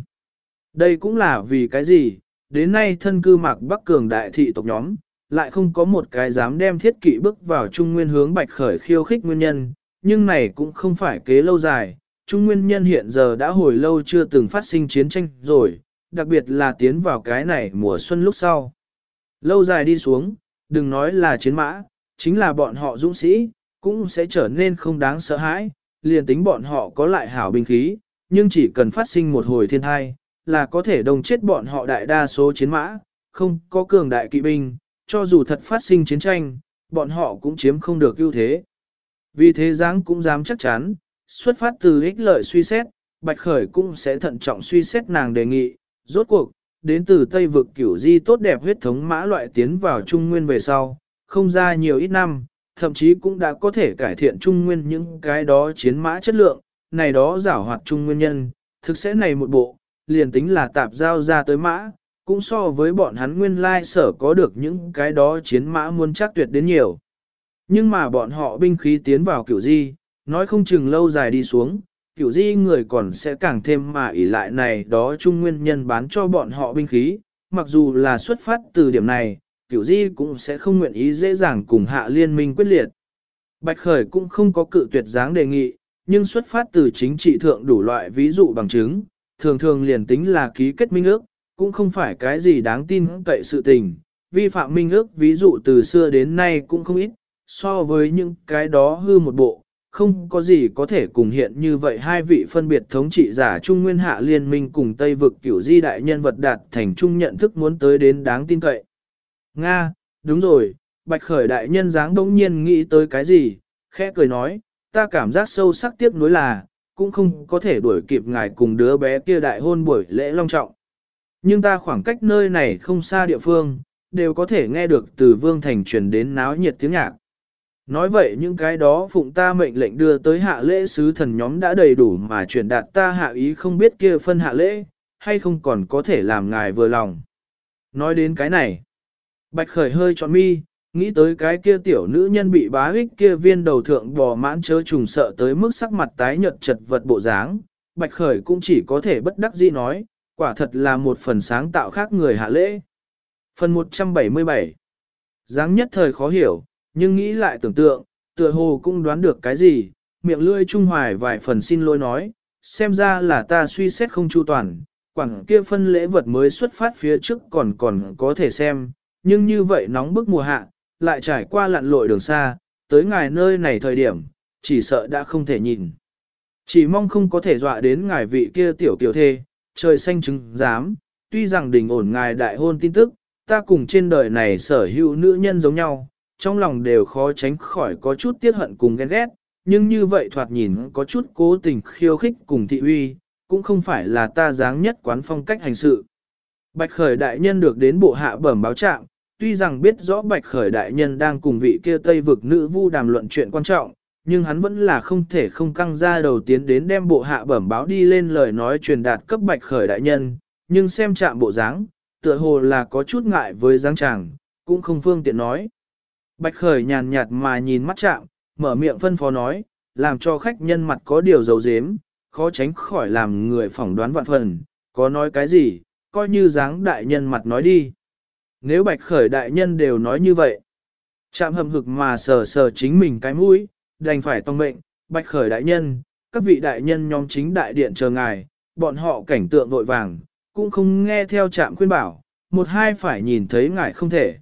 Đây cũng là vì cái gì, đến nay thân cư mạc Bắc Cường đại thị tộc nhóm, lại không có một cái dám đem thiết kỵ bước vào Trung Nguyên hướng bạch khởi khiêu khích nguyên nhân, nhưng này cũng không phải kế lâu dài. Trung Nguyên nhân hiện giờ đã hồi lâu chưa từng phát sinh chiến tranh rồi, đặc biệt là tiến vào cái này mùa xuân lúc sau. Lâu dài đi xuống, đừng nói là chiến mã, chính là bọn họ dũng sĩ, cũng sẽ trở nên không đáng sợ hãi, liền tính bọn họ có lại hảo binh khí, nhưng chỉ cần phát sinh một hồi thiên thai, là có thể đồng chết bọn họ đại đa số chiến mã, không có cường đại kỵ binh, cho dù thật phát sinh chiến tranh, bọn họ cũng chiếm không được ưu thế. Vì thế giáng cũng dám chắc chắn, xuất phát từ ích lợi suy xét, Bạch Khởi cũng sẽ thận trọng suy xét nàng đề nghị, rốt cuộc, đến từ Tây vực cửu di tốt đẹp huyết thống mã loại tiến vào Trung Nguyên về sau, không ra nhiều ít năm, thậm chí cũng đã có thể cải thiện Trung Nguyên những cái đó chiến mã chất lượng, này đó giảo hoạt Trung Nguyên nhân, thực sẽ này một bộ, liền tính là tạp giao ra tới mã, cũng so với bọn hắn nguyên lai sở có được những cái đó chiến mã muôn chắc tuyệt đến nhiều. Nhưng mà bọn họ binh khí tiến vào kiểu di, nói không chừng lâu dài đi xuống, kiểu di người còn sẽ càng thêm mà ỷ lại này đó trung nguyên nhân bán cho bọn họ binh khí, mặc dù là xuất phát từ điểm này, kiểu di cũng sẽ không nguyện ý dễ dàng cùng hạ liên minh quyết liệt. Bạch Khởi cũng không có cự tuyệt dáng đề nghị, nhưng xuất phát từ chính trị thượng đủ loại ví dụ bằng chứng, thường thường liền tính là ký kết minh ước, cũng không phải cái gì đáng tin cậy sự tình, vi phạm minh ước ví dụ từ xưa đến nay cũng không ít, so với những cái đó hư một bộ, không có gì có thể cùng hiện như vậy hai vị phân biệt thống trị giả Trung Nguyên Hạ Liên minh cùng Tây vực kiểu di đại nhân vật đạt thành chung nhận thức muốn tới đến đáng tin cậy. Nga, đúng rồi, Bạch Khởi đại nhân dáng đống nhiên nghĩ tới cái gì, khẽ cười nói, ta cảm giác sâu sắc tiếc nuối là, cũng không có thể đuổi kịp ngài cùng đứa bé kia đại hôn buổi lễ long trọng. Nhưng ta khoảng cách nơi này không xa địa phương, đều có thể nghe được từ Vương Thành truyền đến náo nhiệt tiếng nhạc. Nói vậy những cái đó phụng ta mệnh lệnh đưa tới hạ lễ sứ thần nhóm đã đầy đủ mà truyền đạt ta hạ ý không biết kia phân hạ lễ, hay không còn có thể làm ngài vừa lòng. Nói đến cái này, Bạch Khởi hơi trọn mi, nghĩ tới cái kia tiểu nữ nhân bị bá ích kia viên đầu thượng bò mãn chớ trùng sợ tới mức sắc mặt tái nhợt chật vật bộ dáng, Bạch Khởi cũng chỉ có thể bất đắc dĩ nói, quả thật là một phần sáng tạo khác người hạ lễ. Phần 177 dáng nhất thời khó hiểu, nhưng nghĩ lại tưởng tượng, tựa hồ cũng đoán được cái gì, miệng lươi trung hoài vài phần xin lỗi nói, xem ra là ta suy xét không chu toàn, quảng kia phân lễ vật mới xuất phát phía trước còn còn có thể xem, nhưng như vậy nóng bức mùa hạ, lại trải qua lặn lội đường xa, tới ngài nơi này thời điểm, chỉ sợ đã không thể nhìn. Chỉ mong không có thể dọa đến ngài vị kia tiểu tiểu thê, trời xanh chứng dám, tuy rằng đình ổn ngài đại hôn tin tức, ta cùng trên đời này sở hữu nữ nhân giống nhau, trong lòng đều khó tránh khỏi có chút tiếc hận cùng ghen ghét, nhưng như vậy thoạt nhìn có chút cố tình khiêu khích cùng thị uy, cũng không phải là ta dáng nhất quán phong cách hành sự. Bạch Khởi đại nhân được đến bộ hạ bẩm báo trạng, tuy rằng biết rõ Bạch Khởi đại nhân đang cùng vị kia Tây vực nữ vu đàm luận chuyện quan trọng, nhưng hắn vẫn là không thể không căng ra đầu tiến đến đem bộ hạ bẩm báo đi lên lời nói truyền đạt cấp Bạch Khởi đại nhân, nhưng xem chạm bộ dáng, tựa hồ là có chút ngại với dáng chàng, cũng không phương tiện nói. Bạch Khởi nhàn nhạt mà nhìn mắt chạm, mở miệng phân phó nói, làm cho khách nhân mặt có điều dấu dếm, khó tránh khỏi làm người phỏng đoán vạn phần, có nói cái gì, coi như dáng đại nhân mặt nói đi. Nếu Bạch Khởi đại nhân đều nói như vậy, chạm hầm hực mà sờ sờ chính mình cái mũi, đành phải tông mệnh, Bạch Khởi đại nhân, các vị đại nhân nhóm chính đại điện chờ ngài, bọn họ cảnh tượng vội vàng, cũng không nghe theo chạm khuyên bảo, một hai phải nhìn thấy ngài không thể.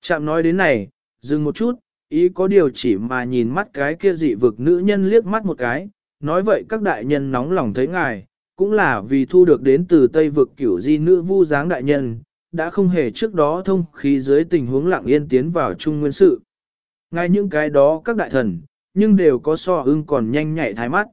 chạm nói đến này, dừng một chút, ý có điều chỉ mà nhìn mắt cái kia dị vực nữ nhân liếc mắt một cái, nói vậy các đại nhân nóng lòng thấy ngài, cũng là vì thu được đến từ Tây vực kiểu di nữ vu dáng đại nhân, đã không hề trước đó thông khí dưới tình huống lặng yên tiến vào trung nguyên sự. Ngay những cái đó các đại thần, nhưng đều có so ưng còn nhanh nhạy thái mắt.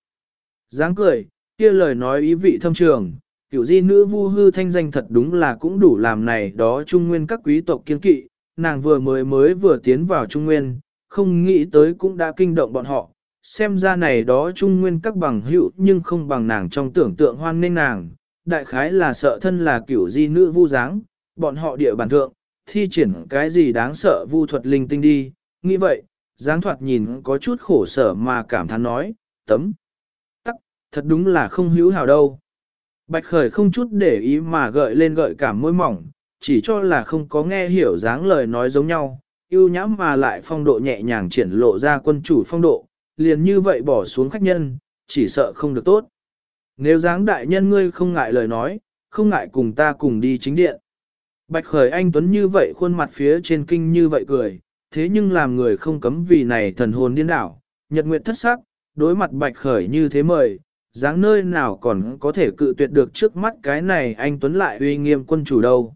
dáng cười, kia lời nói ý vị thâm trường, kiểu di nữ vu hư thanh danh thật đúng là cũng đủ làm này đó trung nguyên các quý tộc kiên kỵ, nàng vừa mới mới vừa tiến vào trung nguyên, không nghĩ tới cũng đã kinh động bọn họ, xem ra này đó trung nguyên các bằng hữu nhưng không bằng nàng trong tưởng tượng hoan nên nàng, đại khái là sợ thân là kiểu di nữ vu dáng, bọn họ địa bàn thượng, thi triển cái gì đáng sợ vu thuật linh tinh đi, nghĩ vậy, giáng thoạt nhìn có chút khổ sở mà cảm thán nói, tấm, tắc, thật đúng là không hữu hào đâu. Bạch khởi không chút để ý mà gợi lên gợi cảm môi mỏng, chỉ cho là không có nghe hiểu dáng lời nói giống nhau, yêu nhãm mà lại phong độ nhẹ nhàng triển lộ ra quân chủ phong độ, liền như vậy bỏ xuống khách nhân, chỉ sợ không được tốt. Nếu dáng đại nhân ngươi không ngại lời nói, không ngại cùng ta cùng đi chính điện. Bạch khởi anh Tuấn như vậy khuôn mặt phía trên kinh như vậy cười, thế nhưng làm người không cấm vì này thần hồn điên đảo, nhật nguyệt thất sắc, đối mặt bạch khởi như thế mời, dáng nơi nào còn có thể cự tuyệt được trước mắt cái này anh Tuấn lại uy nghiêm quân chủ đâu.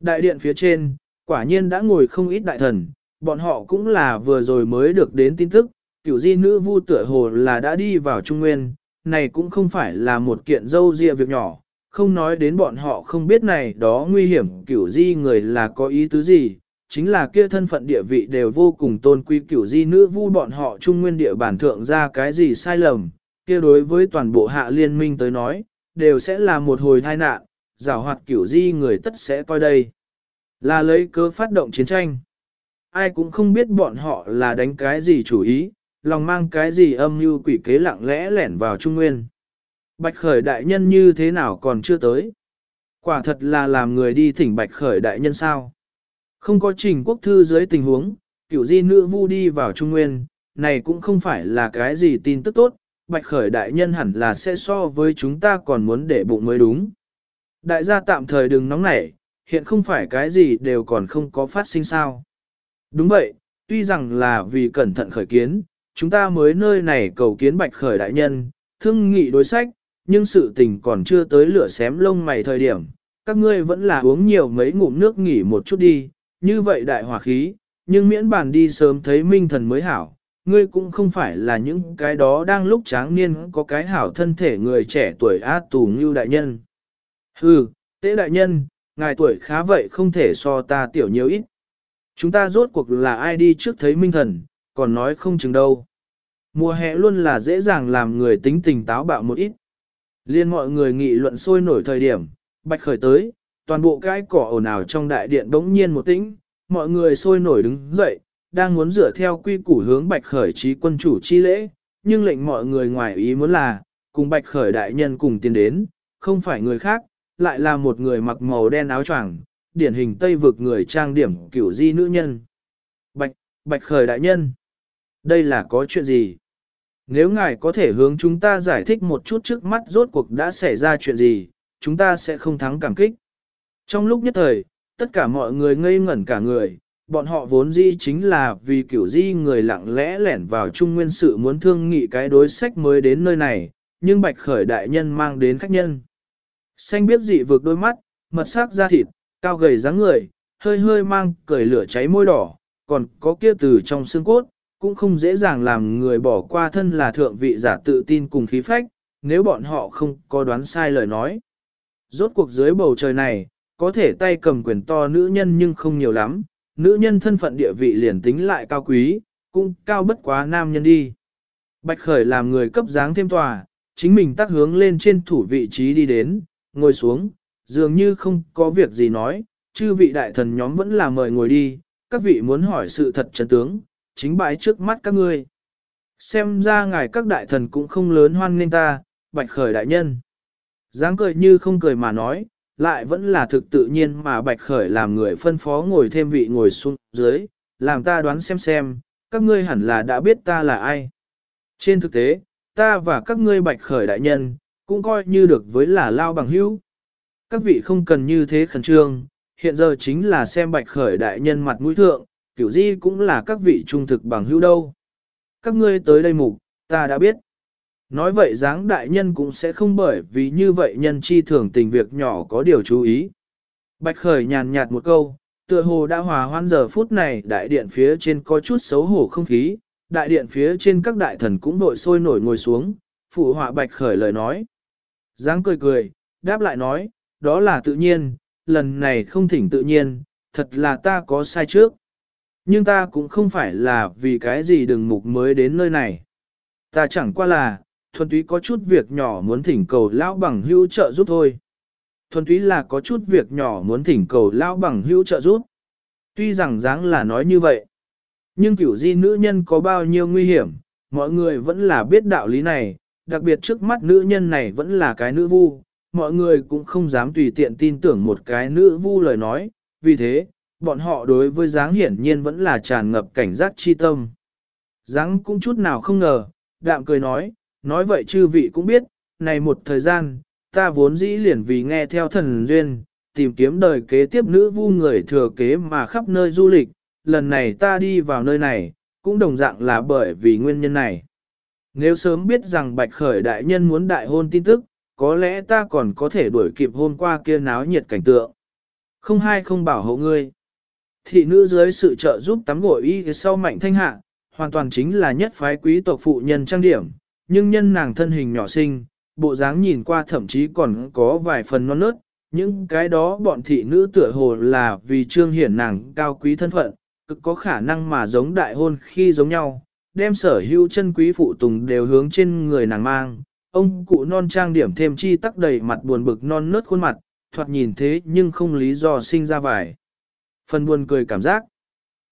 Đại điện phía trên, quả nhiên đã ngồi không ít đại thần, bọn họ cũng là vừa rồi mới được đến tin tức, cửu di nữ vu tựa hồ là đã đi vào Trung Nguyên, này cũng không phải là một kiện dâu ria việc nhỏ, không nói đến bọn họ không biết này đó nguy hiểm cửu di người là có ý tứ gì, chính là kia thân phận địa vị đều vô cùng tôn quý cửu di nữ vu bọn họ Trung Nguyên địa bản thượng ra cái gì sai lầm, kia đối với toàn bộ hạ liên minh tới nói, đều sẽ là một hồi tai nạn, giảo hoạt cửu di người tất sẽ coi đây. Là lấy cớ phát động chiến tranh. Ai cũng không biết bọn họ là đánh cái gì chủ ý, lòng mang cái gì âm mưu quỷ kế lặng lẽ lẻn vào Trung Nguyên. Bạch Khởi đại nhân như thế nào còn chưa tới? Quả thật là làm người đi thỉnh Bạch Khởi đại nhân sao? Không có trình quốc thư dưới tình huống, cửu di nữ vu đi vào Trung Nguyên, này cũng không phải là cái gì tin tức tốt, Bạch Khởi đại nhân hẳn là sẽ so với chúng ta còn muốn để bụng mới đúng. Đại gia tạm thời đừng nóng nảy, hiện không phải cái gì đều còn không có phát sinh sao. Đúng vậy, tuy rằng là vì cẩn thận khởi kiến, chúng ta mới nơi này cầu kiến Bạch Khởi đại nhân, thương nghị đối sách, nhưng sự tình còn chưa tới lửa xém lông mày thời điểm, các ngươi vẫn là uống nhiều mấy ngụm nước nghỉ một chút đi, như vậy đại hòa khí, nhưng miễn bàn đi sớm thấy minh thần mới hảo, ngươi cũng không phải là những cái đó đang lúc tráng niên có cái hảo thân thể người trẻ tuổi át tù như đại nhân. Hừ, tế đại nhân, ngài tuổi khá vậy không thể so ta tiểu nhiều ít. Chúng ta rốt cuộc là ai đi trước thấy minh thần, còn nói không chừng đâu. Mùa hè luôn là dễ dàng làm người tính tình táo bạo một ít. Liên mọi người nghị luận sôi nổi thời điểm, bạch khởi tới, toàn bộ cái cỏ ồn ào trong đại điện bỗng nhiên một tĩnh, mọi người sôi nổi đứng dậy, đang muốn dựa theo quy củ hướng bạch khởi trí quân chủ chi lễ, nhưng lệnh mọi người ngoài ý muốn là, cùng bạch khởi đại nhân cùng tiến đến, không phải người khác, lại là một người mặc màu đen áo choàng, điển hình tây vực người trang điểm kiểu di nữ nhân. Bạch, bạch khởi đại nhân, đây là có chuyện gì? Nếu ngài có thể hướng chúng ta giải thích một chút trước mắt rốt cuộc đã xảy ra chuyện gì, chúng ta sẽ không thắng cảm kích. Trong lúc nhất thời, tất cả mọi người ngây ngẩn cả người, bọn họ vốn di chính là vì kiểu di người lặng lẽ lẻn vào trung nguyên sự muốn thương nghị cái đối sách mới đến nơi này, nhưng bạch khởi đại nhân mang đến khách nhân. Xanh biết dị vượt đôi mắt, mật sắc da thịt, cao gầy dáng người, hơi hơi mang cười lửa cháy môi đỏ, còn có kia từ trong xương cốt, cũng không dễ dàng làm người bỏ qua thân là thượng vị giả tự tin cùng khí phách, nếu bọn họ không có đoán sai lời nói. Rốt cuộc dưới bầu trời này, có thể tay cầm quyền to nữ nhân nhưng không nhiều lắm, nữ nhân thân phận địa vị liền tính lại cao quý, cũng cao bất quá nam nhân đi. Bạch Khởi làm người cấp dáng thêm tòa, chính mình tác hướng lên trên thủ vị trí đi đến, ngồi xuống, dường như không có việc gì nói, chư vị đại thần nhóm vẫn là mời ngồi đi, các vị muốn hỏi sự thật chân tướng, chính bãi trước mắt các ngươi. Xem ra ngài các đại thần cũng không lớn hoan nghênh ta, bạch khởi đại nhân. dáng cười như không cười mà nói, lại vẫn là thực tự nhiên mà bạch khởi làm người phân phó ngồi thêm vị ngồi xuống dưới, làm ta đoán xem xem, các ngươi hẳn là đã biết ta là ai. Trên thực tế, ta và các ngươi bạch khởi đại nhân, cũng coi như được với là lao bằng hữu. Các vị không cần như thế khẩn trương, hiện giờ chính là xem bạch khởi đại nhân mặt mũi thượng, kiểu gì cũng là các vị trung thực bằng hữu đâu. Các ngươi tới đây mục, ta đã biết. Nói vậy dáng đại nhân cũng sẽ không bởi vì như vậy nhân chi thường tình việc nhỏ có điều chú ý. Bạch khởi nhàn nhạt một câu, tựa hồ đã hòa hoan giờ phút này đại điện phía trên có chút xấu hổ không khí, đại điện phía trên các đại thần cũng đội sôi nổi ngồi xuống, phụ họa bạch khởi lời nói. Giáng cười cười, đáp lại nói, đó là tự nhiên, lần này không thỉnh tự nhiên, thật là ta có sai trước. Nhưng ta cũng không phải là vì cái gì đừng mục mới đến nơi này. Ta chẳng qua là, thuần túy có chút việc nhỏ muốn thỉnh cầu lão bằng hữu trợ giúp thôi. Thuần túy là có chút việc nhỏ muốn thỉnh cầu lão bằng hữu trợ giúp. Tuy rằng dáng là nói như vậy, nhưng kiểu di nữ nhân có bao nhiêu nguy hiểm, mọi người vẫn là biết đạo lý này, đặc biệt trước mắt nữ nhân này vẫn là cái nữ vu, mọi người cũng không dám tùy tiện tin tưởng một cái nữ vu lời nói, vì thế, bọn họ đối với dáng hiển nhiên vẫn là tràn ngập cảnh giác chi tâm. Dáng cũng chút nào không ngờ, đạm cười nói, nói vậy chư vị cũng biết, này một thời gian, ta vốn dĩ liền vì nghe theo thần duyên, tìm kiếm đời kế tiếp nữ vu người thừa kế mà khắp nơi du lịch, lần này ta đi vào nơi này, cũng đồng dạng là bởi vì nguyên nhân này. Nếu sớm biết rằng Bạch Khởi đại nhân muốn đại hôn tin tức, có lẽ ta còn có thể đuổi kịp hôm qua kia náo nhiệt cảnh tượng. Không hai không bảo hộ ngươi. Thị nữ dưới sự trợ giúp tắm gội y sau mạnh thanh hạ, hoàn toàn chính là nhất phái quý tộc phụ nhân trang điểm, nhưng nhân nàng thân hình nhỏ xinh, bộ dáng nhìn qua thậm chí còn có vài phần non nớt, những cái đó bọn thị nữ tựa hồ là vì trương hiển nàng cao quý thân phận, cực có khả năng mà giống đại hôn khi giống nhau, đem sở hữu chân quý phụ tùng đều hướng trên người nàng mang. Ông cụ non trang điểm thêm chi tắc đầy mặt buồn bực non nớt khuôn mặt, thoạt nhìn thế nhưng không lý do sinh ra vải Phần buồn cười cảm giác.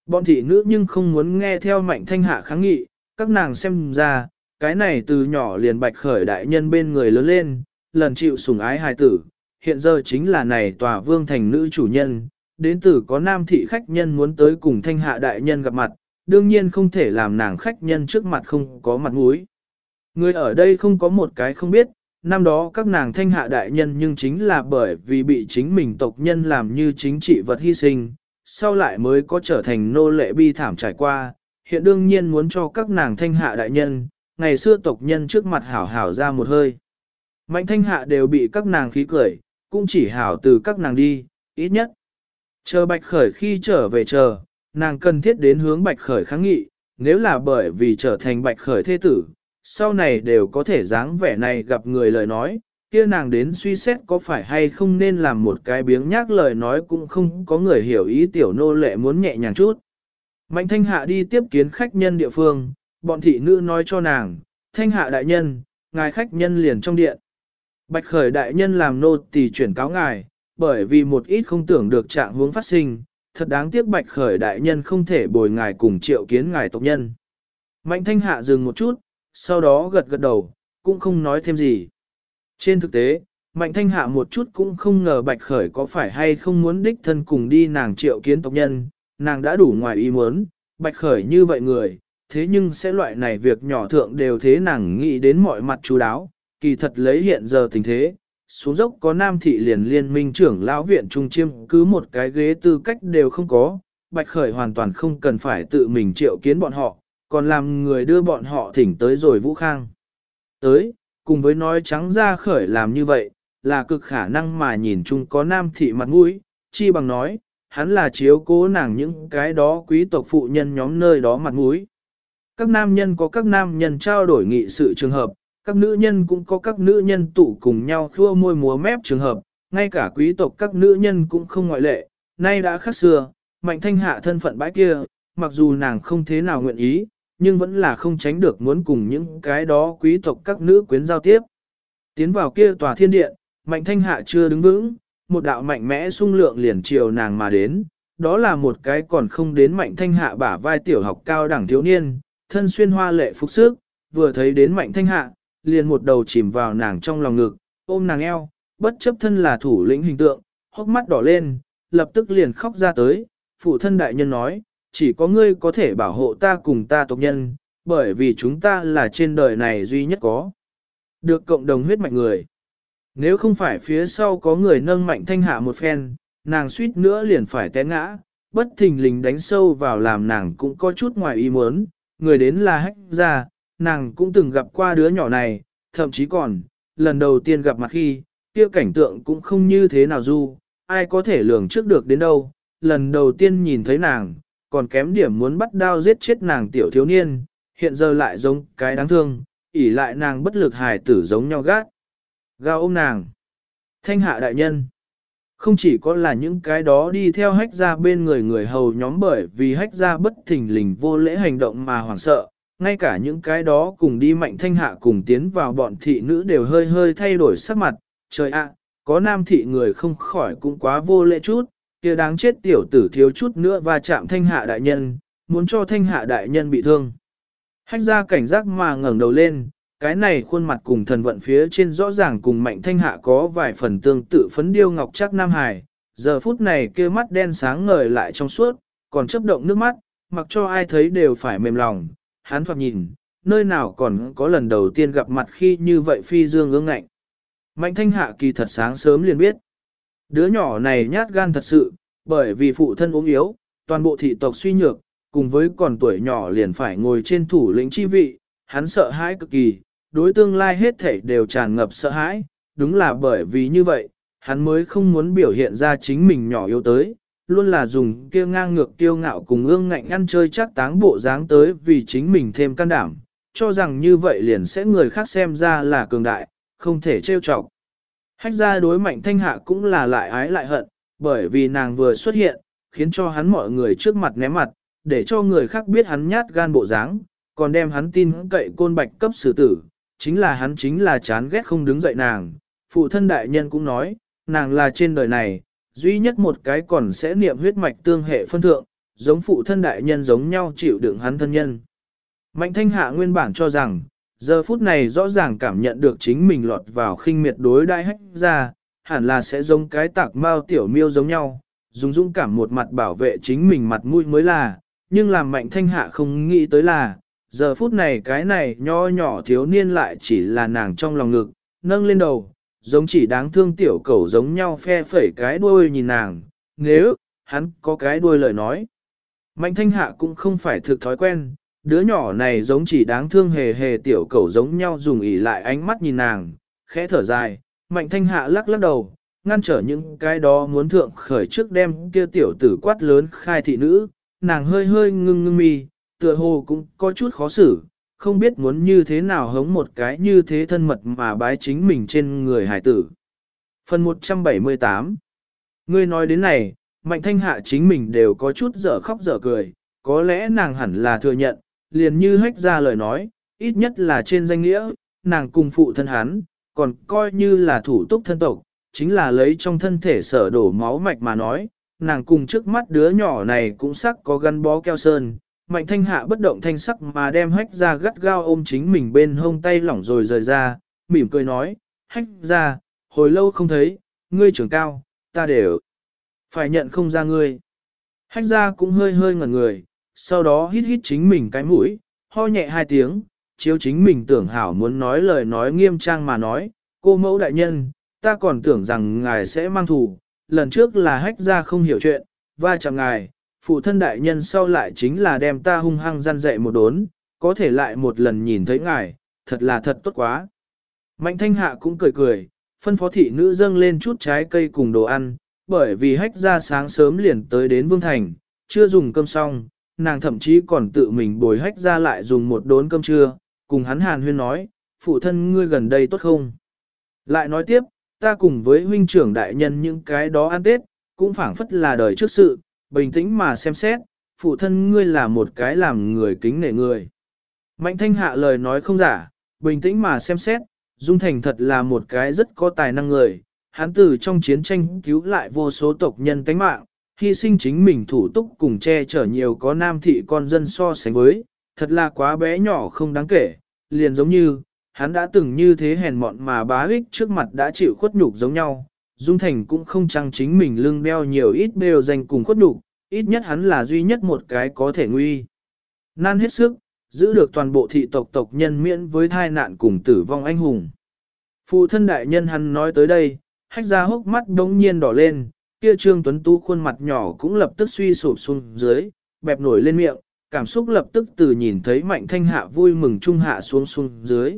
Bọn thị nữ nhưng không muốn nghe theo mạnh thanh hạ kháng nghị, các nàng xem ra, cái này từ nhỏ liền bạch khởi đại nhân bên người lớn lên, lần chịu sủng ái hài tử, hiện giờ chính là này tòa vương thành nữ chủ nhân, đến từ có nam thị khách nhân muốn tới cùng thanh hạ đại nhân gặp mặt, đương nhiên không thể làm nàng khách nhân trước mặt không có mặt mũi. Người ở đây không có một cái không biết, năm đó các nàng thanh hạ đại nhân nhưng chính là bởi vì bị chính mình tộc nhân làm như chính trị vật hy sinh, sau lại mới có trở thành nô lệ bi thảm trải qua, hiện đương nhiên muốn cho các nàng thanh hạ đại nhân, ngày xưa tộc nhân trước mặt hảo hảo ra một hơi. Mạnh thanh hạ đều bị các nàng khí cười, cũng chỉ hảo từ các nàng đi, ít nhất. Chờ bạch khởi khi trở về chờ, nàng cần thiết đến hướng bạch khởi kháng nghị, nếu là bởi vì trở thành bạch khởi thế tử, sau này đều có thể dáng vẻ này gặp người lời nói, kia nàng đến suy xét có phải hay không nên làm một cái biếng nhác lời nói cũng không có người hiểu ý tiểu nô lệ muốn nhẹ nhàng chút. Mạnh thanh hạ đi tiếp kiến khách nhân địa phương, bọn thị nữ nói cho nàng, thanh hạ đại nhân, ngài khách nhân liền trong điện. Bạch khởi đại nhân làm nô tỳ chuyển cáo ngài, bởi vì một ít không tưởng được trạng hướng phát sinh, thật đáng tiếc bạch khởi đại nhân không thể bồi ngài cùng triệu kiến ngài tộc nhân. Mạnh thanh hạ dừng một chút, sau đó gật gật đầu, cũng không nói thêm gì. Trên thực tế, Mạnh thanh hạ một chút cũng không ngờ bạch khởi có phải hay không muốn đích thân cùng đi nàng triệu kiến tộc nhân, nàng đã đủ ngoài ý muốn, bạch khởi như vậy người, thế nhưng sẽ loại này việc nhỏ thượng đều thế nàng nghĩ đến mọi mặt chú đáo, kỳ thật lấy hiện giờ tình thế, xuống dốc có nam thị liền liên minh trưởng lão viện trung chiêm cứ một cái ghế tư cách đều không có, bạch khởi hoàn toàn không cần phải tự mình triệu kiến bọn họ, còn làm người đưa bọn họ thỉnh tới rồi vũ khang. Tới, cùng với nói trắng ra khởi làm như vậy, là cực khả năng mà nhìn chung có nam thị mặt mũi, chi bằng nói, hắn là chiếu cố nàng những cái đó quý tộc phụ nhân nhóm nơi đó mặt mũi. Các nam nhân có các nam nhân trao đổi nghị sự trường hợp, các nữ nhân cũng có các nữ nhân tụ cùng nhau khua môi múa mép trường hợp, ngay cả quý tộc các nữ nhân cũng không ngoại lệ, nay đã khác xưa, mạnh thanh hạ thân phận bãi kia, mặc dù nàng không thế nào nguyện ý, nhưng vẫn là không tránh được muốn cùng những cái đó quý tộc các nữ quyến giao tiếp. Tiến vào kia tòa thiên điện, mạnh thanh hạ chưa đứng vững, một đạo mạnh mẽ sung lượng liền chiều nàng mà đến, đó là một cái còn không đến mạnh thanh hạ bả vai tiểu học cao đẳng thiếu niên, thân xuyên hoa lệ phục sức, vừa thấy đến mạnh thanh hạ, liền một đầu chìm vào nàng trong lòng ngực, ôm nàng eo, bất chấp thân là thủ lĩnh hình tượng, hốc mắt đỏ lên, lập tức liền khóc ra tới, phụ thân đại nhân nói, chỉ có ngươi có thể bảo hộ ta cùng ta tộc nhân, bởi vì chúng ta là trên đời này duy nhất có. Được cộng đồng huyết mạch người. Nếu không phải phía sau có người nâng mạnh thanh hạ một phen, nàng suýt nữa liền phải té ngã, bất thình lình đánh sâu vào làm nàng cũng có chút ngoài ý muốn, người đến là hách ra, nàng cũng từng gặp qua đứa nhỏ này, thậm chí còn, lần đầu tiên gặp mặt khi, kia cảnh tượng cũng không như thế nào du, ai có thể lường trước được đến đâu, lần đầu tiên nhìn thấy nàng, còn kém điểm muốn bắt đao giết chết nàng tiểu thiếu niên, hiện giờ lại giống cái đáng thương, ỉ lại nàng bất lực hài tử giống nhau gác. Gao ôm nàng. Thanh hạ đại nhân. Không chỉ có là những cái đó đi theo hách ra bên người người hầu nhóm bởi vì hách ra bất thình lình vô lễ hành động mà hoảng sợ, ngay cả những cái đó cùng đi mạnh thanh hạ cùng tiến vào bọn thị nữ đều hơi hơi thay đổi sắc mặt, trời ạ, có nam thị người không khỏi cũng quá vô lễ chút, kia đáng chết tiểu tử thiếu chút nữa va chạm thanh hạ đại nhân, muốn cho thanh hạ đại nhân bị thương. Hách ra cảnh giác mà ngẩng đầu lên, cái này khuôn mặt cùng thần vận phía trên rõ ràng cùng mạnh thanh hạ có vài phần tương tự phấn điêu ngọc chắc Nam Hải, giờ phút này kia mắt đen sáng ngời lại trong suốt, còn chấp động nước mắt, mặc cho ai thấy đều phải mềm lòng, hắn thoạt nhìn, nơi nào còn có lần đầu tiên gặp mặt khi như vậy phi dương ương ngạnh. Mạnh thanh hạ kỳ thật sáng sớm liền biết. Đứa nhỏ này nhát gan thật sự, bởi vì phụ thân ốm yếu, toàn bộ thị tộc suy nhược, cùng với còn tuổi nhỏ liền phải ngồi trên thủ lĩnh chi vị, hắn sợ hãi cực kỳ, đối tương lai hết thể đều tràn ngập sợ hãi, đúng là bởi vì như vậy, hắn mới không muốn biểu hiện ra chính mình nhỏ yếu tới, luôn là dùng kia ngang ngược kiêu ngạo cùng ương ngạnh ăn chơi chắc táng bộ dáng tới vì chính mình thêm can đảm, cho rằng như vậy liền sẽ người khác xem ra là cường đại, không thể trêu chọc. Hách ra đối mạnh thanh hạ cũng là lại ái lại hận, bởi vì nàng vừa xuất hiện, khiến cho hắn mọi người trước mặt ném mặt, để cho người khác biết hắn nhát gan bộ dáng, còn đem hắn tin cậy côn bạch cấp xử tử, chính là hắn chính là chán ghét không đứng dậy nàng. Phụ thân đại nhân cũng nói, nàng là trên đời này, duy nhất một cái còn sẽ niệm huyết mạch tương hệ phân thượng, giống phụ thân đại nhân giống nhau chịu đựng hắn thân nhân. Mạnh thanh hạ nguyên bản cho rằng, giờ phút này rõ ràng cảm nhận được chính mình lọt vào khinh miệt đối đại hách ra, hẳn là sẽ giống cái tạc mao tiểu miêu giống nhau, dùng dũng cảm một mặt bảo vệ chính mình mặt mũi mới là, nhưng làm mạnh thanh hạ không nghĩ tới là, giờ phút này cái này nho nhỏ thiếu niên lại chỉ là nàng trong lòng ngực, nâng lên đầu, giống chỉ đáng thương tiểu cẩu giống nhau phe phẩy cái đuôi nhìn nàng, nếu, hắn có cái đuôi lời nói. Mạnh thanh hạ cũng không phải thực thói quen, đứa nhỏ này giống chỉ đáng thương hề hề tiểu cẩu giống nhau dùng ỉ lại ánh mắt nhìn nàng, khẽ thở dài, mạnh thanh hạ lắc lắc đầu, ngăn trở những cái đó muốn thượng khởi trước đem kia tiểu tử quát lớn khai thị nữ, nàng hơi hơi ngưng ngưng mi, tựa hồ cũng có chút khó xử, không biết muốn như thế nào hống một cái như thế thân mật mà bái chính mình trên người hải tử. Phần 178 Ngươi nói đến này, Mạnh Thanh Hạ chính mình đều có chút dở khóc dở cười, có lẽ nàng hẳn là thừa nhận, liền như hách ra lời nói, ít nhất là trên danh nghĩa, nàng cùng phụ thân hắn, còn coi như là thủ túc thân tộc, chính là lấy trong thân thể sở đổ máu mạch mà nói, nàng cùng trước mắt đứa nhỏ này cũng sắc có gắn bó keo sơn, mạnh thanh hạ bất động thanh sắc mà đem hách ra gắt gao ôm chính mình bên hông tay lỏng rồi rời ra, mỉm cười nói, hách ra, hồi lâu không thấy, ngươi trưởng cao, ta đều phải nhận không ra ngươi. Hách ra cũng hơi hơi ngẩn người, sau đó hít hít chính mình cái mũi, ho nhẹ hai tiếng, chiếu chính mình tưởng hảo muốn nói lời nói nghiêm trang mà nói, cô mẫu đại nhân, ta còn tưởng rằng ngài sẽ mang thù, lần trước là hách ra không hiểu chuyện, va chạm ngài, phụ thân đại nhân sau lại chính là đem ta hung hăng gian dạy một đốn, có thể lại một lần nhìn thấy ngài, thật là thật tốt quá. Mạnh thanh hạ cũng cười cười, phân phó thị nữ dâng lên chút trái cây cùng đồ ăn, bởi vì hách ra sáng sớm liền tới đến Vương Thành, chưa dùng cơm xong, nàng thậm chí còn tự mình bồi hách ra lại dùng một đốn cơm trưa, cùng hắn hàn huyên nói, phụ thân ngươi gần đây tốt không? Lại nói tiếp, ta cùng với huynh trưởng đại nhân những cái đó ăn tết, cũng phảng phất là đời trước sự, bình tĩnh mà xem xét, phụ thân ngươi là một cái làm người kính nể người. Mạnh thanh hạ lời nói không giả, bình tĩnh mà xem xét, Dung Thành thật là một cái rất có tài năng người, hắn từ trong chiến tranh cứu lại vô số tộc nhân tánh mạng, hy sinh chính mình thủ túc cùng che chở nhiều có nam thị con dân so sánh với, thật là quá bé nhỏ không đáng kể, liền giống như, hắn đã từng như thế hèn mọn mà bá ích trước mặt đã chịu khuất nhục giống nhau, Dung Thành cũng không chăng chính mình lưng đeo nhiều ít bêu danh cùng khuất nhục, ít nhất hắn là duy nhất một cái có thể nguy. Nan hết sức, giữ được toàn bộ thị tộc tộc nhân miễn với thai nạn cùng tử vong anh hùng. Phụ thân đại nhân hắn nói tới đây, hách ra hốc mắt đống nhiên đỏ lên, kia trương tuấn tú khuôn mặt nhỏ cũng lập tức suy sụp xuống dưới, bẹp nổi lên miệng, cảm xúc lập tức từ nhìn thấy mạnh thanh hạ vui mừng trung hạ xuống xuống dưới.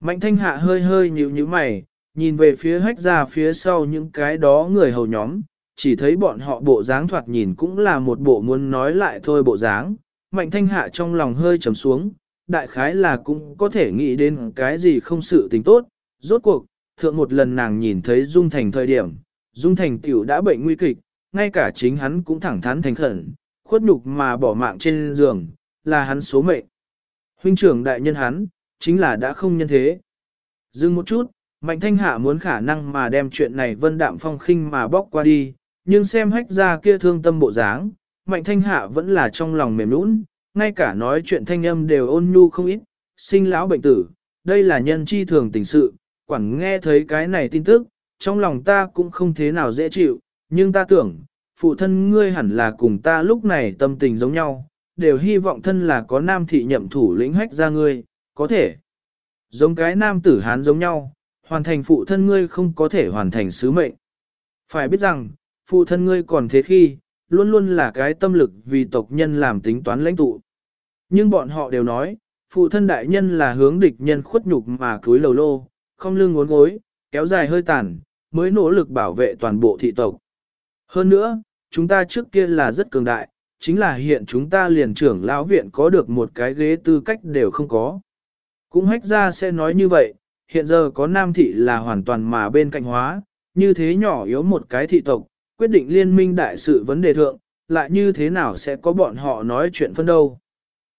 Mạnh thanh hạ hơi hơi nhíu nhíu mày, nhìn về phía hách ra phía sau những cái đó người hầu nhóm, chỉ thấy bọn họ bộ dáng thoạt nhìn cũng là một bộ muốn nói lại thôi bộ dáng. Mạnh thanh hạ trong lòng hơi trầm xuống, đại khái là cũng có thể nghĩ đến cái gì không sự tình tốt. Rốt cuộc, thượng một lần nàng nhìn thấy Dung Thành thời điểm, Dung Thành tiểu đã bệnh nguy kịch, ngay cả chính hắn cũng thẳng thắn thành khẩn, khuất nhục mà bỏ mạng trên giường, là hắn số mệnh. Huynh trưởng đại nhân hắn, chính là đã không nhân thế. Dừng một chút, Mạnh Thanh Hạ muốn khả năng mà đem chuyện này vân đạm phong khinh mà bóc qua đi, nhưng xem hách ra kia thương tâm bộ dáng, mạnh thanh hạ vẫn là trong lòng mềm nũng, ngay cả nói chuyện thanh âm đều ôn nhu không ít, sinh lão bệnh tử, đây là nhân chi thường tình sự, quản nghe thấy cái này tin tức, trong lòng ta cũng không thế nào dễ chịu, nhưng ta tưởng, phụ thân ngươi hẳn là cùng ta lúc này tâm tình giống nhau, đều hy vọng thân là có nam thị nhậm thủ lĩnh hách ra ngươi, có thể. Giống cái nam tử hán giống nhau, hoàn thành phụ thân ngươi không có thể hoàn thành sứ mệnh. Phải biết rằng, phụ thân ngươi còn thế khi, luôn luôn là cái tâm lực vì tộc nhân làm tính toán lãnh tụ. Nhưng bọn họ đều nói, phụ thân đại nhân là hướng địch nhân khuất nhục mà cúi lầu lô, không lưng ngốn gối, kéo dài hơi tàn, mới nỗ lực bảo vệ toàn bộ thị tộc. Hơn nữa, chúng ta trước kia là rất cường đại, chính là hiện chúng ta liền trưởng lão viện có được một cái ghế tư cách đều không có. Cũng hách ra sẽ nói như vậy, hiện giờ có nam thị là hoàn toàn mà bên cạnh hóa, như thế nhỏ yếu một cái thị tộc, quyết định liên minh đại sự vấn đề thượng, lại như thế nào sẽ có bọn họ nói chuyện phân đâu.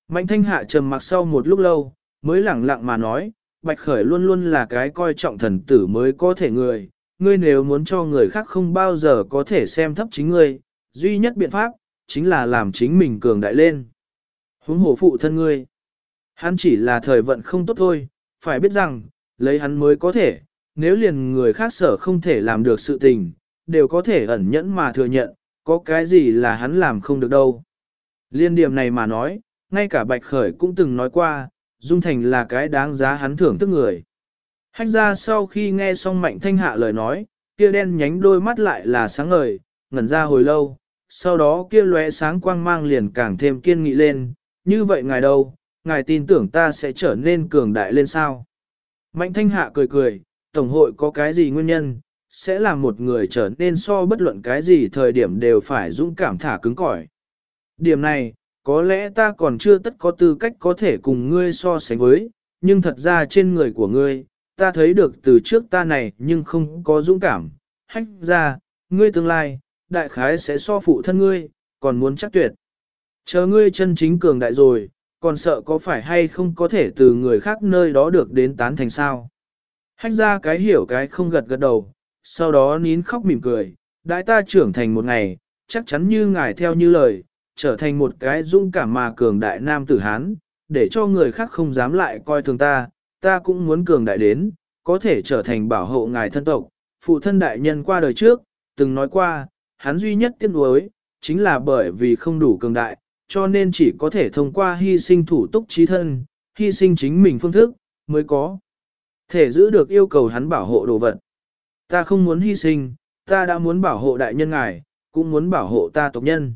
Mạnh thanh hạ trầm mặc sau một lúc lâu, mới lẳng lặng mà nói, Bạch Khởi luôn luôn là cái coi trọng thần tử mới có thể người, ngươi nếu muốn cho người khác không bao giờ có thể xem thấp chính ngươi, duy nhất biện pháp, chính là làm chính mình cường đại lên. Huống hổ phụ thân ngươi, hắn chỉ là thời vận không tốt thôi, phải biết rằng, lấy hắn mới có thể, nếu liền người khác sở không thể làm được sự tình, đều có thể ẩn nhẫn mà thừa nhận, có cái gì là hắn làm không được đâu. Liên điểm này mà nói, ngay cả Bạch Khởi cũng từng nói qua, Dung Thành là cái đáng giá hắn thưởng thức người. Hách ra sau khi nghe xong mạnh thanh hạ lời nói, kia đen nhánh đôi mắt lại là sáng ngời, ngẩn ra hồi lâu, sau đó kia lóe sáng quang mang liền càng thêm kiên nghị lên, như vậy ngài đâu, ngài tin tưởng ta sẽ trở nên cường đại lên sao. Mạnh thanh hạ cười cười, Tổng hội có cái gì nguyên nhân, sẽ làm một người trở nên so bất luận cái gì thời điểm đều phải dũng cảm thả cứng cỏi. Điểm này, có lẽ ta còn chưa tất có tư cách có thể cùng ngươi so sánh với, nhưng thật ra trên người của ngươi, ta thấy được từ trước ta này nhưng không có dũng cảm, hách ra, ngươi tương lai, đại khái sẽ so phụ thân ngươi, còn muốn chắc tuyệt. Chờ ngươi chân chính cường đại rồi, còn sợ có phải hay không có thể từ người khác nơi đó được đến tán thành sao. Hách ra cái hiểu cái không gật gật đầu, sau đó nín khóc mỉm cười, đại ta trưởng thành một ngày, chắc chắn như ngài theo như lời, trở thành một cái dũng cảm mà cường đại nam tử Hán, để cho người khác không dám lại coi thường ta, ta cũng muốn cường đại đến, có thể trở thành bảo hộ ngài thân tộc. Phụ thân đại nhân qua đời trước, từng nói qua, hắn duy nhất tiếc nuối, chính là bởi vì không đủ cường đại, cho nên chỉ có thể thông qua hy sinh thủ túc trí thân, hy sinh chính mình phương thức, mới có thể giữ được yêu cầu hắn bảo hộ đồ vật. Ta không muốn hy sinh, ta đã muốn bảo hộ đại nhân ngài, cũng muốn bảo hộ ta tộc nhân.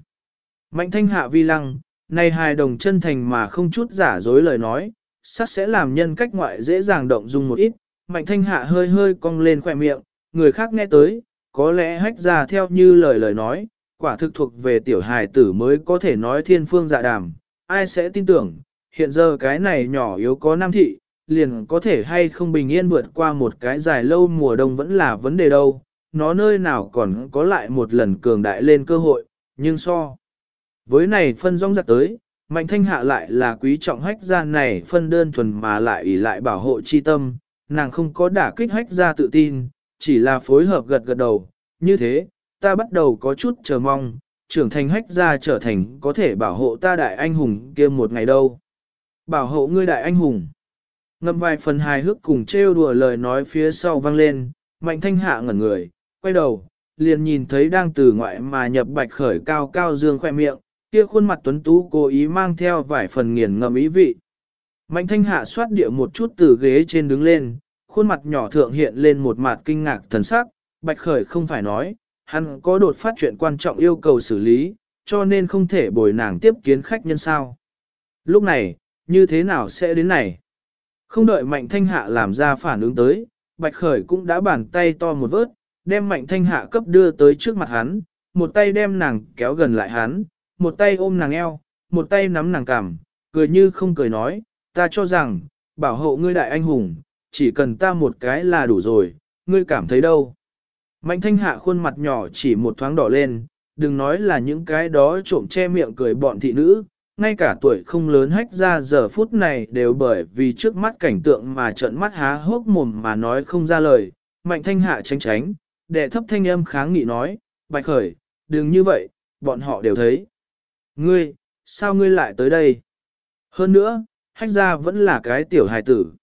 Mạnh thanh hạ vi lăng, này hài đồng chân thành mà không chút giả dối lời nói, sắc sẽ làm nhân cách ngoại dễ dàng động dung một ít. Mạnh thanh hạ hơi hơi cong lên khỏe miệng, người khác nghe tới, có lẽ hách ra theo như lời lời nói, quả thực thuộc về tiểu hài tử mới có thể nói thiên phương dạ đàm, ai sẽ tin tưởng, hiện giờ cái này nhỏ yếu có nam thị, liền có thể hay không bình yên vượt qua một cái dài lâu mùa đông vẫn là vấn đề đâu, nó nơi nào còn có lại một lần cường đại lên cơ hội, nhưng so. Với này phân rong giặc tới, mạnh thanh hạ lại là quý trọng hách gia này phân đơn thuần mà lại ủy lại bảo hộ chi tâm, nàng không có đả kích hách gia tự tin, chỉ là phối hợp gật gật đầu, như thế, ta bắt đầu có chút chờ mong, trưởng thành hách gia trở thành có thể bảo hộ ta đại anh hùng kia một ngày đâu. Bảo hộ ngươi đại anh hùng. Ngâm vài phần hài hước cùng trêu đùa lời nói phía sau vang lên, mạnh thanh hạ ngẩn người, quay đầu, liền nhìn thấy đang từ ngoại mà nhập bạch khởi cao cao dương khoe miệng, kia khuôn mặt tuấn tú cố ý mang theo vài phần nghiền ngầm ý vị. Mạnh thanh hạ xoát địa một chút từ ghế trên đứng lên, khuôn mặt nhỏ thượng hiện lên một mặt kinh ngạc thần sắc, bạch khởi không phải nói, hắn có đột phát chuyện quan trọng yêu cầu xử lý, cho nên không thể bồi nàng tiếp kiến khách nhân sao. Lúc này, như thế nào sẽ đến này? Không đợi mạnh thanh hạ làm ra phản ứng tới, bạch khởi cũng đã bàn tay to một vớt, đem mạnh thanh hạ cấp đưa tới trước mặt hắn, một tay đem nàng kéo gần lại hắn, một tay ôm nàng eo, một tay nắm nàng cằm, cười như không cười nói, ta cho rằng, bảo hộ ngươi đại anh hùng, chỉ cần ta một cái là đủ rồi, ngươi cảm thấy đâu. Mạnh thanh hạ khuôn mặt nhỏ chỉ một thoáng đỏ lên, đừng nói là những cái đó trộm che miệng cười bọn thị nữ, ngay cả tuổi không lớn hách ra giờ phút này đều bởi vì trước mắt cảnh tượng mà trợn mắt há hốc mồm mà nói không ra lời. Mạnh thanh hạ tránh tránh, đệ thấp thanh âm kháng nghị nói, bạch khởi, đừng như vậy, bọn họ đều thấy. Ngươi, sao ngươi lại tới đây? Hơn nữa, hách ra vẫn là cái tiểu hài tử.